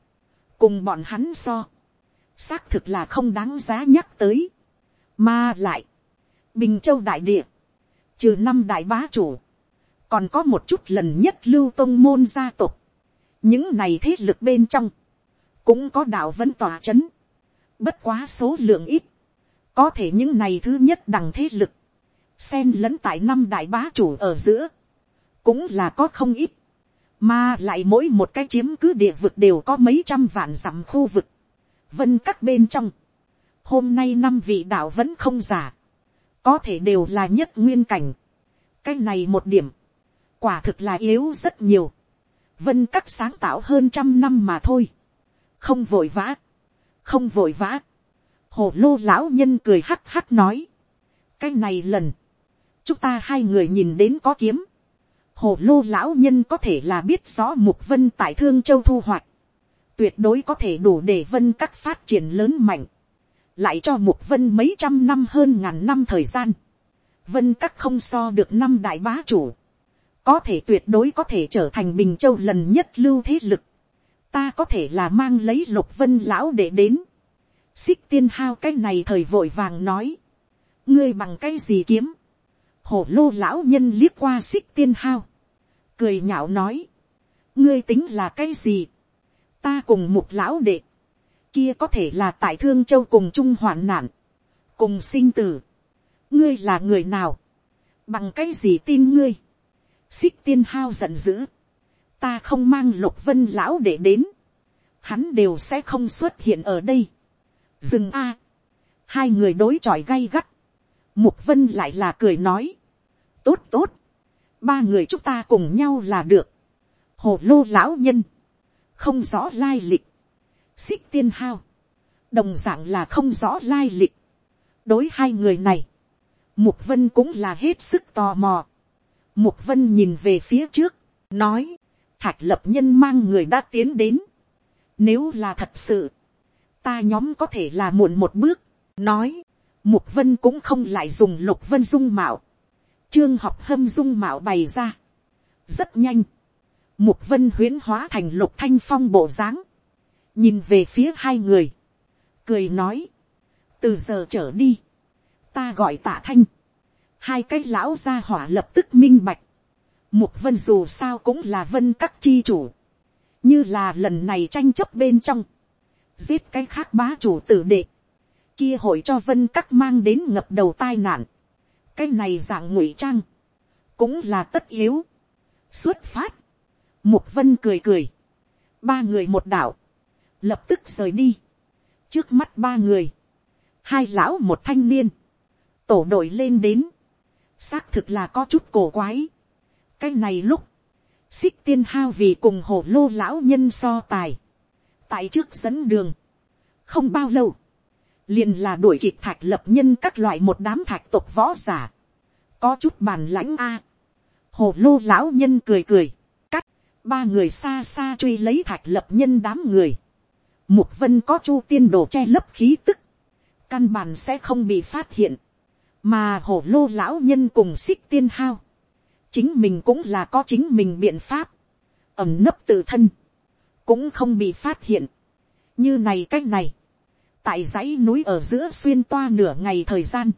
Cùng bọn hắn so. Xác thực là không đáng giá nhắc tới. Mà lại. Bình Châu Đại Địa. Trừ năm đại bá chủ. Còn có một chút lần nhất lưu tông môn gia tộc. Những này thế lực bên trong. Cũng có đạo vân tòa chấn. Bất quá số lượng ít. Có thể những này thứ nhất đằng thế lực. Xen lẫn tại năm đại bá chủ ở giữa. Cũng là có không ít mà lại mỗi một cái chiếm cứ địa vực đều có mấy trăm vạn dặm khu vực. Vân các bên trong. hôm nay năm vị đạo vẫn không giả, có thể đều là nhất nguyên cảnh, cái này một điểm, quả thực là yếu rất nhiều, vân các sáng tạo hơn trăm năm mà thôi, không vội vã, không vội vã, hồ lô lão nhân cười hắc hắc nói, cái này lần, chúng ta hai người nhìn đến có kiếm, hồ lô lão nhân có thể là biết rõ mục vân tại thương châu thu hoạch, tuyệt đối có thể đủ để vân các phát triển lớn mạnh, lại cho mục vân mấy trăm năm hơn ngàn năm thời gian, vân các không so được năm đại bá chủ, có thể tuyệt đối có thể trở thành bình châu lần nhất lưu thế lực, ta có thể là mang lấy lục vân lão để đến, xích tiên hao cái này thời vội vàng nói, ngươi bằng cái gì kiếm, hổ lô lão nhân liếc qua xích tiên hao, cười nhạo nói, ngươi tính là cái gì, ta cùng một lão đệ, kia có thể là tại thương châu cùng chung hoạn nạn, cùng sinh tử, ngươi là người nào, bằng cái gì tin ngươi, xích tiên hao giận dữ, ta không mang lục vân lão để đến, hắn đều sẽ không xuất hiện ở đây. dừng a, hai người đối chọi gay gắt, mục vân lại là cười nói, tốt tốt, ba người chúng ta cùng nhau là được, hồ lô lão nhân, không rõ lai lịch, xích tiên hao, đồng d ạ n g là không rõ lai lịch, đối hai người này, mục vân cũng là hết sức tò mò, mục vân nhìn về phía trước, nói, thạch lập nhân mang người đã tiến đến, nếu là thật sự, ta nhóm có thể là muộn một bước, nói, mục vân cũng không lại dùng lục vân dung mạo, trương học hâm dung mạo bày ra, rất nhanh, Mục vân huyến hóa thành lục thanh phong bộ dáng. Nhìn về phía hai người. Cười nói. Từ giờ trở đi. Ta gọi tạ thanh. Hai cái lão gia hỏa lập tức minh bạch. Mục vân dù sao cũng là vân các chi chủ. Như là lần này tranh chấp bên trong. Giết cái khác bá chủ tử đệ. Kia hội cho vân các mang đến ngập đầu tai nạn. Cái này dạng ngụy trang. Cũng là tất yếu. Xuất phát Mục vân cười cười. Ba người một đảo. Lập tức rời đi. Trước mắt ba người. Hai lão một thanh niên. Tổ đội lên đến. Xác thực là có chút cổ quái. Cái này lúc. Xích tiên hao vì cùng hổ lô lão nhân so tài. Tại trước dẫn đường. Không bao lâu. Liền là đuổi kịp thạch lập nhân các loại một đám thạch tộc võ giả. Có chút bàn lãnh a. Hổ lô lão nhân cười cười, cắt, ba người xa xa truy lấy thạch lập nhân đám người. Mục vân có chu tiên đồ che lấp khí tức. Căn bản sẽ không bị phát hiện. Mà hổ lô lão nhân cùng xích tiên hao. Chính mình cũng là có chính mình biện pháp. Ẩm nấp tự thân. Cũng không bị phát hiện. Như này cách này. Tại dãy núi ở giữa xuyên toa nửa ngày thời gian.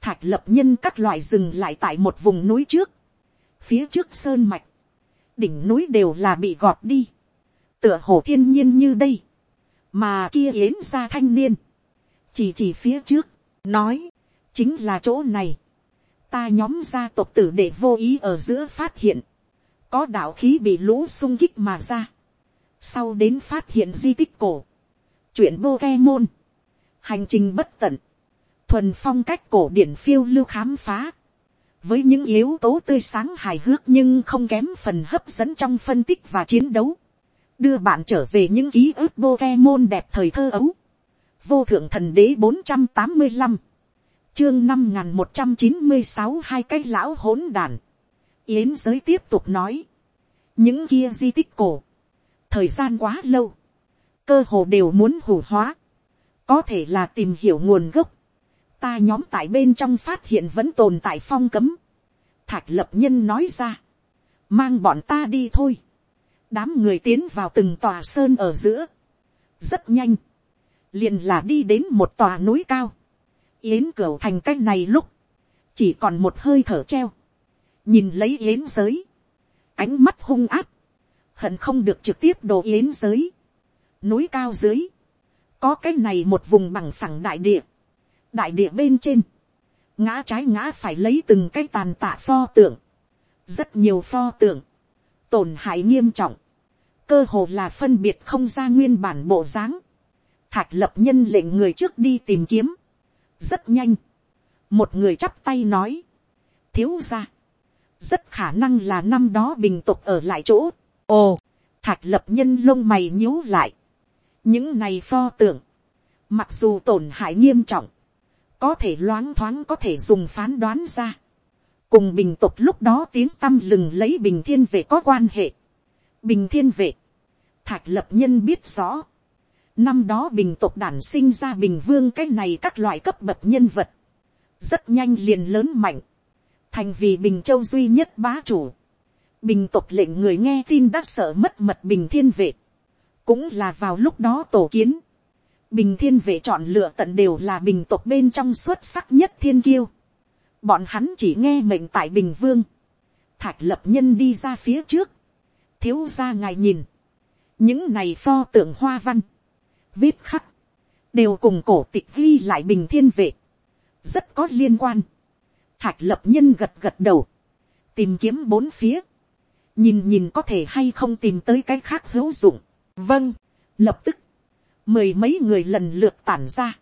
Thạch lập nhân các loại rừng lại tại một vùng núi trước. Phía trước sơn mạch đỉnh núi đều là bị gọt đi, tựa hồ thiên nhiên như đây, mà kia yến ra thanh niên, chỉ chỉ phía trước, nói, chính là chỗ này, ta nhóm gia tộc tử để vô ý ở giữa phát hiện, có đạo khí bị lũ sung kích mà ra, sau đến phát hiện di tích cổ, chuyện bô ke môn, hành trình bất tận, thuần phong cách cổ điển phiêu lưu khám phá, với những yếu tố tươi sáng hài hước nhưng không kém phần hấp dẫn trong phân tích và chiến đấu, đưa bạn trở về những ký ức bô ke môn đẹp thời thơ ấu, vô thượng thần đế bốn trăm tám mươi năm, chương năm n g h n một trăm chín mươi sáu hai cái lão hỗn đàn, yến giới tiếp tục nói, những kia di tích cổ, thời gian quá lâu, cơ hồ đều muốn hủ hóa, có thể là tìm hiểu nguồn gốc, ta nhóm tại bên trong phát hiện vẫn tồn tại phong cấm. thạch lập nhân nói ra, mang bọn ta đi thôi. đám người tiến vào từng tòa sơn ở giữa. rất nhanh, liền là đi đến một tòa núi cao yến cửu thành cái này lúc, chỉ còn một hơi thở treo. nhìn lấy yến giới, ánh mắt hung áp, hận không được trực tiếp đổ yến giới. núi cao dưới, có cái này một vùng bằng phẳng đại địa. Đại địa bên trên, ngã trái ngã phải lấy từng cái tàn tạ pho tượng, rất nhiều pho tượng, tổn hại nghiêm trọng, cơ hồ là phân biệt không ra nguyên bản bộ dáng, thạch lập nhân lệnh người trước đi tìm kiếm, rất nhanh, một người chắp tay nói, thiếu ra, rất khả năng là năm đó bình tục ở lại chỗ, ồ, thạch lập nhân lông mày nhíu lại, những này pho tưởng, mặc dù tổn hại nghiêm trọng, có thể loáng thoáng có thể dùng phán đoán ra, cùng bình tục lúc đó tiếng tăm lừng lấy bình thiên vệ có quan hệ, bình thiên vệ, thạch lập nhân biết rõ, năm đó bình tộc đản sinh ra bình vương cái này các loại cấp bậc nhân vật, rất nhanh liền lớn mạnh, thành vì bình châu duy nhất bá chủ, bình tộc lệnh người nghe tin đã sợ mất mật bình thiên vệ, cũng là vào lúc đó tổ kiến, bình thiên vệ chọn lựa tận đều là bình tộc bên trong xuất sắc nhất thiên kiêu, bọn hắn chỉ nghe mệnh tại bình vương, thạch lập nhân đi ra phía trước, thiếu ra ngài nhìn, những này pho tượng hoa văn, vết khắc, đều cùng cổ tịch ghi lại bình thiên vệ, rất có liên quan. Thạch lập nhân gật gật đầu, tìm kiếm bốn phía, nhìn nhìn có thể hay không tìm tới cái khác hữu dụng. vâng, lập tức, mười mấy người lần lượt tản ra,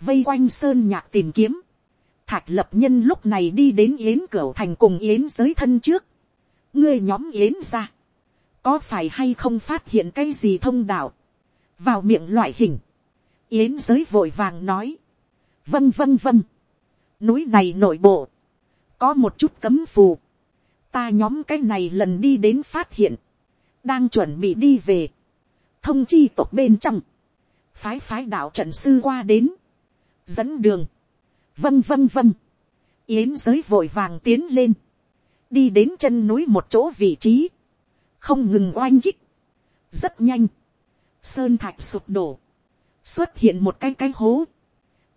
vây quanh sơn nhạc tìm kiếm. Thạch lập nhân lúc này đi đến yến cửa thành cùng yến giới thân trước, ngươi nhóm yến ra, có phải hay không phát hiện cái gì thông đạo, vào miệng loại hình, yến giới vội vàng nói, vâng vâng vâng, núi này nội bộ, có một chút cấm phù, ta nhóm cái này lần đi đến phát hiện, đang chuẩn bị đi về, thông chi tộc bên trong, phái phái đạo trận sư qua đến, dẫn đường, vâng vâng vâng, yến giới vội vàng tiến lên, đi đến chân núi một chỗ vị trí, không ngừng oanh kích, rất nhanh, sơn thạch sụp đổ, xuất hiện một cái cái hố,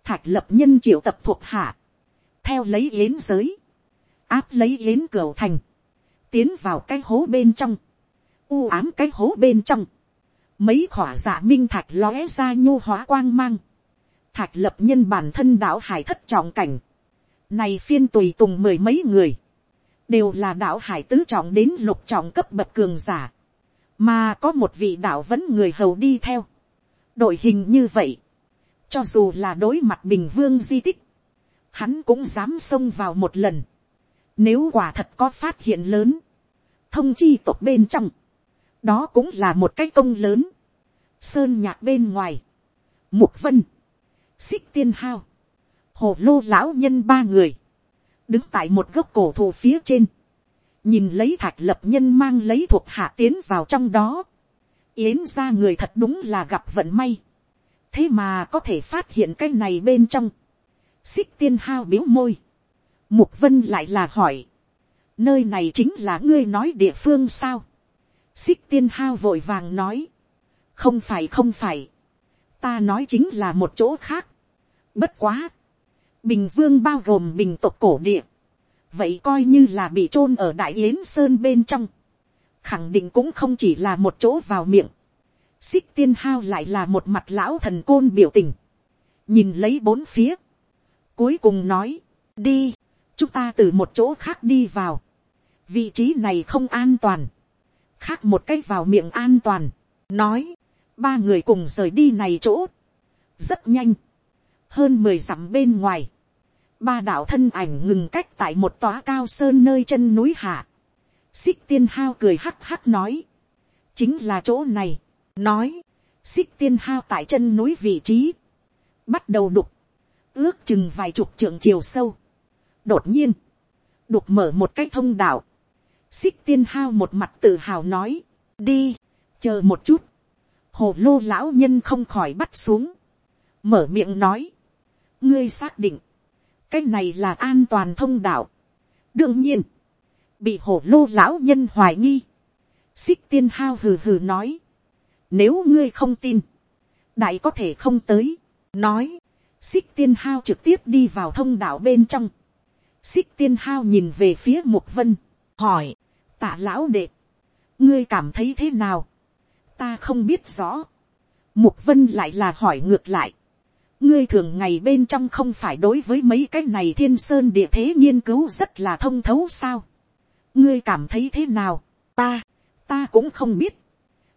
thạch lập nhân triệu tập thuộc hạ, theo lấy yến giới, áp lấy yến cửa thành, tiến vào cái hố bên trong, u ám cái hố bên trong, mấy khỏa dạ minh thạch lóe ra nhu hóa quang mang, thạch lập nhân bản thân đạo hải thất trọng cảnh, này phiên tùy tùng mười mấy người, đều là đạo hải tứ trọng đến lục trọng cấp bậc cường giả, mà có một vị đạo vẫn người hầu đi theo, đội hình như vậy, cho dù là đối mặt bình vương di tích, hắn cũng dám xông vào một lần, nếu quả thật có phát hiện lớn, thông chi tộc bên trong, đó cũng là một cái công lớn, sơn nhạc bên ngoài, mục vân, xích tiên hao, hồ lô lão nhân ba người, đứng tại một gốc cổ thụ phía trên, nhìn lấy thạch lập nhân mang lấy thuộc hạ tiến vào trong đó, yến ra người thật đúng là gặp vận may, thế mà có thể phát hiện cái này bên trong, xích tiên hao biếu môi, mục vân lại là hỏi, nơi này chính là ngươi nói địa phương sao, xích tiên hao vội vàng nói, không phải không phải, ta nói chính là một chỗ khác, bất quá, bình vương bao gồm bình tộc cổ địa, vậy coi như là bị chôn ở đại yến sơn bên trong, khẳng định cũng không chỉ là một chỗ vào miệng, xích tiên hao lại là một mặt lão thần côn biểu tình, nhìn lấy bốn phía, cuối cùng nói, đi, chúng ta từ một chỗ khác đi vào, vị trí này không an toàn, khác một cách vào miệng an toàn, nói, ba người cùng rời đi này chỗ, rất nhanh, hơn mười dặm bên ngoài, ba đạo thân ảnh ngừng cách tại một tòa cao sơn nơi chân núi hạ, xích tiên hao cười hắc hắc nói, chính là chỗ này, nói, xích tiên hao tại chân núi vị trí, bắt đầu đục, ước chừng vài chục trượng chiều sâu. đột nhiên, đục mở một cái thông đạo, xích tiên hao một mặt tự hào nói, đi, chờ một chút, hồ lô lão nhân không khỏi bắt xuống, mở miệng nói, ngươi xác định, cái này là an toàn thông đạo. đương nhiên, bị hồ lô lão nhân hoài nghi, xích tiên hao hừ hừ nói, nếu ngươi không tin, đại có thể không tới, nói, xích tiên hao trực tiếp đi vào thông đạo bên trong, xích tiên hao nhìn về phía mục vân, hỏi, tạ lão đệ, ngươi cảm thấy thế nào, ta không biết rõ, mục vân lại là hỏi ngược lại, ngươi thường ngày bên trong không phải đối với mấy cái này thiên sơn địa thế nghiên cứu rất là thông thấu sao. ngươi cảm thấy thế nào, ta, ta cũng không biết.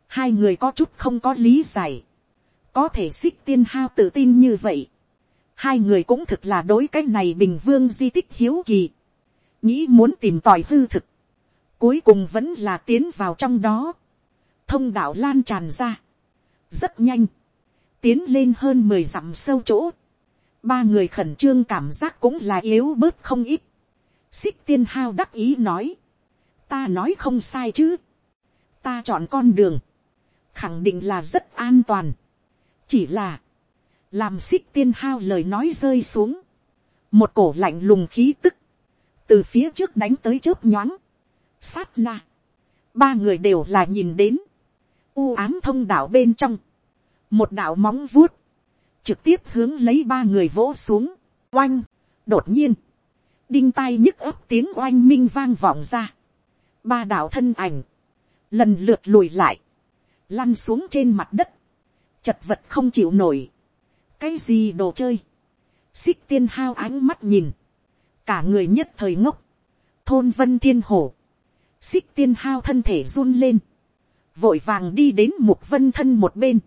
hai người có chút không có lý giải. có thể xích tiên hao tự tin như vậy, hai người cũng thực là đối cái này bình vương di tích hiếu kỳ, nghĩ muốn tìm tòi hư thực, cuối cùng vẫn là tiến vào trong đó, thông đạo lan tràn ra, rất nhanh, tiến lên hơn mười dặm sâu chỗ, ba người khẩn trương cảm giác cũng là yếu bớt không ít, xích tiên hao đắc ý nói, ta nói không sai chứ, ta chọn con đường, khẳng định là rất an toàn, chỉ là, làm xích tiên hao lời nói rơi xuống, một cổ lạnh lùng khí tức, từ phía trước đánh tới chớp nhoáng, sát na, ba người đều là nhìn đến, u ám thông đạo bên trong, một đạo móng vuốt, trực tiếp hướng lấy ba người vỗ xuống, oanh, đột nhiên, đinh tai nhức ấp tiếng oanh minh vang vọng ra, ba đạo thân ảnh, lần lượt lùi lại, lăn xuống trên mặt đất, chật vật không chịu nổi, cái gì đồ chơi, xích tiên hao ánh mắt nhìn, cả người nhất thời ngốc, thôn vân thiên hổ, xích tiên hao thân thể run lên, vội vàng đi đến mục vân thân một bên,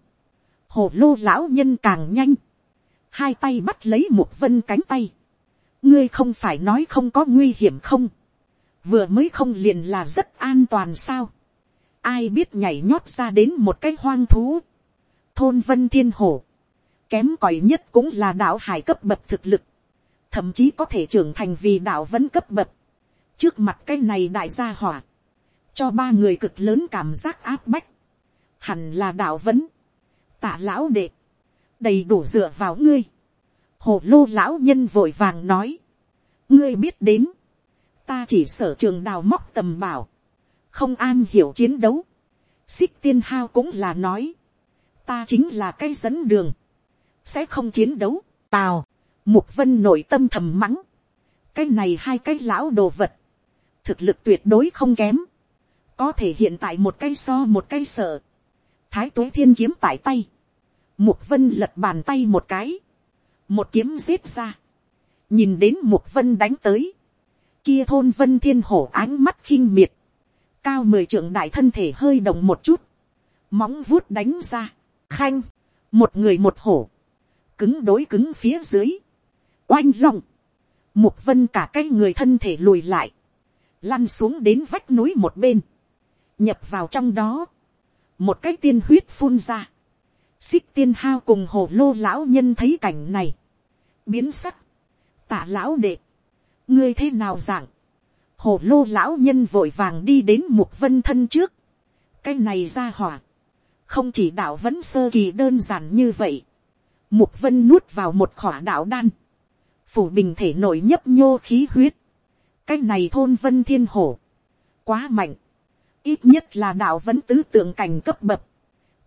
hồ lô lão nhân càng nhanh, hai tay bắt lấy một vân cánh tay, ngươi không phải nói không có nguy hiểm không, vừa mới không liền là rất an toàn sao, ai biết nhảy nhót ra đến một cái hoang thú, thôn vân thiên hổ, kém cỏi nhất cũng là đạo hải cấp bậc thực lực, thậm chí có thể trưởng thành vì đạo vẫn cấp bậc, trước mặt cái này đại gia hỏa, cho ba người cực lớn cảm giác áp bách, hẳn là đạo vấn, tạ lão đệ, đầy đủ dựa vào ngươi, hồ lô lão nhân vội vàng nói, ngươi biết đến, ta chỉ sở trường đào móc tầm bảo, không an hiểu chiến đấu, xích tiên hao cũng là nói, ta chính là cái dẫn đường, sẽ không chiến đấu, tào, mục vân nội tâm thầm mắng, cái này hai cái lão đồ vật, thực lực tuyệt đối không kém, có thể hiện tại một cái so một cái sợ, thái tuế thiên kiếm tại tay, mục vân lật bàn tay một cái, một kiếm giết ra, nhìn đến mục vân đánh tới, kia thôn vân thiên hổ ánh mắt khinh miệt, cao mười trưởng đại thân thể hơi động một chút, móng vuốt đánh ra, khanh, một người một hổ, cứng đối cứng phía dưới, oanh long, mục vân cả cái người thân thể lùi lại, lăn xuống đến vách núi một bên, nhập vào trong đó, một cái tiên huyết phun ra, xích tiên hao cùng hồ lô lão nhân thấy cảnh này, biến sắc, tạ lão đệ, ngươi thế nào dạng, hồ lô lão nhân vội vàng đi đến mục vân thân trước, cái này ra hỏa, không chỉ đạo vẫn sơ kỳ đơn giản như vậy, mục vân nuốt vào một khỏa đạo đan, phủ bình thể nổi nhấp nhô khí huyết, cái này thôn vân thiên hổ, quá mạnh, ít nhất là đạo vẫn tứ tượng cảnh cấp bậc,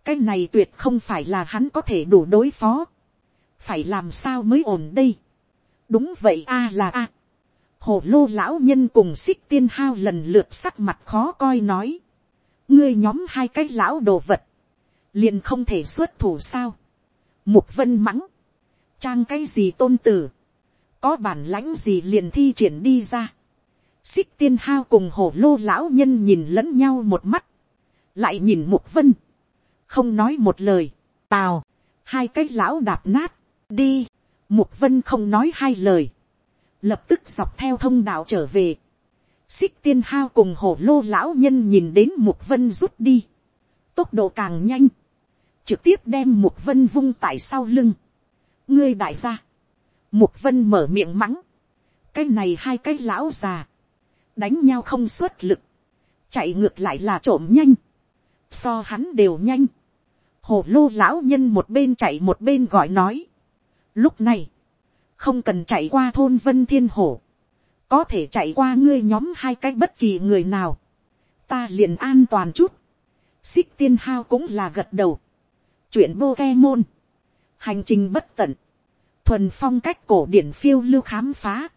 cái này tuyệt không phải là hắn có thể đủ đối phó, phải làm sao mới ổn đây, đúng vậy a là a, hồ lô lão nhân cùng xích tiên hao lần lượt sắc mặt khó coi nói, ngươi nhóm hai cái lão đồ vật, liền không thể xuất thủ sao, mục vân mắng, trang cái gì tôn tử, có bản lãnh gì liền thi triển đi ra, xích tiên hao cùng hổ lô lão nhân nhìn lẫn nhau một mắt, lại nhìn mục vân, không nói một lời, tào, hai cái lão đạp nát, đi, mục vân không nói hai lời, lập tức dọc theo thông đạo trở về, xích tiên hao cùng hổ lô lão nhân nhìn đến mục vân rút đi, tốc độ càng nhanh, trực tiếp đem mục vân vung tại sau lưng, ngươi đại gia, mục vân mở miệng mắng, cái này hai cái lão già, đánh nhau không xuất lực, chạy ngược lại là trộm nhanh, so hắn đều nhanh, hồ lô lão nhân một bên chạy một bên gọi nói, lúc này, không cần chạy qua thôn vân thiên hổ, có thể chạy qua ngươi nhóm hai cái bất kỳ người nào, ta liền an toàn chút, xích tiên hao cũng là gật đầu, chuyện vô ke môn, hành trình bất tận, thuần phong cách cổ điển phiêu lưu khám phá,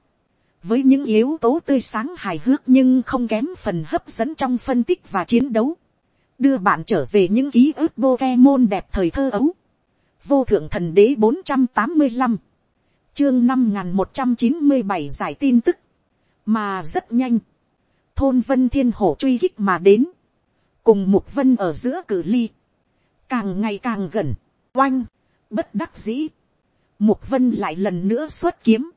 với những yếu tố tươi sáng hài hước nhưng không kém phần hấp dẫn trong phân tích và chiến đấu, đưa bạn trở về những ký ức bô ke môn đẹp thời thơ ấu, vô thượng thần đế bốn trăm tám mươi năm, chương năm n g h n một trăm chín mươi bảy giải tin tức, mà rất nhanh, thôn vân thiên hổ truy hích mà đến, cùng mục vân ở giữa cử ly, càng ngày càng gần, oanh, bất đắc dĩ, mục vân lại lần nữa xuất kiếm,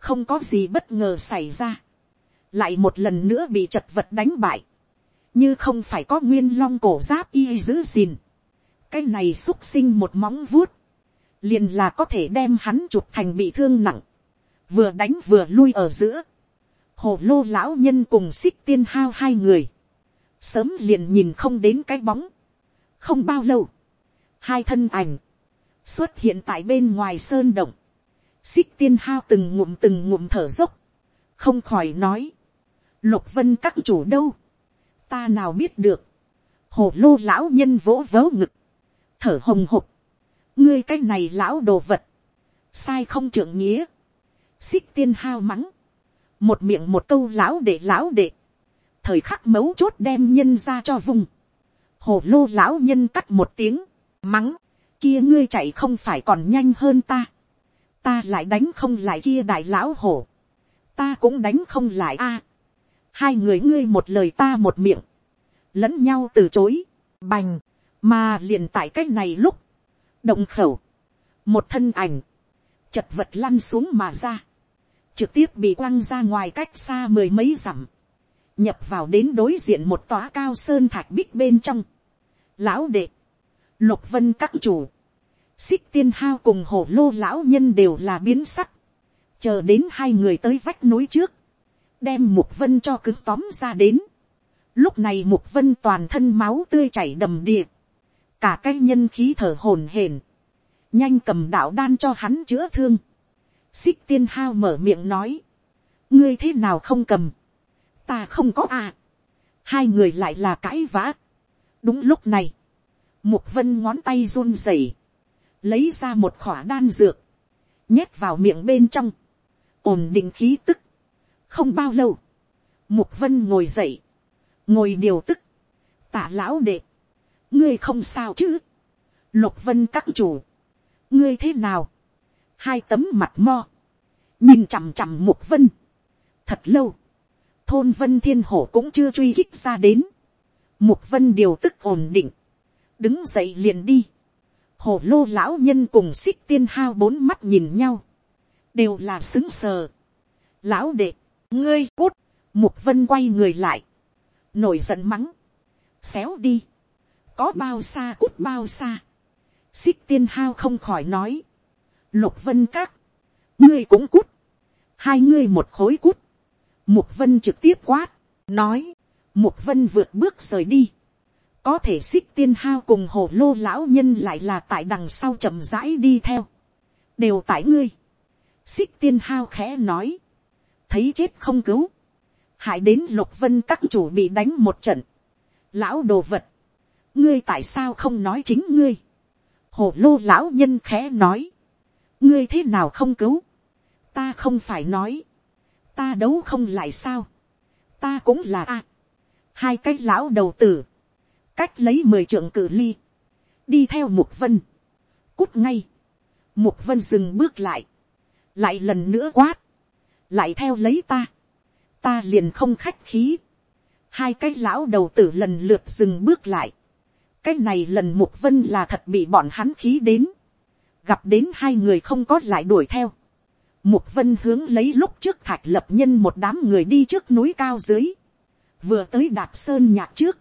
không có gì bất ngờ xảy ra, lại một lần nữa bị chật vật đánh bại, như không phải có nguyên long cổ giáp y giữ gìn, cái này xúc sinh một móng vuốt, liền là có thể đem hắn chụp thành bị thương nặng, vừa đánh vừa lui ở giữa, hồ lô lão nhân cùng xích tiên hao hai người, sớm liền nhìn không đến cái bóng, không bao lâu, hai thân ảnh, xuất hiện tại bên ngoài sơn động, xích tiên hao từng ngụm từng ngụm thở dốc, không khỏi nói, lục vân các chủ đâu, ta nào biết được, hồ lô lão nhân vỗ vớ ngực, thở hồng hộc, ngươi cái này lão đồ vật, sai không trưởng nghĩa, xích tiên hao mắng, một miệng một câu lão đệ lão đệ, thời khắc mấu chốt đem nhân ra cho vùng, hồ lô lão nhân cắt một tiếng, mắng, kia ngươi chạy không phải còn nhanh hơn ta, ta lại đánh không lại kia đại lão hổ, ta cũng đánh không lại a, hai người ngươi một lời ta một miệng, lẫn nhau từ chối, bành, mà liền tại cái này lúc, động khẩu, một thân ảnh, chật vật lăn xuống mà ra, trực tiếp bị quăng ra ngoài cách xa mười mấy dặm, nhập vào đến đối diện một tòa cao sơn thạch bích bên trong. Lão đệ, lục vân các chủ, xích tiên hao cùng hổ lô lão nhân đều là biến sắc, chờ đến hai người tới vách núi trước, đem mục vân cho cứng tóm ra đến. Lúc này mục vân toàn thân máu tươi chảy đầm đìa, cả cái nhân khí thở hồn hển, nhanh cầm đạo đan cho hắn chữa thương. xích tiên hao mở miệng nói, ngươi thế nào không cầm, ta không có à. hai người lại là cãi vã. đúng lúc này, mục vân ngón tay run rẩy, lấy ra một khỏa đan dược, nhét vào miệng bên trong, ổn định khí tức. không bao lâu, mục vân ngồi dậy, ngồi điều tức, tả lão đệ, ngươi không sao chứ, lục vân các chủ, ngươi thế nào, hai tấm mặt mo, nhìn chằm chằm mục vân, thật lâu, thôn vân thiên hổ cũng chưa truy khích ra đến, mục vân điều tức ổn định, đứng dậy liền đi, hổ lô lão nhân cùng xích tiên hao bốn mắt nhìn nhau, đều là xứng sờ, lão đệ, ngươi cút, mục vân quay người lại, nổi giận mắng, xéo đi, có bao xa cút bao xa, xích tiên hao không khỏi nói, lục vân các, ngươi cũng cút, hai ngươi một khối cút, mục vân trực tiếp quát, nói, mục vân vượt bước rời đi, có thể xích tiên hao cùng hồ lô lão nhân lại là tại đằng sau chậm rãi đi theo, đều tại ngươi, xích tiên hao khẽ nói, thấy chết không cứu, hại đến lục vân các chủ bị đánh một trận, lão đồ vật, ngươi tại sao không nói chính ngươi, hồ lô lão nhân khẽ nói, ngươi thế nào không cứu, ta không phải nói, ta đấu không lại sao, ta cũng là a, hai cái lão đầu tử, cách lấy mười trưởng cử ly, đi theo mục vân, cút ngay, mục vân dừng bước lại, lại lần nữa quát, lại theo lấy ta, ta liền không khách khí, hai cái lão đầu tử lần lượt dừng bước lại, cái này lần mục vân là thật bị bọn hắn khí đến, gặp đến hai người không có lại đuổi theo, mục vân hướng lấy lúc trước thạch lập nhân một đám người đi trước núi cao dưới, vừa tới đạp sơn nhạc trước,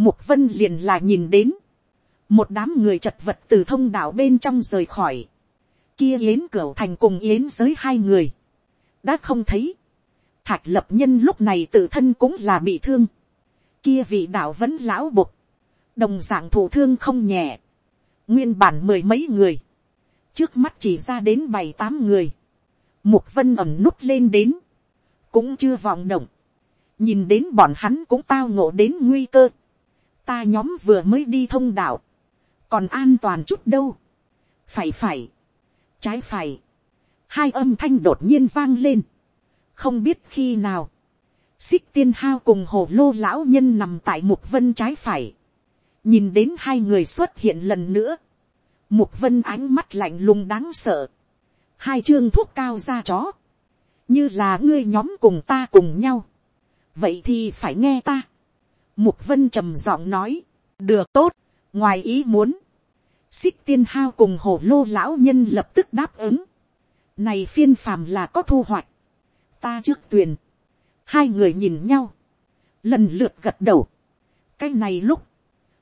mục vân liền là nhìn đến, một đám người chật vật từ thông đạo bên trong rời khỏi, kia yến cửu thành cùng yến giới hai người, đã không thấy, thạch lập nhân lúc này tự thân cũng là bị thương, kia vị đạo vẫn lão bục, đồng dạng thủ thương không nhẹ, nguyên bản mười mấy người, trước mắt chỉ ra đến bảy tám người, mục vân ẩm nút lên đến, cũng chưa vọng động, nhìn đến bọn hắn cũng tao ngộ đến nguy cơ, ta nhóm vừa mới đi thông đạo, còn an toàn chút đâu, phải phải, trái phải, hai âm thanh đột nhiên vang lên, không biết khi nào, xích tiên hao cùng hồ lô lão nhân nằm tại mục vân trái phải, nhìn đến hai người xuất hiện lần nữa, mục vân ánh mắt lạnh lùng đáng sợ, hai chương thuốc cao ra chó, như là ngươi nhóm cùng ta cùng nhau, vậy thì phải nghe ta. Mục vân trầm giọng nói, được tốt, ngoài ý muốn, xích tiên hao cùng hồ lô lão nhân lập tức đáp ứng, này phiên phàm là có thu hoạch, ta trước tuyền, hai người nhìn nhau, lần lượt gật đầu, cái này lúc,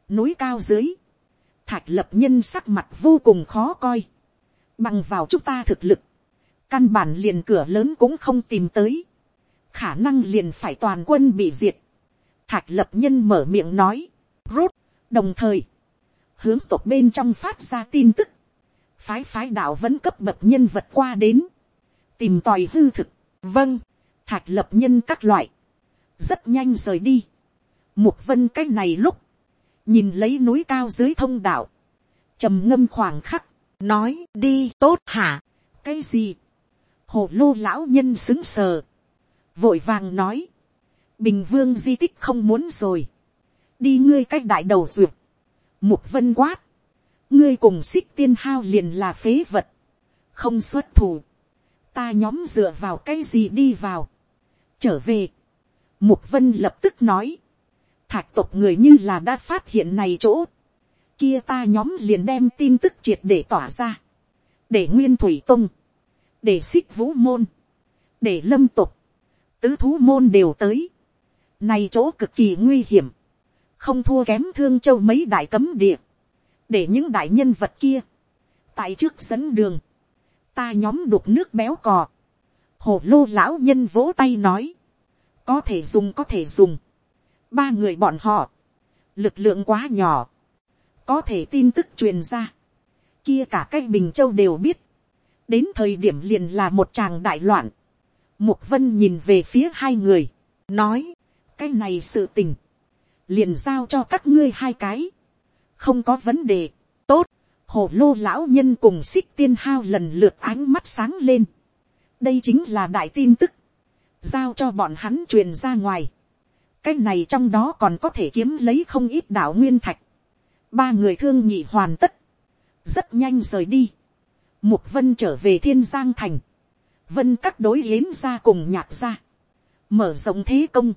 núi cao dưới, thạch lập nhân sắc mặt vô cùng khó coi, bằng vào chúng ta thực lực, căn bản liền cửa lớn cũng không tìm tới, khả năng liền phải toàn quân bị diệt, thạch lập nhân mở miệng nói, rút, đồng thời, hướng tộc bên trong phát ra tin tức, phái phái đạo vẫn cấp bậc nhân vật qua đến, tìm tòi hư thực, vâng, thạch lập nhân các loại, rất nhanh rời đi, mục vân cái này lúc, nhìn lấy núi cao dưới thông đạo, trầm ngâm khoảng khắc, nói đi tốt hả, cái gì, hồ lô lão nhân xứng sờ, vội vàng nói, bình vương di tích không muốn rồi, đi ngươi cách đại đầu duyệt, mục vân quát, ngươi cùng xích tiên hao liền là phế vật, không xuất thủ, ta nhóm dựa vào cái gì đi vào, trở về, mục vân lập tức nói, thạch tộc người như là đã phát hiện này chỗ, kia ta nhóm liền đem tin tức triệt để tỏa ra, để nguyên thủy tung, để xích vũ môn, để lâm tục, tứ thú môn đều tới, này chỗ cực kỳ nguy hiểm, không thua kém thương châu mấy đại cấm địa, để những đại nhân vật kia, tại trước dẫn đường, ta nhóm đục nước béo cò, hồ lô lão nhân vỗ tay nói, có thể dùng có thể dùng, ba người bọn họ, lực lượng quá nhỏ, có thể tin tức truyền ra, kia cả cách bình châu đều biết, đến thời điểm liền là một chàng đại loạn, mục vân nhìn về phía hai người, nói, cái này sự tình, liền giao cho các ngươi hai cái, không có vấn đề, tốt, hồ lô lão nhân cùng xích tiên hao lần lượt ánh mắt sáng lên, đây chính là đại tin tức, giao cho bọn hắn truyền ra ngoài, cái này trong đó còn có thể kiếm lấy không ít đạo nguyên thạch, ba người thương nhị hoàn tất, rất nhanh rời đi, mục vân trở về thiên giang thành, vân các đối yến ra cùng nhạc ra, mở rộng thế công,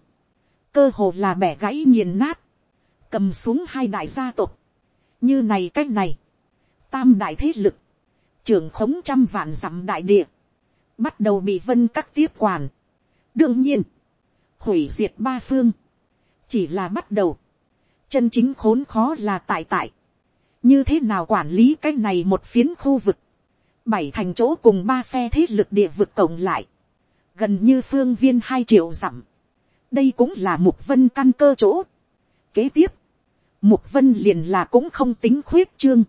cơ hồ là bẻ gãy nghiền nát, cầm xuống hai đại gia tộc, như này c á c h này, tam đại thế lực, trưởng khống trăm vạn dặm đại địa, bắt đầu bị vân các tiếp quản. đương nhiên, hủy diệt ba phương, chỉ là bắt đầu, chân chính khốn khó là tại tại, như thế nào quản lý cái này một phiến khu vực, bảy thành chỗ cùng ba phe thế lực địa vực cộng lại, gần như phương viên hai triệu dặm, đây cũng là mục vân căn cơ chỗ. kế tiếp, mục vân liền là cũng không tính khuyết trương,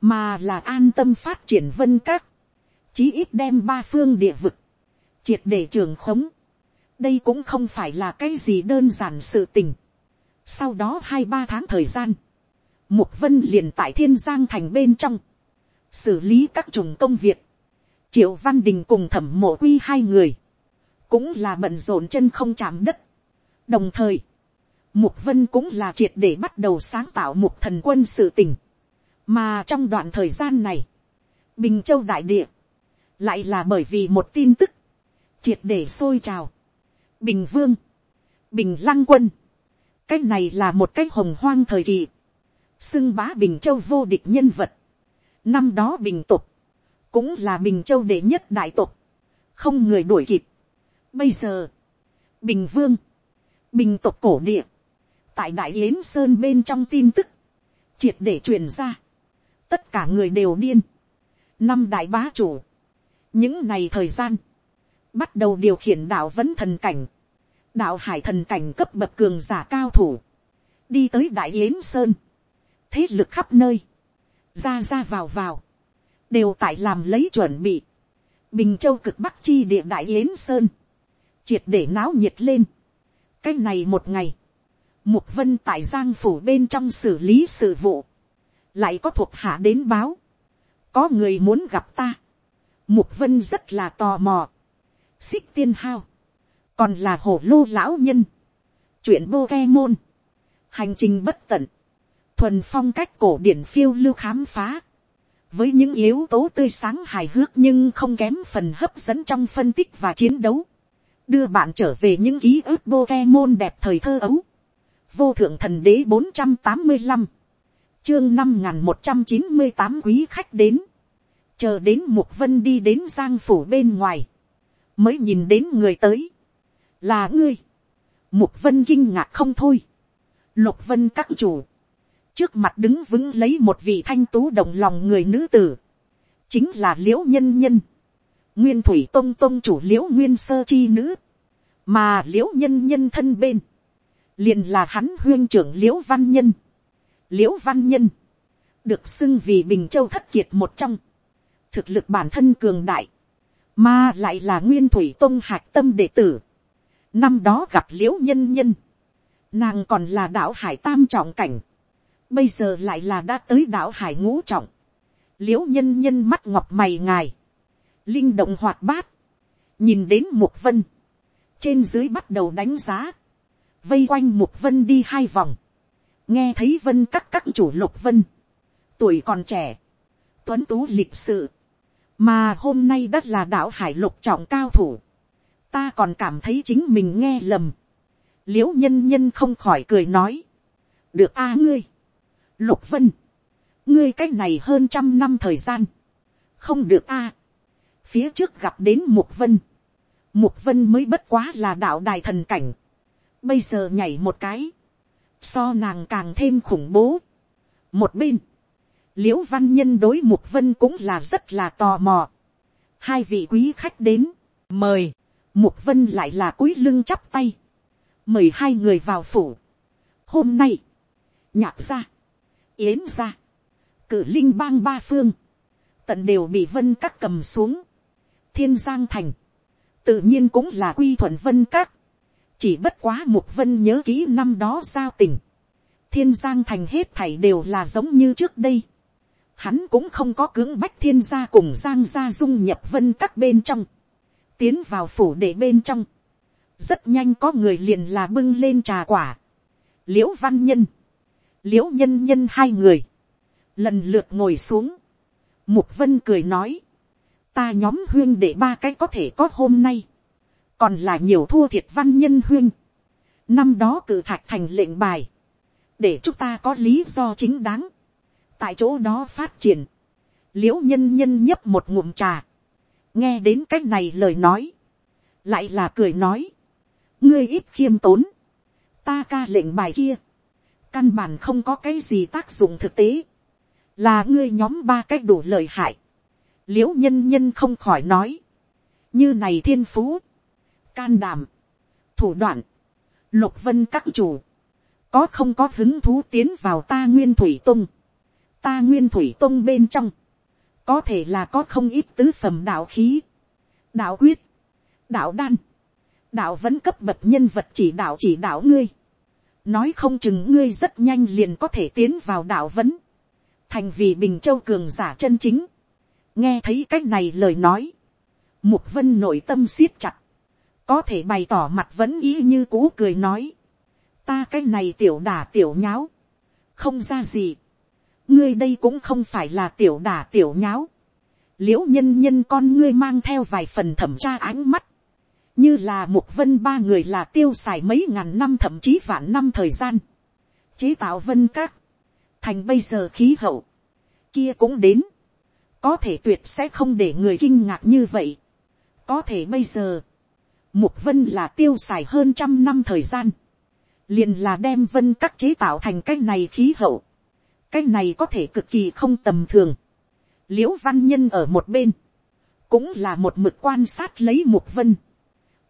mà là an tâm phát triển vân các, chí ít đem ba phương địa vực, triệt để trường khống. đây cũng không phải là cái gì đơn giản sự tình. sau đó hai ba tháng thời gian, mục vân liền tại thiên giang thành bên trong, xử lý các chủng công việc, triệu văn đình cùng thẩm mộ quy hai người, cũng là bận rộn chân không chạm đất, đồng thời, mục vân cũng là triệt để bắt đầu sáng tạo một thần quân sự tình. mà trong đoạn thời gian này, bình châu đại địa, lại là bởi vì một tin tức, triệt để sôi trào. bình vương, bình lăng quân, cái này là một cái hồng hoang thời kỳ, xưng bá bình châu vô địch nhân vật. năm đó bình tục, cũng là bình châu đệ nhất đại tục, không người đuổi kịp. bây giờ, bình vương, bình tộc cổ địa, tại đại yến sơn bên trong tin tức, triệt để truyền ra, tất cả người đều điên, năm đại bá chủ, những ngày thời gian, bắt đầu điều khiển đạo vẫn thần cảnh, đạo hải thần cảnh cấp bậc cường giả cao thủ, đi tới đại yến sơn, thế lực khắp nơi, ra ra vào vào, đều tại làm lấy chuẩn bị, bình châu cực bắc chi địa đại yến sơn, triệt để náo nhiệt lên, cái này một ngày, mục vân tại giang phủ bên trong xử lý sự vụ, lại có thuộc hạ đến báo, có người muốn gặp ta, mục vân rất là tò mò, xích tiên hao, còn là hổ lô lão nhân, chuyện vô ke môn, hành trình bất tận, thuần phong cách cổ điển phiêu lưu khám phá, với những yếu tố tươi sáng hài hước nhưng không kém phần hấp dẫn trong phân tích và chiến đấu đưa bạn trở về những ký ức Pokemon đẹp thời thơ ấu. Vô thượng thần đế bốn trăm tám mươi năm, chương năm n một trăm chín mươi tám quý khách đến, chờ đến mục vân đi đến giang phủ bên ngoài, mới nhìn đến người tới, là ngươi, mục vân kinh ngạc không thôi, lục vân các chủ, trước mặt đứng vững lấy một vị thanh tú động lòng người nữ tử, chính là l i ễ u nhân nhân, nguyên thủy Tông Tông chủ l i ễ u nguyên sơ chi nữ, mà l i ễ u nhân nhân thân bên, liền là hắn huyên trưởng l i ễ u văn nhân, l i ễ u văn nhân, được xưng vì bình châu thất kiệt một trong, thực lực bản thân cường đại, mà lại là nguyên thủy Tông hạc tâm đệ tử, năm đó gặp l i ễ u nhân nhân, nàng còn là đạo hải tam trọng cảnh, bây giờ lại là đã tới đạo hải ngũ trọng, l i ễ u nhân nhân mắt ngọc mày ngài, linh động hoạt bát, nhìn đến mục vân, trên dưới bắt đầu đánh giá, vây quanh mục vân đi hai vòng, nghe thấy vân các các chủ lục vân, tuổi còn trẻ, tuấn tú lịch sự, mà hôm nay đất là đạo hải lục trọng cao thủ, ta còn cảm thấy chính mình nghe lầm, l i ễ u nhân nhân không khỏi cười nói, được a ngươi, lục vân, ngươi c á c h này hơn trăm năm thời gian, không được a, phía trước gặp đến mục vân, mục vân mới bất quá là đạo đài thần cảnh, bây giờ nhảy một cái, so nàng càng thêm khủng bố. một bên, l i ễ u văn nhân đối mục vân cũng là rất là tò mò. hai vị quý khách đến, mời, mục vân lại là cúi lưng chắp tay, mời hai người vào phủ. hôm nay, nhạc ra, yến ra, cử linh bang ba phương, tận đều bị vân các cầm xuống, thiên giang thành, tự nhiên cũng là quy thuận vân các, chỉ bất quá mục vân nhớ kỹ năm đó giao tình, thiên giang thành hết thảy đều là giống như trước đây, hắn cũng không có cưỡng bách thiên gia cùng giang gia dung nhập vân các bên trong, tiến vào phủ để bên trong, rất nhanh có người liền là bưng lên trà quả, l i ễ u văn nhân, l i ễ u nhân nhân hai người, lần lượt ngồi xuống, mục vân cười nói, ta nhóm huyên để ba cái có thể có hôm nay, còn là nhiều thua thiệt văn nhân huyên, năm đó cử thạch thành lệnh bài, để chúng ta có lý do chính đáng, tại chỗ đó phát triển, l i ễ u nhân nhân nhấp một ngụm trà, nghe đến cái này lời nói, lại là cười nói, ngươi ít khiêm tốn, ta ca lệnh bài kia, căn bản không có cái gì tác dụng thực tế, là ngươi nhóm ba cách đủ lời hại, l i ễ u nhân nhân không khỏi nói, như này thiên phú, can đảm, thủ đoạn, lục vân các chủ, có không có hứng thú tiến vào ta nguyên thủy tung, ta nguyên thủy tung bên trong, có thể là có không ít tứ phẩm đạo khí, đạo quyết, đạo đan, đạo vẫn cấp bậc nhân vật chỉ đạo chỉ đạo ngươi, nói không chừng ngươi rất nhanh liền có thể tiến vào đạo vấn, thành vì bình châu cường giả chân chính, nghe thấy cái này lời nói, mục vân nội tâm siết chặt, có thể bày tỏ mặt vẫn ý như cũ cười nói, ta cái này tiểu đả tiểu nháo, không ra gì, ngươi đây cũng không phải là tiểu đả tiểu nháo, l i ễ u nhân nhân con ngươi mang theo vài phần thẩm tra ánh mắt, như là mục vân ba người là tiêu xài mấy ngàn năm thậm chí vạn năm thời gian, chế tạo vân các, thành bây giờ khí hậu, kia cũng đến, có thể tuyệt sẽ không để người kinh ngạc như vậy. có thể bây giờ, mục vân là tiêu xài hơn trăm năm thời gian, liền là đem vân các chế tạo thành cái này khí hậu, cái này có thể cực kỳ không tầm thường. l i ễ u văn nhân ở một bên, cũng là một mực quan sát lấy mục vân.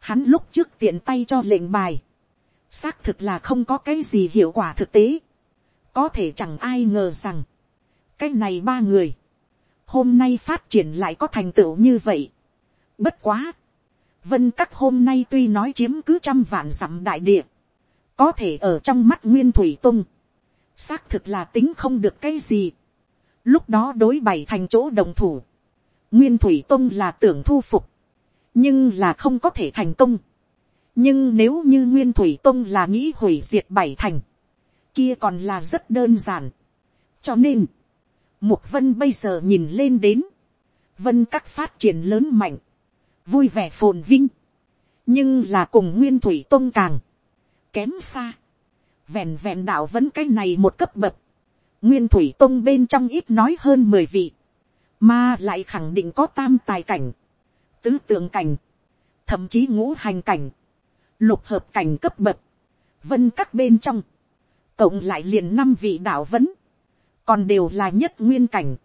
Hắn lúc trước tiện tay cho lệnh bài, xác thực là không có cái gì hiệu quả thực tế. Có thể chẳng ai ngờ rằng, cái này ba người, hôm nay phát triển lại có thành tựu như vậy. Bất quá, vân các hôm nay tuy nói chiếm cứ trăm vạn dặm đại địa, có thể ở trong mắt nguyên thủy tung, xác thực là tính không được cái gì. Lúc đó đối bày thành chỗ đồng thủ, nguyên thủy tông là tưởng thu phục, nhưng là không có thể thành công. nhưng nếu như nguyên thủy tông là nghĩ hủy diệt bảy thành, kia còn là rất đơn giản. cho nên, mục vân bây giờ nhìn lên đến, vân các phát triển lớn mạnh, vui vẻ phồn vinh, nhưng là cùng nguyên thủy tôn càng, kém xa, vẹn vẹn đạo vẫn cái này một cấp bậc, nguyên thủy tông bên trong ít nói hơn mười vị, mà lại khẳng định có tam tài cảnh, tứ tượng cảnh, thậm chí ngũ hành cảnh, lục hợp cảnh cấp bậc, vân các bên trong, cộng lại liền năm vị đạo vấn, còn đều là nhất nguyên cảnh,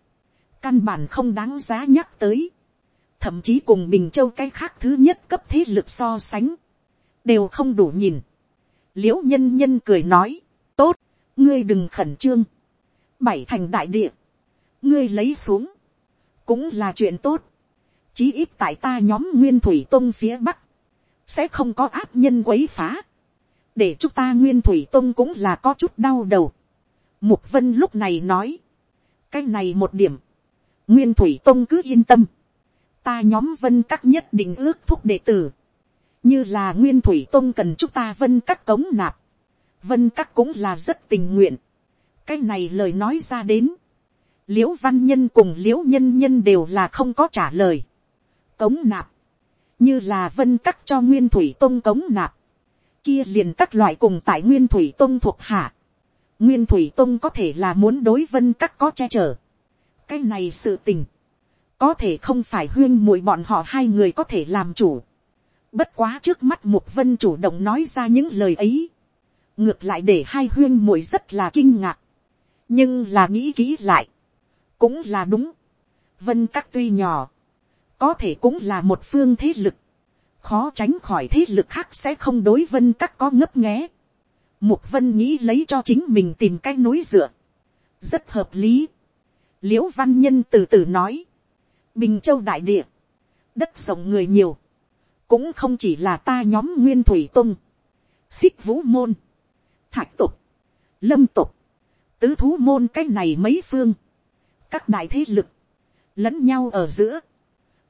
căn bản không đáng giá nhắc tới, thậm chí cùng bình châu cái khác thứ nhất cấp thế lực so sánh, đều không đủ nhìn. l i ễ u nhân nhân cười nói, tốt, ngươi đừng khẩn trương, bảy thành đại địa, ngươi lấy xuống, cũng là chuyện tốt, chí ít tại ta nhóm nguyên thủy tôn phía bắc, sẽ không có áp nhân quấy phá, để chúng ta nguyên thủy tôn cũng là có chút đau đầu. Mục vân lúc này nói, cái này một điểm, nguyên thủy tông cứ yên tâm, ta nhóm vân các nhất định ước thúc đệ tử, như là nguyên thủy tông cần chúng ta vân các cống nạp, vân các cũng là rất tình nguyện. cái này lời nói ra đến, liễu văn nhân cùng liễu nhân nhân đều là không có trả lời. cống nạp, như là vân các cho nguyên thủy tông cống nạp, kia liền các loại cùng tại nguyên thủy tông thuộc hạ nguyên thủy Tông có thể là muốn đối vân các có che chở. cái này sự tình, có thể không phải huyên muội bọn họ hai người có thể làm chủ. Bất quá trước mắt Mục Vân chủ động nói ra những lời ấy. Ngược lại để hai huyên muội rất là kinh ngạc. Nhưng là nghĩ kỹ lại. Cũng là đúng. Vân các tuy nhỏ. Có thể cũng là một phương thế lực. Khó tránh khỏi thế lực khác sẽ không đối vân các có ngấp nghé. Mục Vân nghĩ lấy cho chính mình tìm cái núi dựa. Rất hợp lý. Liễu Văn Nhân từ từ nói Bình Châu Đại Địa. Đất rộng người nhiều. Cũng không chỉ là ta nhóm Nguyên Thủy Tông. Xích Vũ Môn. Thạch Tục. Lâm Tục. Tứ Thú Môn cái này mấy phương. Các đại thế lực. Lẫn nhau ở giữa.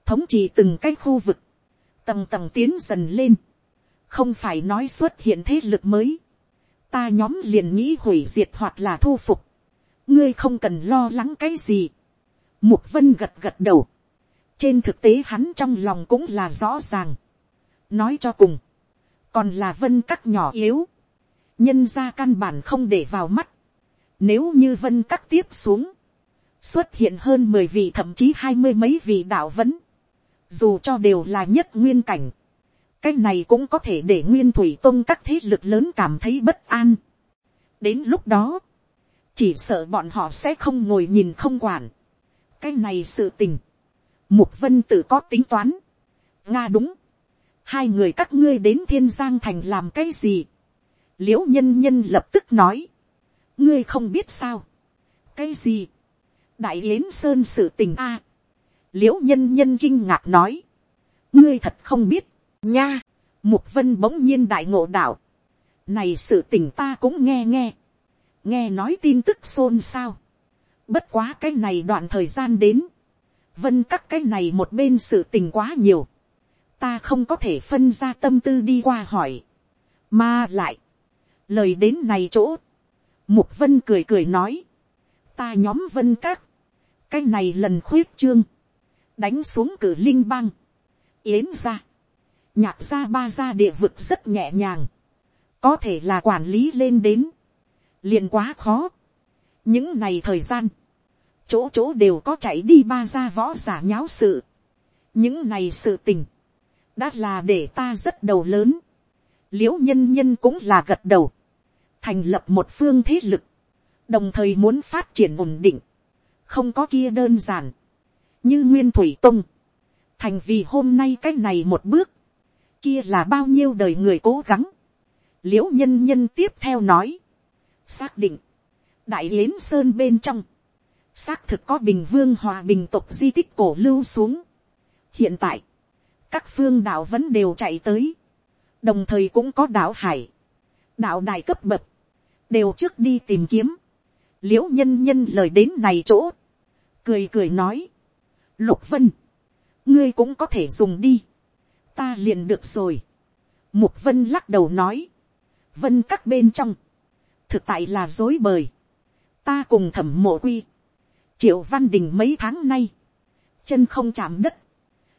Thống trị từng cái khu vực. Tầng tầng tiến dần lên. Không phải nói xuất hiện thế lực mới. Ta nhóm liền nghĩ hủy diệt hoặc là thu phục. Ngươi không cần lo lắng cái gì Mục vân gật gật đầu. Trên thực tế hắn trong lòng cũng là rõ ràng. Nói cho cùng. Còn là vân các nhỏ yếu. Nhân ra căn bản không để vào mắt. Nếu như vân các tiếp xuống. Xuất hiện hơn 10 vị, thậm chí hai mươi mấy vị đạo vấn. Dù cho đều là nhất nguyên cảnh. Cái này cũng có thể để nguyên thủy tôn các thế lực lớn cảm thấy bất an. Đến lúc đó. Chỉ sợ bọn họ sẽ không ngồi nhìn không quản cái này sự tình, mục vân tự có tính toán. nga đúng, hai người các ngươi đến thiên giang thành làm cái gì. l i ễ u nhân nhân lập tức nói, ngươi không biết sao, cái gì, đại yến sơn sự tình a. À. l i ễ u nhân nhân kinh ngạc nói, ngươi thật không biết, nha, mục vân bỗng nhiên đại ngộ đạo, này sự tình ta cũng nghe nghe, nghe nói tin tức xôn xao, Bất quá cái này đoạn thời gian đến. Vân các cái này một bên sự tình quá nhiều. Ta không có thể phân ra tâm tư đi qua hỏi. Mà lại. Lời đến này chỗ. Mục vân cười cười nói. Ta nhóm vân các. Cái này lần khuyết trương. Đánh xuống cử linh băng. Yến ra. Nhạc ra ba gia địa vực rất nhẹ nhàng. Có thể là quản lý lên đến. liền quá khó. Những này thời gian chỗ chỗ đều có chạy đi ba gia võ giả nháo sự. những này sự tình, đã là để ta rất đầu lớn. l i ễ u nhân nhân cũng là gật đầu, thành lập một phương thế lực, đồng thời muốn phát triển ổn định, không có kia đơn giản, như nguyên thủy tung, thành vì hôm nay cái này một bước, kia là bao nhiêu đời người cố gắng. l i ễ u nhân nhân tiếp theo nói, xác định, đại yến sơn bên trong, xác thực có bình vương hòa bình tộc di tích cổ lưu xuống. hiện tại, các phương đạo vẫn đều chạy tới, đồng thời cũng có đạo hải, đạo đài cấp bậc, đều trước đi tìm kiếm, l i ễ u nhân nhân lời đến này chỗ, cười cười nói, lục vân, ngươi cũng có thể dùng đi, ta liền được rồi, mục vân lắc đầu nói, vân các bên trong, thực tại là dối bời, ta cùng thẩm mộ quy, triệu văn đình mấy tháng nay, chân không chạm đất,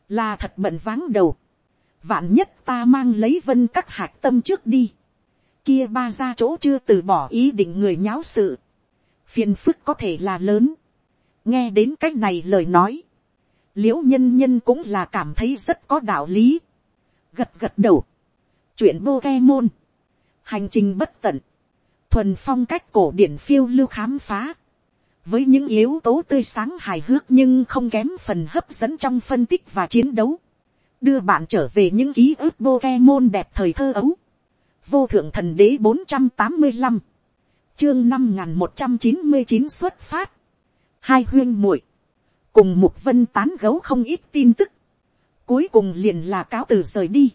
là thật bận váng đầu, vạn nhất ta mang lấy vân các hạt tâm trước đi, kia ba ra chỗ chưa từ bỏ ý định người nháo sự, phiền phức có thể là lớn, nghe đến cách này lời nói, liễu nhân nhân cũng là cảm thấy rất có đạo lý, gật gật đầu, chuyện bô ke môn, hành trình bất tận, thuần phong cách cổ điển phiêu lưu khám phá, với những yếu tố tươi sáng hài hước nhưng không kém phần hấp dẫn trong phân tích và chiến đấu, đưa bạn trở về những ký ức bô ke môn đẹp thời thơ ấu, vô thượng thần đế bốn trăm tám mươi năm, chương năm n g h n một trăm chín mươi chín xuất phát, hai huyên muội, cùng mục vân tán gấu không ít tin tức, cuối cùng liền là cáo từ rời đi,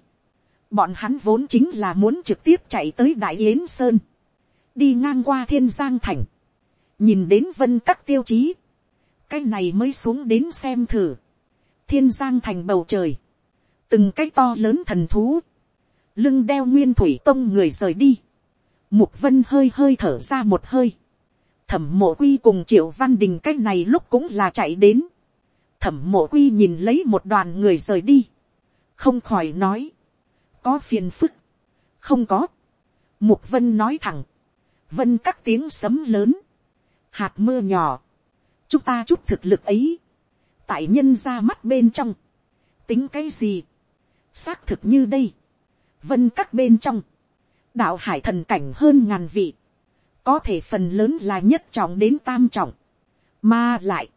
bọn hắn vốn chính là muốn trực tiếp chạy tới đại yến sơn, đi ngang qua thiên giang thành, nhìn đến vân các tiêu chí, cái này mới xuống đến xem thử, thiên giang thành bầu trời, từng cái to lớn thần thú, lưng đeo nguyên thủy tông người rời đi, Mục vân hơi hơi thở ra một hơi. Thẩm mộ quy cùng triệu văn đình cách này lúc cũng là chạy đến. Thẩm mộ quy nhìn lấy một đoàn người rời đi. Không khỏi nói. Có phiền phức. Không có. Mục vân nói thẳng. Vân các tiếng sấm lớn. Hạt mưa nhỏ. Chúng ta chút thực lực ấy. Tại nhân ra mắt bên trong. Tính cái gì? Xác thực như đây. Vân các bên trong đạo hải thần cảnh hơn ngàn vị, có thể phần lớn là nhất trọng đến tam trọng, mà lại,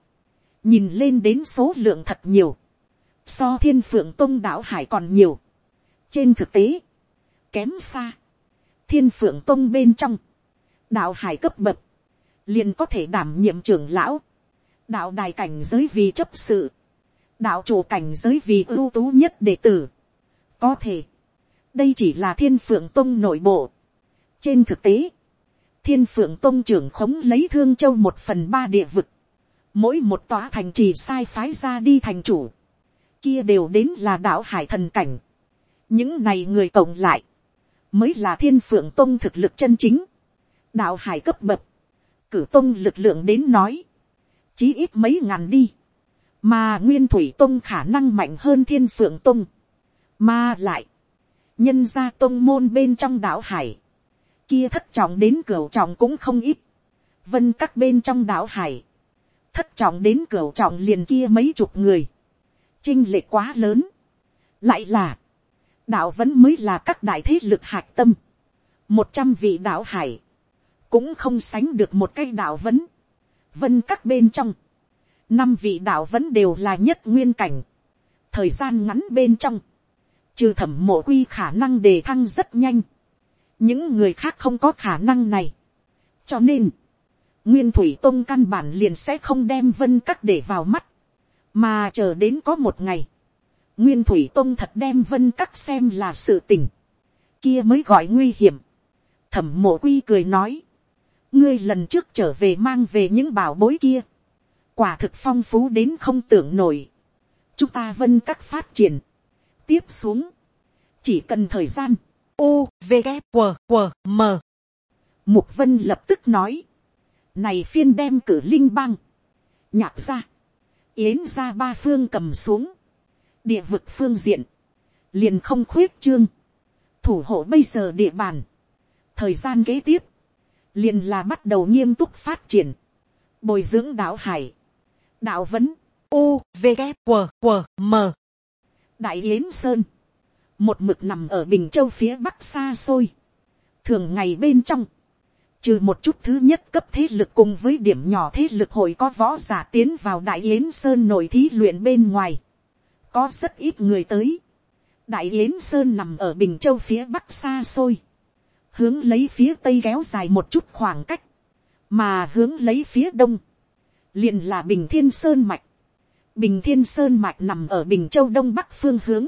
nhìn lên đến số lượng thật nhiều, so thiên phượng tôn đạo hải còn nhiều. trên thực tế, kém xa, thiên phượng tôn bên trong, đạo hải cấp bậc, liền có thể đảm nhiệm trưởng lão, đạo đài cảnh giới vì chấp sự, đạo chủ cảnh giới vì ưu tú nhất đệ tử, có thể, đây chỉ là thiên phượng tông nội bộ. trên thực tế, thiên phượng tông trưởng khống lấy thương châu một phần ba địa vực, mỗi một tòa thành trì sai phái ra đi thành chủ, kia đều đến là đạo hải thần cảnh. những này người cộng lại, mới là thiên phượng tông thực lực chân chính, đạo hải cấp bậc, cử tông lực lượng đến nói, chí ít mấy ngàn đi, mà nguyên thủy tông khả năng mạnh hơn thiên phượng tông, mà lại, nhân gia tôn môn bên trong đảo hải, kia thất trọng đến cửa trọng cũng không ít, vân các bên trong đảo hải, thất trọng đến cửa trọng liền kia mấy chục người, chinh lệ quá lớn, lại là, đạo vẫn mới là các đại thế lực hạc tâm, một trăm vị đạo hải, cũng không sánh được một cái đạo vấn, vân các bên trong, năm vị đạo vẫn đều là nhất nguyên cảnh, thời gian ngắn bên trong, trừ thẩm mộ quy khả năng đề thăng rất nhanh, những người khác không có khả năng này. cho nên, nguyên thủy tôn căn bản liền sẽ không đem vân các để vào mắt, mà chờ đến có một ngày, nguyên thủy tôn thật đem vân các xem là sự tình, kia mới gọi nguy hiểm. thẩm mộ quy cười nói, ngươi lần trước trở về mang về những bảo bối kia, quả thực phong phú đến không tưởng nổi, chúng ta vân các phát triển, tiếp xuống, chỉ cần thời gian, u, v, g, q, q, m. Mục vân lập tức nói, này phiên đem cử linh băng, nhạc ra, yến ra ba phương cầm xuống, địa vực phương diện, liền không khuyết trương, thủ hộ bây giờ địa bàn, thời gian kế tiếp, liền là bắt đầu nghiêm túc phát triển, bồi dưỡng đạo hải, đạo vấn, u, v, g, q, q, m. đại yến sơn, một mực nằm ở bình châu phía bắc xa xôi, thường ngày bên trong, trừ một chút thứ nhất cấp thế lực cùng với điểm nhỏ thế lực hội có võ giả tiến vào đại yến sơn nội thí luyện bên ngoài, có rất ít người tới, đại yến sơn nằm ở bình châu phía bắc xa xôi, hướng lấy phía tây kéo dài một chút khoảng cách, mà hướng lấy phía đông, liền là bình thiên sơn mạch, bình thiên sơn mạch nằm ở bình châu đông bắc phương hướng,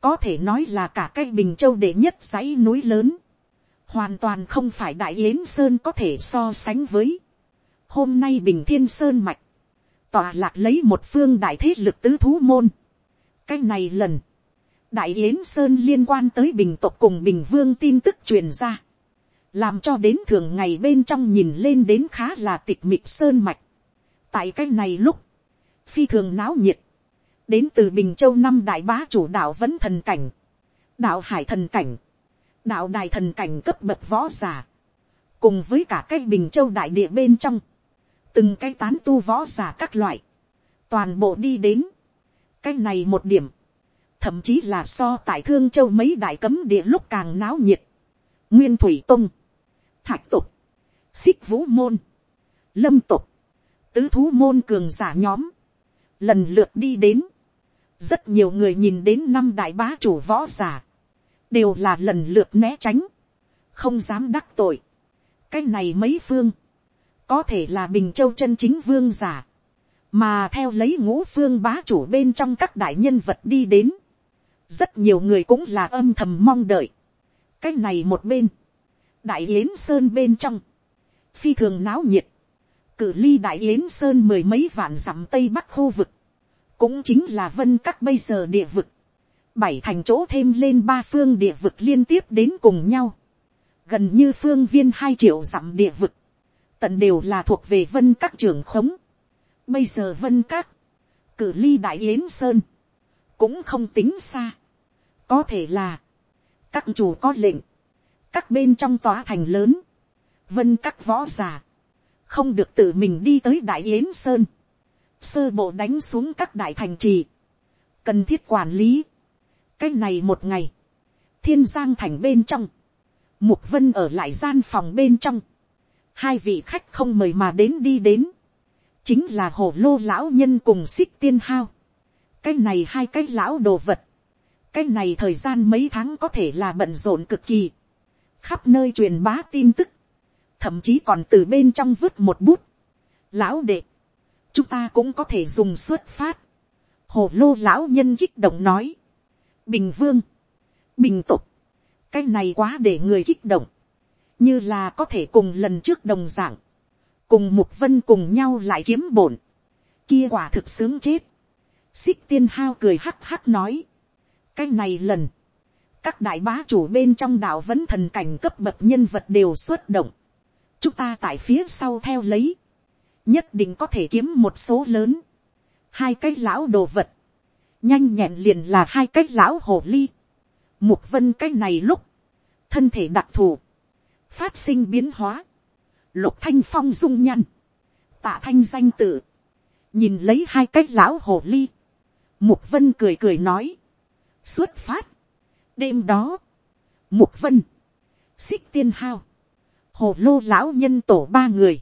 có thể nói là cả cái bình châu đệ nhất dãy núi lớn, hoàn toàn không phải đại yến sơn có thể so sánh với. hôm nay bình thiên sơn mạch, tòa lạc lấy một phương đại thế lực tứ thú môn. cái này lần, đại yến sơn liên quan tới bình tộc cùng bình vương tin tức truyền ra, làm cho đến thường ngày bên trong nhìn lên đến khá là tịch mịch sơn mạch. tại cái này lúc, phi thường náo nhiệt, đến từ bình châu năm đại bá chủ đạo vẫn thần cảnh, đạo hải thần cảnh, đạo đài thần cảnh cấp bậc võ giả, cùng với cả cái bình châu đại địa bên trong, từng cái tán tu võ giả các loại, toàn bộ đi đến, cái này một điểm, thậm chí là so tại thương châu mấy đại cấm địa lúc càng náo nhiệt, nguyên thủy tung, thạch tục, xích vũ môn, lâm tục, tứ thú môn cường giả nhóm, lần lượt đi đến, rất nhiều người nhìn đến năm đại bá chủ võ giả, đều là lần lượt né tránh, không dám đắc tội. cái này mấy phương, có thể là bình châu chân chính vương giả, mà theo lấy ngũ phương bá chủ bên trong các đại nhân vật đi đến, rất nhiều người cũng là âm thầm mong đợi. cái này một bên, đại yến sơn bên trong, phi thường náo nhiệt, cử ly đại yến sơn mười mấy vạn dặm tây bắc khu vực, cũng chính là vân các bây giờ địa vực, bảy thành chỗ thêm lên ba phương địa vực liên tiếp đến cùng nhau, gần như phương viên hai triệu dặm địa vực, tận đều là thuộc về vân các trường khống. Bây giờ vân các, cử ly đại yến sơn, cũng không tính xa. có thể là, các chủ có lệnh, các bên trong tòa thành lớn, vân các võ g i ả không được tự mình đi tới đại yến sơn, sơ bộ đánh xuống các đại thành trì, cần thiết quản lý, cái này một ngày, thiên giang thành bên trong, mục vân ở lại gian phòng bên trong, hai vị khách không mời mà đến đi đến, chính là hồ lô lão nhân cùng xích tiên hao, cái này hai cái lão đồ vật, cái này thời gian mấy tháng có thể là bận rộn cực kỳ, khắp nơi truyền bá tin tức, thậm chí còn từ bên trong vứt một bút. Lão đệ, chúng ta cũng có thể dùng xuất phát. Hồ lô lão nhân kích động nói. Bình vương, bình tục, cái này quá để người kích động. Như là có thể cùng lần trước đồng dạng. Cùng mục vân cùng nhau lại kiếm bổn. Kia quả thực sướng chết. Xích tiên hao cười hắc hắc nói. Cái này lần. Các đại bá chủ bên trong đạo vẫn thần cảnh cấp bậc nhân vật đều xuất động chúng ta tại phía sau theo lấy, nhất định có thể kiếm một số lớn, hai cái lão đồ vật, nhanh nhẹn liền là hai cái lão hồ ly, mục vân cái này lúc, thân thể đặc thù, phát sinh biến hóa, lục thanh phong dung nhăn, tạ thanh danh tự, nhìn lấy hai cái lão hồ ly, mục vân cười cười nói, xuất phát, đêm đó, mục vân, xích tiên hao, hồ lô lão nhân tổ ba người,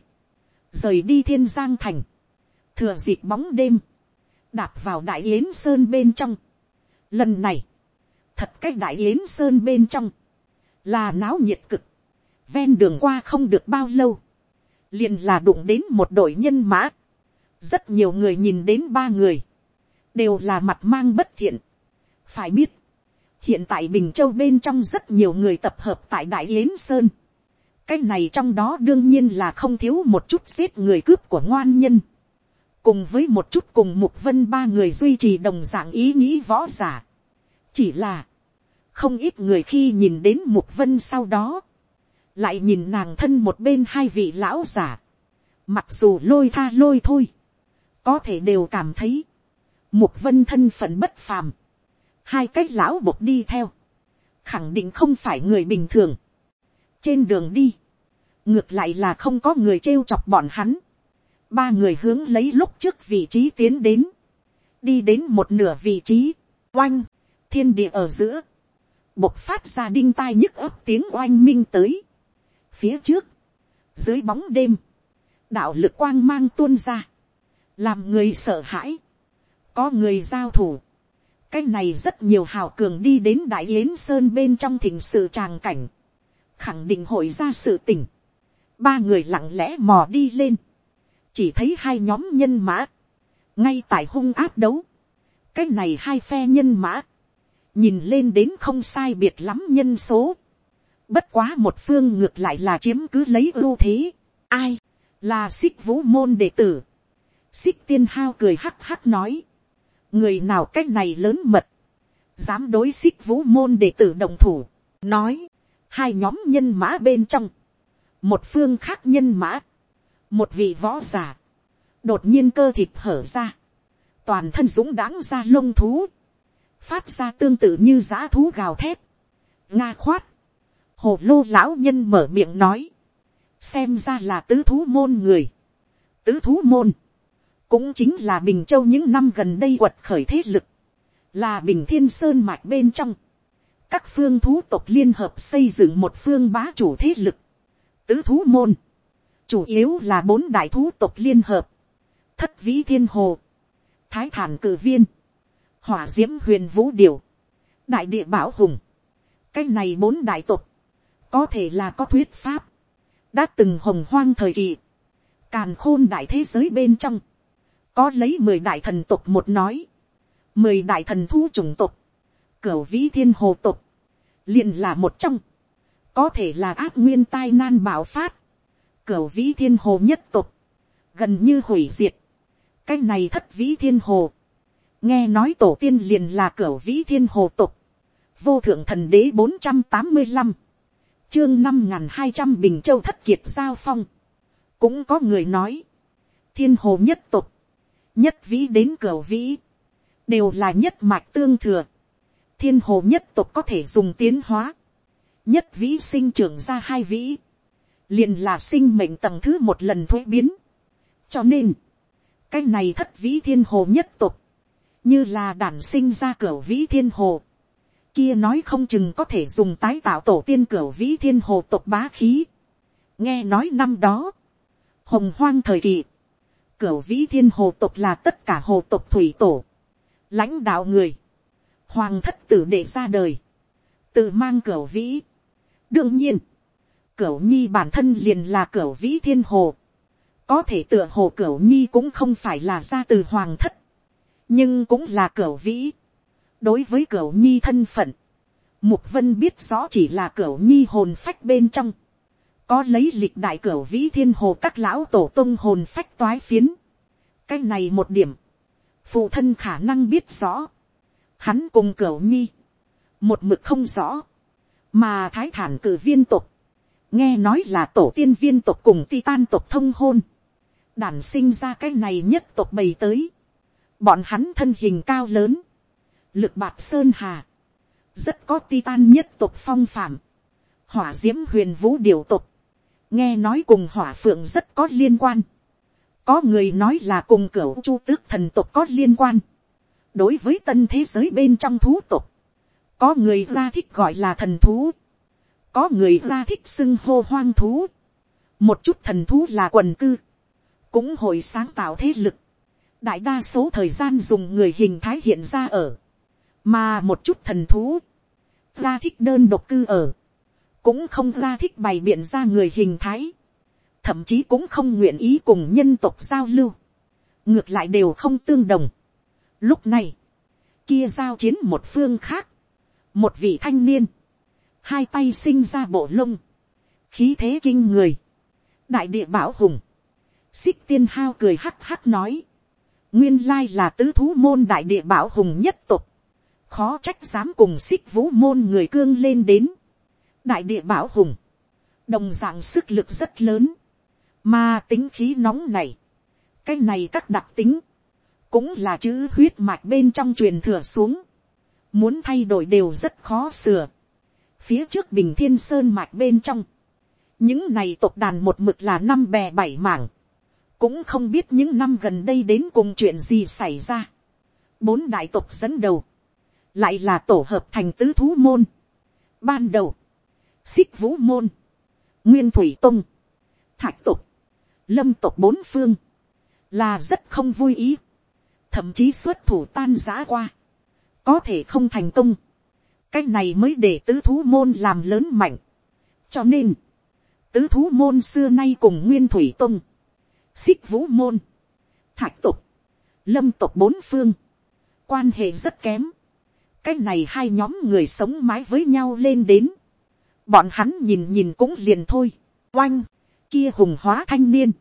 rời đi thiên giang thành, thừa dịp bóng đêm, đạp vào đại yến sơn bên trong. Lần này, thật cách đại yến sơn bên trong, là náo nhiệt cực, ven đường qua không được bao lâu, liền là đụng đến một đội nhân mã, rất nhiều người nhìn đến ba người, đều là mặt mang bất thiện. phải biết, hiện tại bình châu bên trong rất nhiều người tập hợp tại đại yến sơn, cái này trong đó đương nhiên là không thiếu một chút giết người cướp của ngoan nhân cùng với một chút cùng mục vân ba người duy trì đồng dạng ý nghĩ võ giả. chỉ là, không ít người khi nhìn đến mục vân sau đó, lại nhìn nàng thân một bên hai vị lão giả. mặc dù lôi tha lôi thôi, có thể đều cảm thấy, mục vân thân phận bất phàm, hai cách lão buộc đi theo, khẳng định không phải người bình thường trên đường đi, ngược lại là không có người trêu chọc bọn hắn ba người hướng lấy lúc trước vị trí tiến đến, đi đến một nửa vị trí, oanh, thiên địa ở giữa, bộc phát ra đinh tai nhức ấp tiếng oanh minh tới. phía trước, dưới bóng đêm, đạo lực quang mang tuôn ra, làm người sợ hãi, có người giao thủ, cái này rất nhiều hào cường đi đến đại yến sơn bên trong thỉnh sự tràng cảnh, khẳng định hội ra sự tình. Ba người lặng lẽ mò đi lên. Chỉ thấy hai nhóm nhân mã. Ngay tại hung áp đấu. Cái này hai phe nhân mã. Nhìn lên đến không sai biệt lắm nhân số. Bất quá một phương ngược lại là chiếm cứ lấy ưu thế. Ai? Là xích vũ môn đệ tử. Xích tiên hao cười hắc hắc nói. Người nào cách này lớn mật. Dám đối xích vũ môn đệ tử đồng thủ. Nói hai nhóm nhân mã bên trong, một phương khác nhân mã, một vị võ giả. Đột nhiên cơ thịt hở ra, toàn thân dũng đáng ra lông thú, phát ra tương tự như g thú gào thét, nga khoát, hồ lô lão nhân mở miệng nói, xem ra là tứ thú môn người, tứ thú môn, cũng chính là bình châu những năm gần đây quật khởi thế lực, là bình thiên sơn mạch bên trong, các phương thú tộc liên hợp xây dựng một phương bá chủ thế lực, tứ thú môn, chủ yếu là bốn đại thú tộc liên hợp, thất vĩ thiên hồ, thái thản cử viên, hỏa d i ễ m huyền vũ điều, đại địa bảo hùng, cái này bốn đại tộc, có thể là có thuyết pháp, đã từng hồng hoang thời kỳ, càn khôn đại thế giới bên trong, có lấy mười đại thần tộc một nói, mười đại thần thu chủng tộc, cửu vĩ thiên hồ tộc, liền là một trong, có thể là ác nguyên tai nan bảo phát, cửu vĩ thiên hồ nhất tộc, gần như hủy diệt, cái này thất vĩ thiên hồ, nghe nói tổ tiên liền là cửa vĩ thiên hồ tục, vô thượng thần đế bốn trăm tám mươi năm, chương năm n g h n hai trăm bình châu thất kiệt giao phong, cũng có người nói, thiên hồ nhất tục, nhất vĩ đến cửa vĩ, đều là nhất mạch tương thừa, thiên hồ nhất tục có thể dùng tiến hóa, nhất vĩ sinh trưởng ra hai vĩ, liền là sinh mệnh tầng thứ một lần thuế biến, cho nên, cái này thất vĩ thiên hồ nhất tục, như là đản sinh ra cửa vĩ thiên hồ, kia nói không chừng có thể dùng tái tạo tổ tiên cửa vĩ thiên hồ tục bá khí. nghe nói năm đó, hồng hoang thời kỳ, cửa vĩ thiên hồ tục là tất cả hồ tục thủy tổ, lãnh đạo người, hoàng thất tử để ra đời, tự mang cửa vĩ. đương nhiên, Cửu nhi bản thân liền là cửu vĩ thiên hồ, có thể tựa hồ cửu nhi cũng không phải là ra từ hoàng thất, nhưng cũng là cửu vĩ. đối với cửu nhi thân phận, mục vân biết rõ chỉ là cửu nhi hồn phách bên trong, có lấy lịch đại cửu vĩ thiên hồ các lão tổ tung hồn phách toái phiến. cái này một điểm, phụ thân khả năng biết rõ, hắn cùng cửu nhi, một mực không rõ, mà thái thản cử viên tục, nghe nói là tổ tiên viên tộc cùng titan tộc thông hôn, đản sinh ra cái này nhất tộc bày tới. Bọn hắn thân hình cao lớn. Lực bạc sơn hà. Rất có titan nhất tộc phong phạm. Hỏa diễm huyền vũ điều tộc. Nghe nói cùng hỏa phượng rất có liên quan. Có người nói là cùng cửa chu tước thần tộc có liên quan. Đối với tân thế giới bên trong thú tộc. Có người ra thích gọi là thần thú. Có người ra thích xưng hô hoang thú. Một chút thần thú là quần cư. Cũng hội sáng tạo thế lực, đại đa số thời gian dùng người hình thái hiện ra ở, mà một chút thần thú, ra thích đơn độc cư ở, cũng không ra thích bày biện ra người hình thái, thậm chí cũng không nguyện ý cùng nhân tộc giao lưu, ngược lại đều không tương đồng. Lúc này, kia giao chiến một phương khác, một vị thanh niên, hai tay sinh ra bộ lông, khí thế kinh người, đại địa bảo hùng, xích tiên hao cười hắc hắc nói. Nguyên lai là tứ thú môn đại địa bảo hùng nhất tục. Khó trách dám cùng xích vũ môn người cương lên đến. Đại địa bảo hùng. Đồng dạng sức lực rất lớn. Mà tính khí nóng này. Cái này các đặc tính. Cũng là chữ huyết mạch bên trong truyền thừa xuống. Muốn thay đổi đều rất khó sửa. Phía trước bình thiên sơn mạch bên trong. Những này tộc đàn một mực là năm bè bảy mảng. Cũng không biết những năm gần đây đến cùng chuyện gì xảy ra. bốn đại tộc dẫn đầu, lại là tổ hợp thành tứ thú môn. ban đầu, xích vũ môn, nguyên thủy tông, thạch tộc, lâm tộc bốn phương, là rất không vui ý, thậm chí xuất thủ tan giã qua, có thể không thành công, cái này mới để tứ thú môn làm lớn mạnh, cho nên, tứ thú môn xưa nay cùng nguyên thủy tông, xích vũ môn, thạch tục, lâm tục bốn phương, quan hệ rất kém. cái này hai nhóm người sống mái với nhau lên đến, bọn hắn nhìn nhìn cũng liền thôi, oanh, kia hùng hóa thanh niên,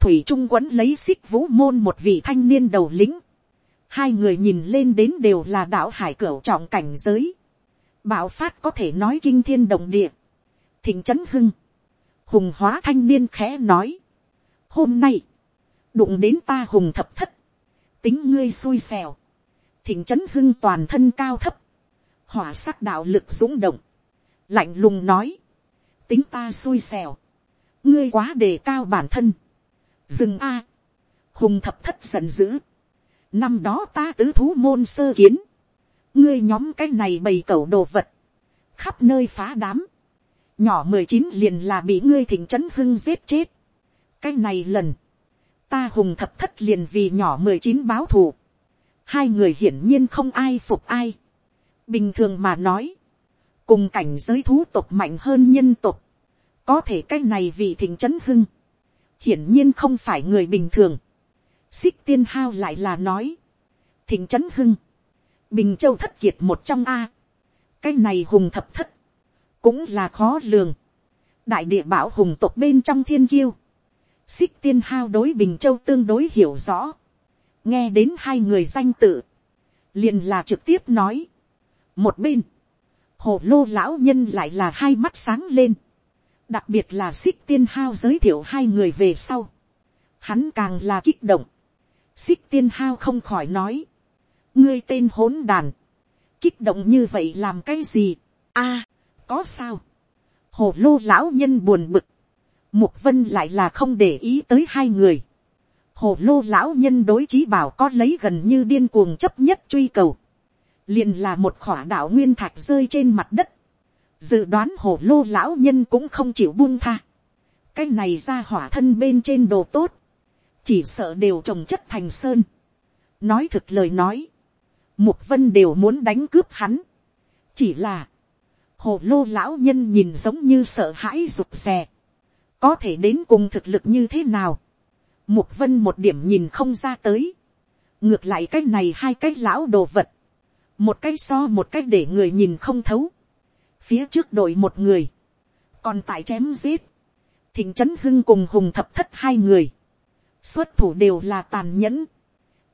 thủy trung quấn lấy xích vũ môn một vị thanh niên đầu lính, hai người nhìn lên đến đều là đạo hải cửu trọng cảnh giới, bạo phát có thể nói kinh thiên động địa, thịnh trấn hưng, hùng hóa thanh niên khẽ nói, hôm nay, đụng đến ta hùng thập thất, tính ngươi xui xèo, thỉnh trấn hưng toàn thân cao thấp, hỏa sắc đạo lực dũng động, lạnh lùng nói, tính ta xui xèo, ngươi quá đề cao bản thân, dừng a, hùng thập thất giận dữ, năm đó ta tứ thú môn sơ kiến, ngươi nhóm cái này bầy cẩu đồ vật, khắp nơi phá đám, nhỏ mười chín liền là bị ngươi thỉnh trấn hưng giết chết, cái này lần, ta hùng thập thất liền vì nhỏ mười chín báo thù, hai người hiển nhiên không ai phục ai, bình thường mà nói, cùng cảnh giới thú tộc mạnh hơn nhân tộc, có thể cái này vì thỉnh trấn hưng, hiển nhiên không phải người bình thường, xích tiên hao lại là nói, thỉnh trấn hưng, bình châu thất kiệt một trong a, cái này hùng thập thất, cũng là khó lường, đại địa bảo hùng tộc bên trong thiên kiêu, xích tiên hao đối bình châu tương đối hiểu rõ, nghe đến hai người danh tự, liền là trực tiếp nói, một bên, hồ lô lão nhân lại là hai mắt sáng lên, đặc biệt là xích tiên hao giới thiệu hai người về sau, hắn càng là kích động, xích tiên hao không khỏi nói, ngươi tên hỗn đàn, kích động như vậy làm cái gì, a, có sao, hồ lô lão nhân buồn bực, mục vân lại là không để ý tới hai người, hồ lô lão nhân đối trí bảo có lấy gần như điên cuồng chấp nhất truy cầu, liền là một khỏa đạo nguyên thạch rơi trên mặt đất, dự đoán hồ lô lão nhân cũng không chịu buông tha, cái này ra hỏa thân bên trên đồ tốt, chỉ sợ đều trồng chất thành sơn. nói thực lời nói, mục vân đều muốn đánh cướp hắn, chỉ là, hồ lô lão nhân nhìn giống như sợ hãi rụt rè, có thể đến cùng thực lực như thế nào, mục vân một điểm nhìn không ra tới, ngược lại cái này hai cái lão đồ vật, một cái so một cái để người nhìn không thấu, phía trước đội một người, còn tại chém giết, thịnh trấn hưng cùng hùng thập thất hai người, xuất thủ đều là tàn nhẫn,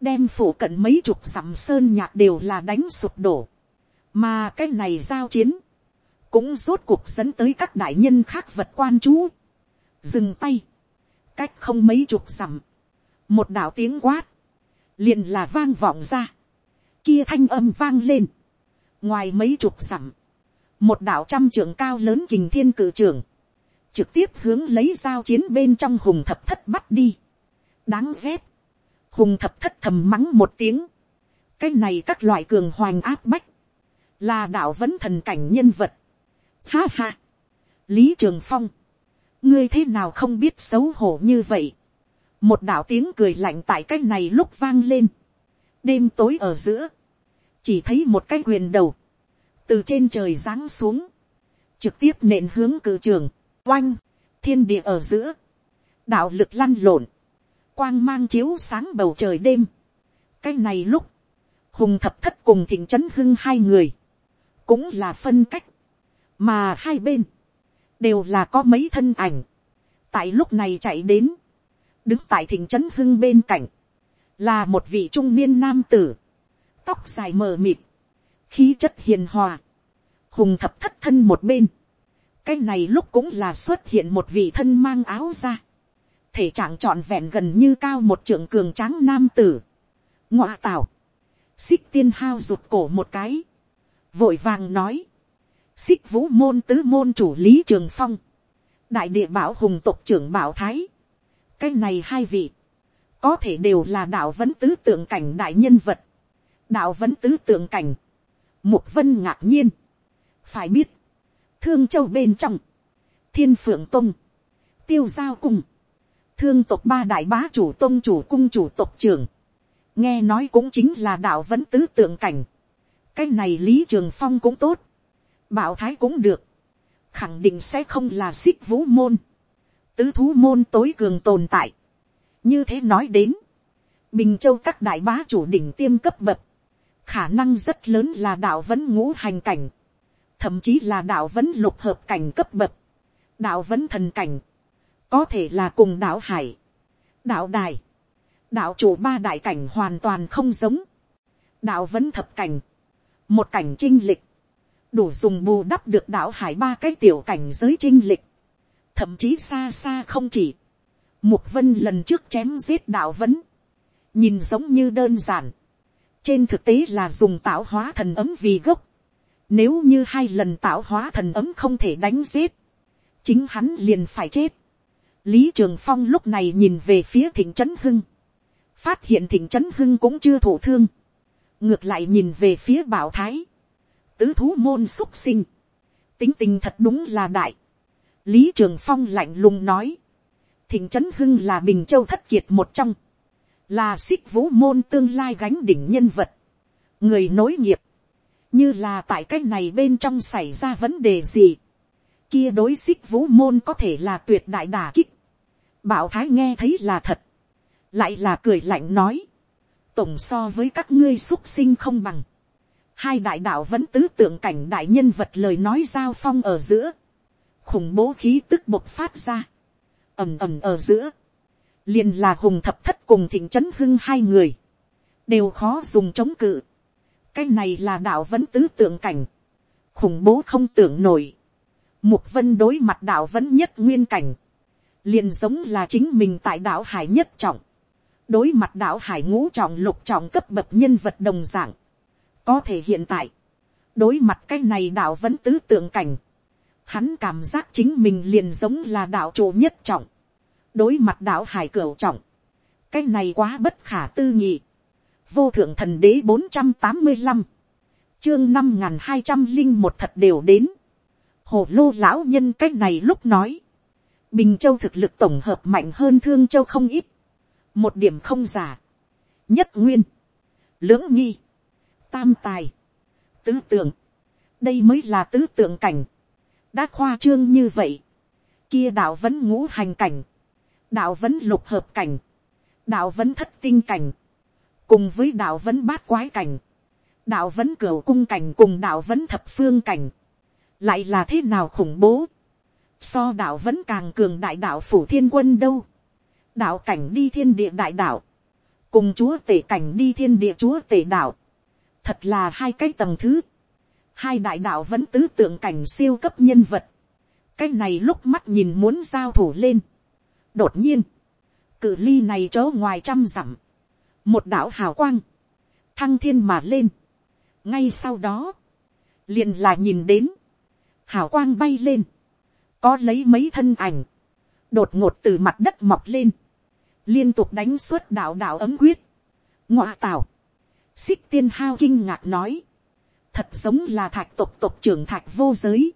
đem phủ cận mấy chục dặm sơn nhạc đều là đánh sụp đổ, mà cái này giao chiến, cũng rốt cuộc dẫn tới các đại nhân khác vật quan chú, dừng tay, cách không mấy chục dặm, một đạo tiếng quát, liền là vang vọng ra, kia thanh âm vang lên, ngoài mấy chục dặm, một đạo trăm trưởng cao lớn kình thiên cử trưởng, trực tiếp hướng lấy giao chiến bên trong hùng thập thất bắt đi, đáng ghét, hùng thập thất thầm mắng một tiếng, cái này các loại cường hoành áp bách, là đạo vẫn thần cảnh nhân vật, ha ha, lý trường phong, ngươi thế nào không biết xấu hổ như vậy, một đạo tiếng cười lạnh tại cái này lúc vang lên, đêm tối ở giữa, chỉ thấy một cái quyền đầu, từ trên trời giáng xuống, trực tiếp nện hướng cử trường, oanh, thiên địa ở giữa, đạo lực lăn lộn, quang mang chiếu sáng bầu trời đêm. cái này lúc, hùng thập thất cùng thịnh trấn hưng hai người, cũng là phân cách, mà hai bên, đều là có mấy thân ảnh, tại lúc này chạy đến, đứng tại thịnh trấn hưng bên cạnh, là một vị trung niên nam tử, tóc dài mờ mịt, khí chất hiền hòa, hùng thập thất thân một bên, cái này lúc cũng là xuất hiện một vị thân mang áo ra, thể trạng trọn vẹn gần như cao một trưởng cường tráng nam tử, ngọa tảo, xích tiên hao rụt cổ một cái, vội vàng nói, xích vũ môn tứ môn chủ lý trường phong, đại địa bảo hùng tộc trưởng bảo thái, cái này hai vị, có thể đều là đạo vẫn tứ tượng cảnh đại nhân vật, đạo vẫn tứ tượng cảnh, mục vân ngạc nhiên, phải biết, thương châu bên trong, thiên phượng tông, tiêu giao cùng thương tộc ba đại bá chủ tôn chủ cung chủ tộc trưởng, nghe nói cũng chính là đạo vẫn tứ tượng cảnh, cái này lý trường phong cũng tốt, bảo thái cũng được, khẳng định sẽ không là xích vũ môn, tứ thú môn tối cường tồn tại. như thế nói đến, bình châu các đại bá chủ đỉnh tiêm cấp bậc, khả năng rất lớn là đạo vẫn ngũ hành cảnh, thậm chí là đạo vẫn lục hợp cảnh cấp bậc, đạo vẫn thần cảnh, có thể là cùng đạo hải, đạo đài, đạo chủ ba đại cảnh hoàn toàn không giống, đạo vẫn thập cảnh, một cảnh trinh lịch, đủ dùng bù đắp được đạo hải ba cái tiểu cảnh giới trinh lịch, thậm chí xa xa không chỉ, mục vân lần trước chém giết đạo vẫn, nhìn giống như đơn giản, trên thực tế là dùng tạo hóa thần ấm vì gốc, nếu như hai lần tạo hóa thần ấm không thể đánh giết, chính hắn liền phải chết, lý trường phong lúc này nhìn về phía thịnh trấn hưng, phát hiện thịnh trấn hưng cũng chưa thổ thương, ngược lại nhìn về phía bảo thái, tứ thú môn xúc sinh, tính tình thật đúng là đại, lý trường phong lạnh lùng nói, thịnh trấn hưng là bình châu thất kiệt một trong, là xích vũ môn tương lai gánh đỉnh nhân vật, người nối nghiệp, như là tại cái này bên trong xảy ra vấn đề gì, kia đối xích vũ môn có thể là tuyệt đại đả kích, bảo thái nghe thấy là thật, lại là cười lạnh nói, tổng so với các ngươi xuất sinh không bằng, hai đại đạo vẫn tứ tượng cảnh đại nhân vật lời nói giao phong ở giữa, khủng bố khí tức bộc phát ra, ầm ầm ở giữa, liền là hùng thập thất cùng thịnh trấn hưng hai người, đều khó dùng chống cự, cái này là đạo vẫn tứ tượng cảnh, khủng bố không tưởng nổi, mục vân đối mặt đạo vẫn nhất nguyên cảnh, liền giống là chính mình tại đạo hải nhất trọng, đối mặt đạo hải ngũ trọng lục trọng cấp bậc nhân vật đồng dạng. Có thể hiện tại, đối mặt cái này đạo vẫn tứ tượng cảnh. Hắn cảm giác chính mình liền giống là đạo chủ nhất trọng. Đối mặt đạo hải cửu trọng. Cái này quá bất khả tư nghị. Vô thượng thần đế bốn trăm tám mươi năm, Chương năm hai trăm linh một thật đều đến. Hồ lô lão nhân cái này lúc nói. Bình Châu thực lực tổng hợp mạnh hơn Thương Châu không ít. Một điểm không giả, nhất nguyên, lưỡng nghi, tam tài, tứ tượng, đây mới là tứ tượng cảnh, đã khoa trương như vậy, kia đạo vẫn ngũ hành cảnh, đạo vẫn lục hợp cảnh, đạo vẫn thất tinh cảnh, cùng với đạo vẫn bát quái cảnh, đạo vẫn cửu cung cảnh cùng đạo vẫn thập phương cảnh, lại là thế nào khủng bố, so đạo vẫn càng cường đại đạo phủ thiên quân đâu, đạo cảnh đi thiên địa đại đạo, cùng chúa tể cảnh đi thiên địa chúa tể đạo, thật là hai cái tầng thứ, hai đại đạo vẫn tứ tượng cảnh siêu cấp nhân vật, cái này lúc mắt nhìn muốn giao thủ lên, đột nhiên, cự ly này chớ ngoài trăm dặm, một đạo hào quang, thăng thiên mà lên, ngay sau đó, liền là nhìn đến, hào quang bay lên, có lấy mấy thân ảnh, đột ngột từ mặt đất mọc lên, liên tục đánh suốt đạo đạo ấm quyết, ngoa tào, xích tiên hao kinh ngạc nói, thật giống là thạch tộc tộc trưởng thạch vô giới,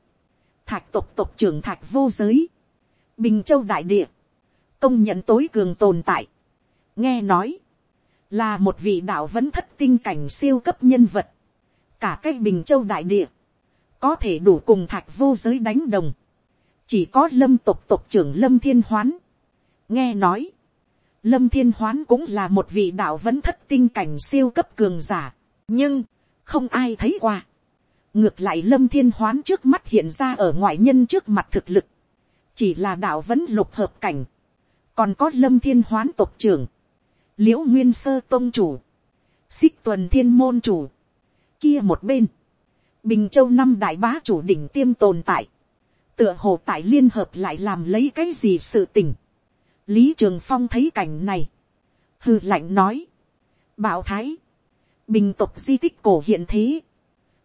thạch tộc tộc trưởng thạch vô giới, bình châu đại địa, công nhận tối cường tồn tại, nghe nói, là một vị đạo vẫn thất tinh cảnh siêu cấp nhân vật, cả cái bình châu đại địa, có thể đủ cùng thạch vô giới đánh đồng, chỉ có lâm tộc tộc trưởng lâm thiên hoán, nghe nói, lâm thiên hoán cũng là một vị đạo vẫn thất tinh cảnh siêu cấp cường giả, nhưng, không ai thấy qua. ngược lại lâm thiên hoán trước mắt hiện ra ở ngoại nhân trước mặt thực lực, chỉ là đạo vẫn lục hợp cảnh, còn có lâm thiên hoán tộc trưởng, l i ễ u nguyên sơ tôn chủ, xích tuần thiên môn chủ, kia một bên, bình châu năm đại bá chủ đỉnh tiêm tồn tại, tựa hồ tại liên hợp lại làm lấy cái gì sự tình, lý trường phong thấy cảnh này, hư lạnh nói, bảo thái, bình tục di tích cổ hiện thế,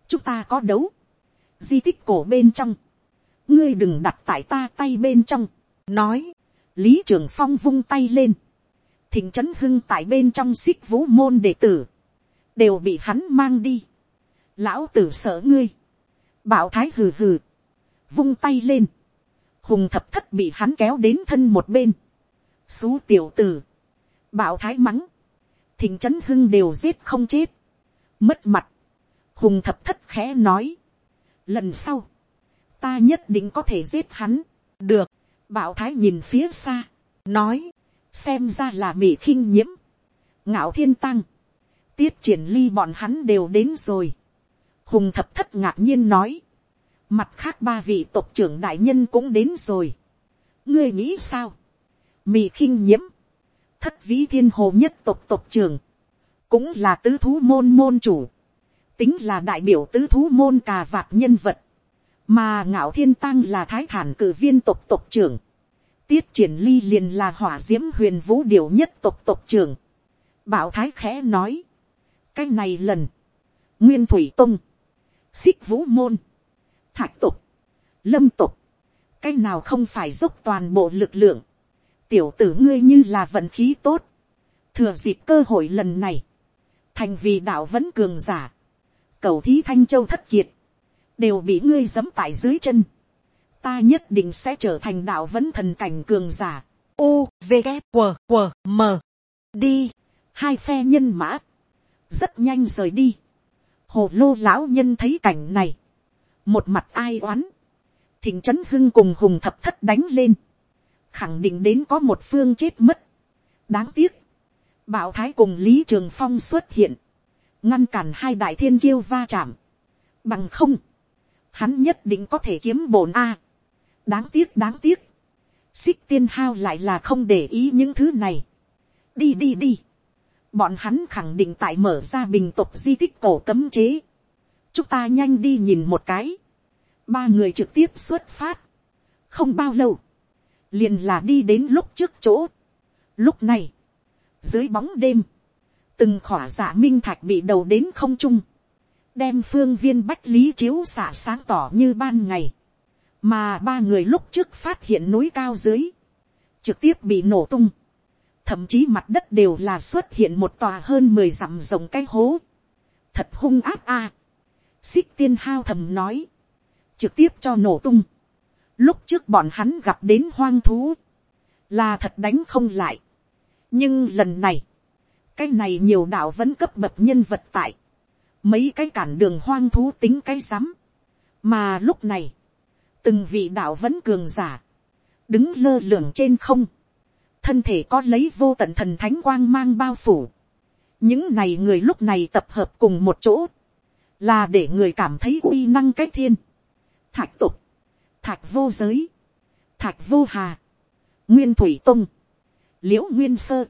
chúng ta có đấu, di tích cổ bên trong, ngươi đừng đặt tại ta tay bên trong, nói, lý trường phong vung tay lên, thịnh trấn hưng tại bên trong xích vũ môn đệ tử, đều bị hắn mang đi, lão tử sợ ngươi, bảo thái hừ hừ, vung tay lên, hùng thập thất bị hắn kéo đến thân một bên, xú tiểu tử, bảo thái mắng, thình trấn hưng đều giết không chết, mất mặt, hùng thập thất khẽ nói, lần sau, ta nhất định có thể giết hắn, được, bảo thái nhìn phía xa, nói, xem ra là mỹ khinh nhiễm, ngạo thiên tăng, tiết triển ly bọn hắn đều đến rồi, hùng thập thất ngạc nhiên nói, mặt khác ba vị tộc trưởng đại nhân cũng đến rồi, ngươi nghĩ sao, mì khinh nhiễm, thất vĩ thiên hồ nhất tộc tộc trưởng, cũng là tứ thú môn môn chủ, tính là đại biểu tứ thú môn cà vạt nhân vật, mà ngạo thiên tăng là thái thản cử viên tộc tộc trưởng, tiết triển ly liền là hỏa d i ễ m huyền vũ điều nhất tộc tộc trưởng, bảo thái khẽ nói, cái này lần, nguyên thủy tông, xích vũ môn, thạch tục lâm tục cái nào không phải dốc toàn bộ lực lượng, tiểu tử ngươi như là vận khí tốt, thừa dịp cơ hội lần này, thành vì đạo vẫn cường giả, cầu thí thanh châu thất kiệt, đều bị ngươi giẫm tại dưới chân, ta nhất định sẽ trở thành đạo vẫn thần cảnh cường giả. U, V, K, W, W, M. Đi. Hai phe nhân mã. Rất nhanh rời đi. Hồ lô lão nhân thấy cảnh này. Một mặt ai oán. Thịnh trấn hưng cùng hùng thập thất đánh lên. Khẳng định đến có một phương chết mất. Đáng tiếc. Bảo Thái cùng Lý Trường Phong xuất hiện. Ngăn cản hai đại thiên kiêu va chạm. Bằng không. Hắn nhất định có thể kiếm bổn A đáng tiếc đáng tiếc, xích tiên hao lại là không để ý những thứ này. đi đi đi, bọn hắn khẳng định tại mở ra bình tục di tích cổ cấm chế chúng ta nhanh đi nhìn một cái. ba người trực tiếp xuất phát. không bao lâu, liền là đi đến lúc trước chỗ. lúc này, dưới bóng đêm, từng khỏa dạ minh thạch bị đầu đến không trung, đem phương viên bách lý chiếu xạ sáng tỏ như ban ngày mà ba người lúc trước phát hiện núi cao dưới, trực tiếp bị nổ tung, thậm chí mặt đất đều là xuất hiện một tòa hơn mười dặm rồng cái hố, thật hung áp a, xích tiên hao thầm nói, trực tiếp cho nổ tung, lúc trước bọn hắn gặp đến hoang thú, là thật đánh không lại, nhưng lần này, cái này nhiều đạo vẫn cấp bậc nhân vật tại, mấy cái cản đường hoang thú tính cái rắm, mà lúc này, từng vị đạo vẫn cường giả, đứng lơ lửng trên không, thân thể có lấy vô tận thần thánh quang mang bao phủ. những này người lúc này tập hợp cùng một chỗ, là để người cảm thấy uy năng cách thiên, thạch tục, thạch vô giới, thạch vô hà, nguyên thủy tông, liễu nguyên sơ,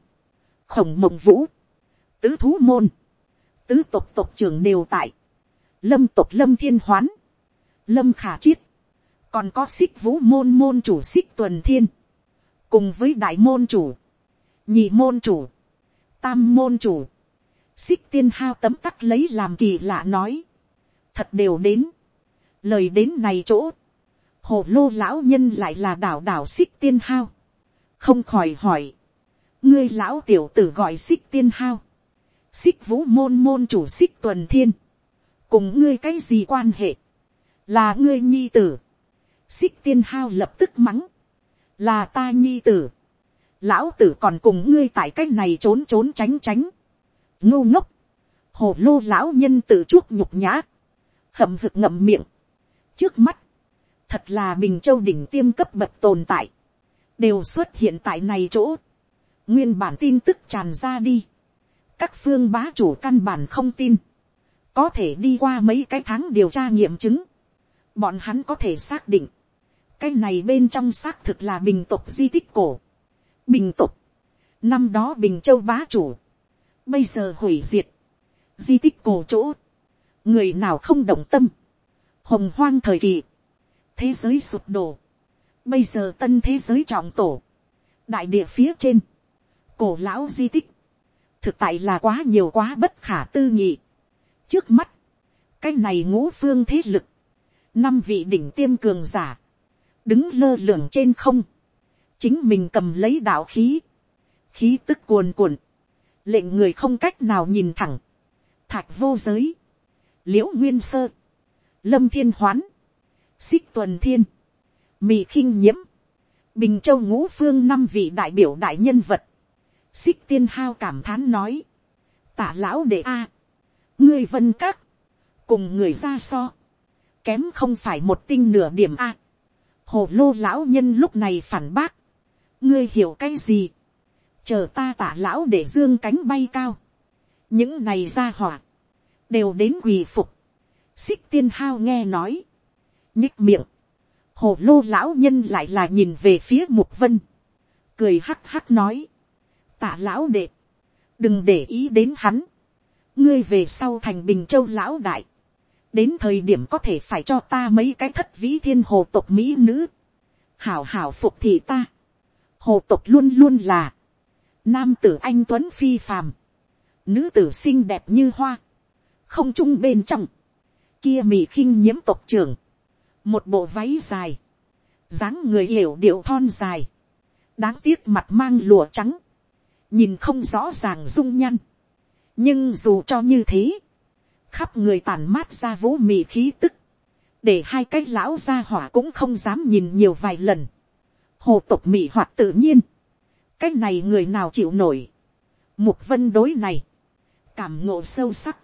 khổng mộng vũ, tứ thú môn, tứ tục tục trưởng đều tại, lâm tục lâm thiên hoán, lâm khả chiết, còn có xích vũ môn môn chủ xích tuần thiên, cùng với đại môn chủ, nhị môn chủ, tam môn chủ, xích tiên hao tấm tắc lấy làm kỳ lạ nói, thật đều đến, lời đến này chỗ, hồ lô lão nhân lại là đảo đảo xích tiên hao, không khỏi hỏi, ngươi lão tiểu tử gọi xích tiên hao, xích vũ môn môn chủ xích tuần thiên, cùng ngươi cái gì quan hệ, là ngươi nhi tử, xích tiên hao lập tức mắng, là ta nhi tử, lão tử còn cùng ngươi tại cái này trốn trốn tránh tránh, ngu ngốc, hồ lô lão nhân tự chuốc nhục nhã, hậm hực ngậm miệng, trước mắt, thật là bình châu đỉnh tiêm cấp bậc tồn tại, đều xuất hiện tại này chỗ, nguyên bản tin tức tràn ra đi, các phương bá chủ căn bản không tin, có thể đi qua mấy cái tháng điều tra nghiệm chứng, bọn hắn có thể xác định, cái này bên trong xác thực là bình tục di tích cổ. bình tục, năm đó bình châu bá chủ, bây giờ hủy diệt, di tích cổ chỗ, người nào không động tâm, hồng hoang thời kỳ, thế giới sụp đổ, bây giờ tân thế giới trọng tổ, đại địa phía trên, cổ lão di tích, thực tại là quá nhiều quá bất khả tư nghị. trước mắt, cái này ngũ phương thế lực, năm vị đỉnh tiêm cường giả, đứng lơ lửng trên không, chính mình cầm lấy đạo khí, khí tức cuồn cuộn, lệnh người không cách nào nhìn thẳng, thạch vô giới, l i ễ u nguyên sơ, lâm thiên hoán, xích tuần thiên, mì khinh nhiễm, bình châu ngũ phương năm vị đại biểu đại nhân vật, xích tiên hao cảm thán nói, tả lão đệ a, ngươi vân các, cùng người ra so, kém không phải một tinh nửa điểm a, hồ lô lão nhân lúc này phản bác, ngươi hiểu cái gì, chờ ta tả lão để dương cánh bay cao, những này ra hỏa, đều đến quỳ phục, xích tiên hao nghe nói, nhích miệng, hồ lô lão nhân lại là nhìn về phía mục vân, cười hắc hắc nói, tả lão đệ, đừng để ý đến hắn, ngươi về sau thành bình châu lão đại, đến thời điểm có thể phải cho ta mấy cái thất vĩ thiên hồ tộc mỹ nữ, hảo hảo phục thị ta, hồ tộc luôn luôn là, nam tử anh tuấn phi phàm, nữ tử xinh đẹp như hoa, không chung bên trong, kia mì khinh nhiễm tộc trưởng, một bộ váy dài, dáng người hiểu điệu thon dài, đáng tiếc mặt mang lụa trắng, nhìn không rõ ràng dung nhăn, nhưng dù cho như thế, khắp người tàn mát ra vũ mị khí tức, để hai cái lão gia hỏa cũng không dám nhìn nhiều vài lần, hồ tộc mị hoạt tự nhiên, cái này người nào chịu nổi, mục vân đối này, cảm ngộ sâu sắc,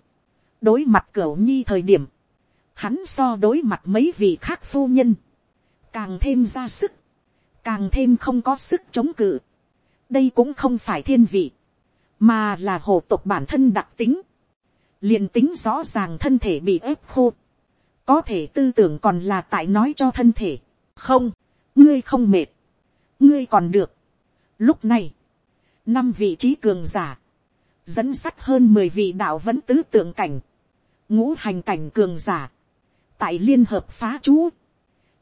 đối mặt cửa nhi thời điểm, hắn so đối mặt mấy vị khác phu nhân, càng thêm ra sức, càng thêm không có sức chống cự. đây cũng không phải thiên vị, mà là hồ tộc bản thân đặc tính, liền tính rõ ràng thân thể bị ép khô, có thể tư tưởng còn là tại nói cho thân thể, không, ngươi không mệt, ngươi còn được. Lúc này, năm vị trí cường giả, dẫn sắt hơn mười vị đạo vẫn tứ tượng cảnh, ngũ hành cảnh cường giả, tại liên hợp phá chú,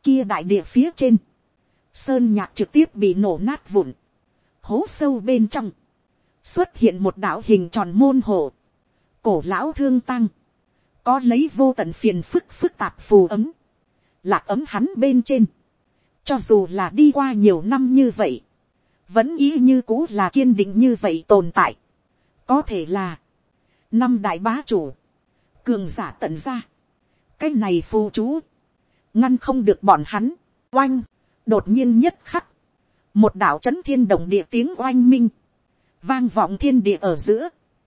kia đại địa phía trên, sơn nhạc trực tiếp bị nổ nát vụn, hố sâu bên trong, xuất hiện một đạo hình tròn môn hộ, cổ lão thương tăng, có lấy vô tận phiền phức phức tạp phù ấm, lạc ấm hắn bên trên, cho dù là đi qua nhiều năm như vậy, vẫn ý như cũ là kiên định như vậy tồn tại, có thể là, năm đại bá chủ, cường giả tận ra, cái này phù chú, ngăn không được bọn hắn, oanh, đột nhiên nhất khắc, một đạo c h ấ n thiên động địa tiếng oanh minh, vang vọng thiên địa ở giữa,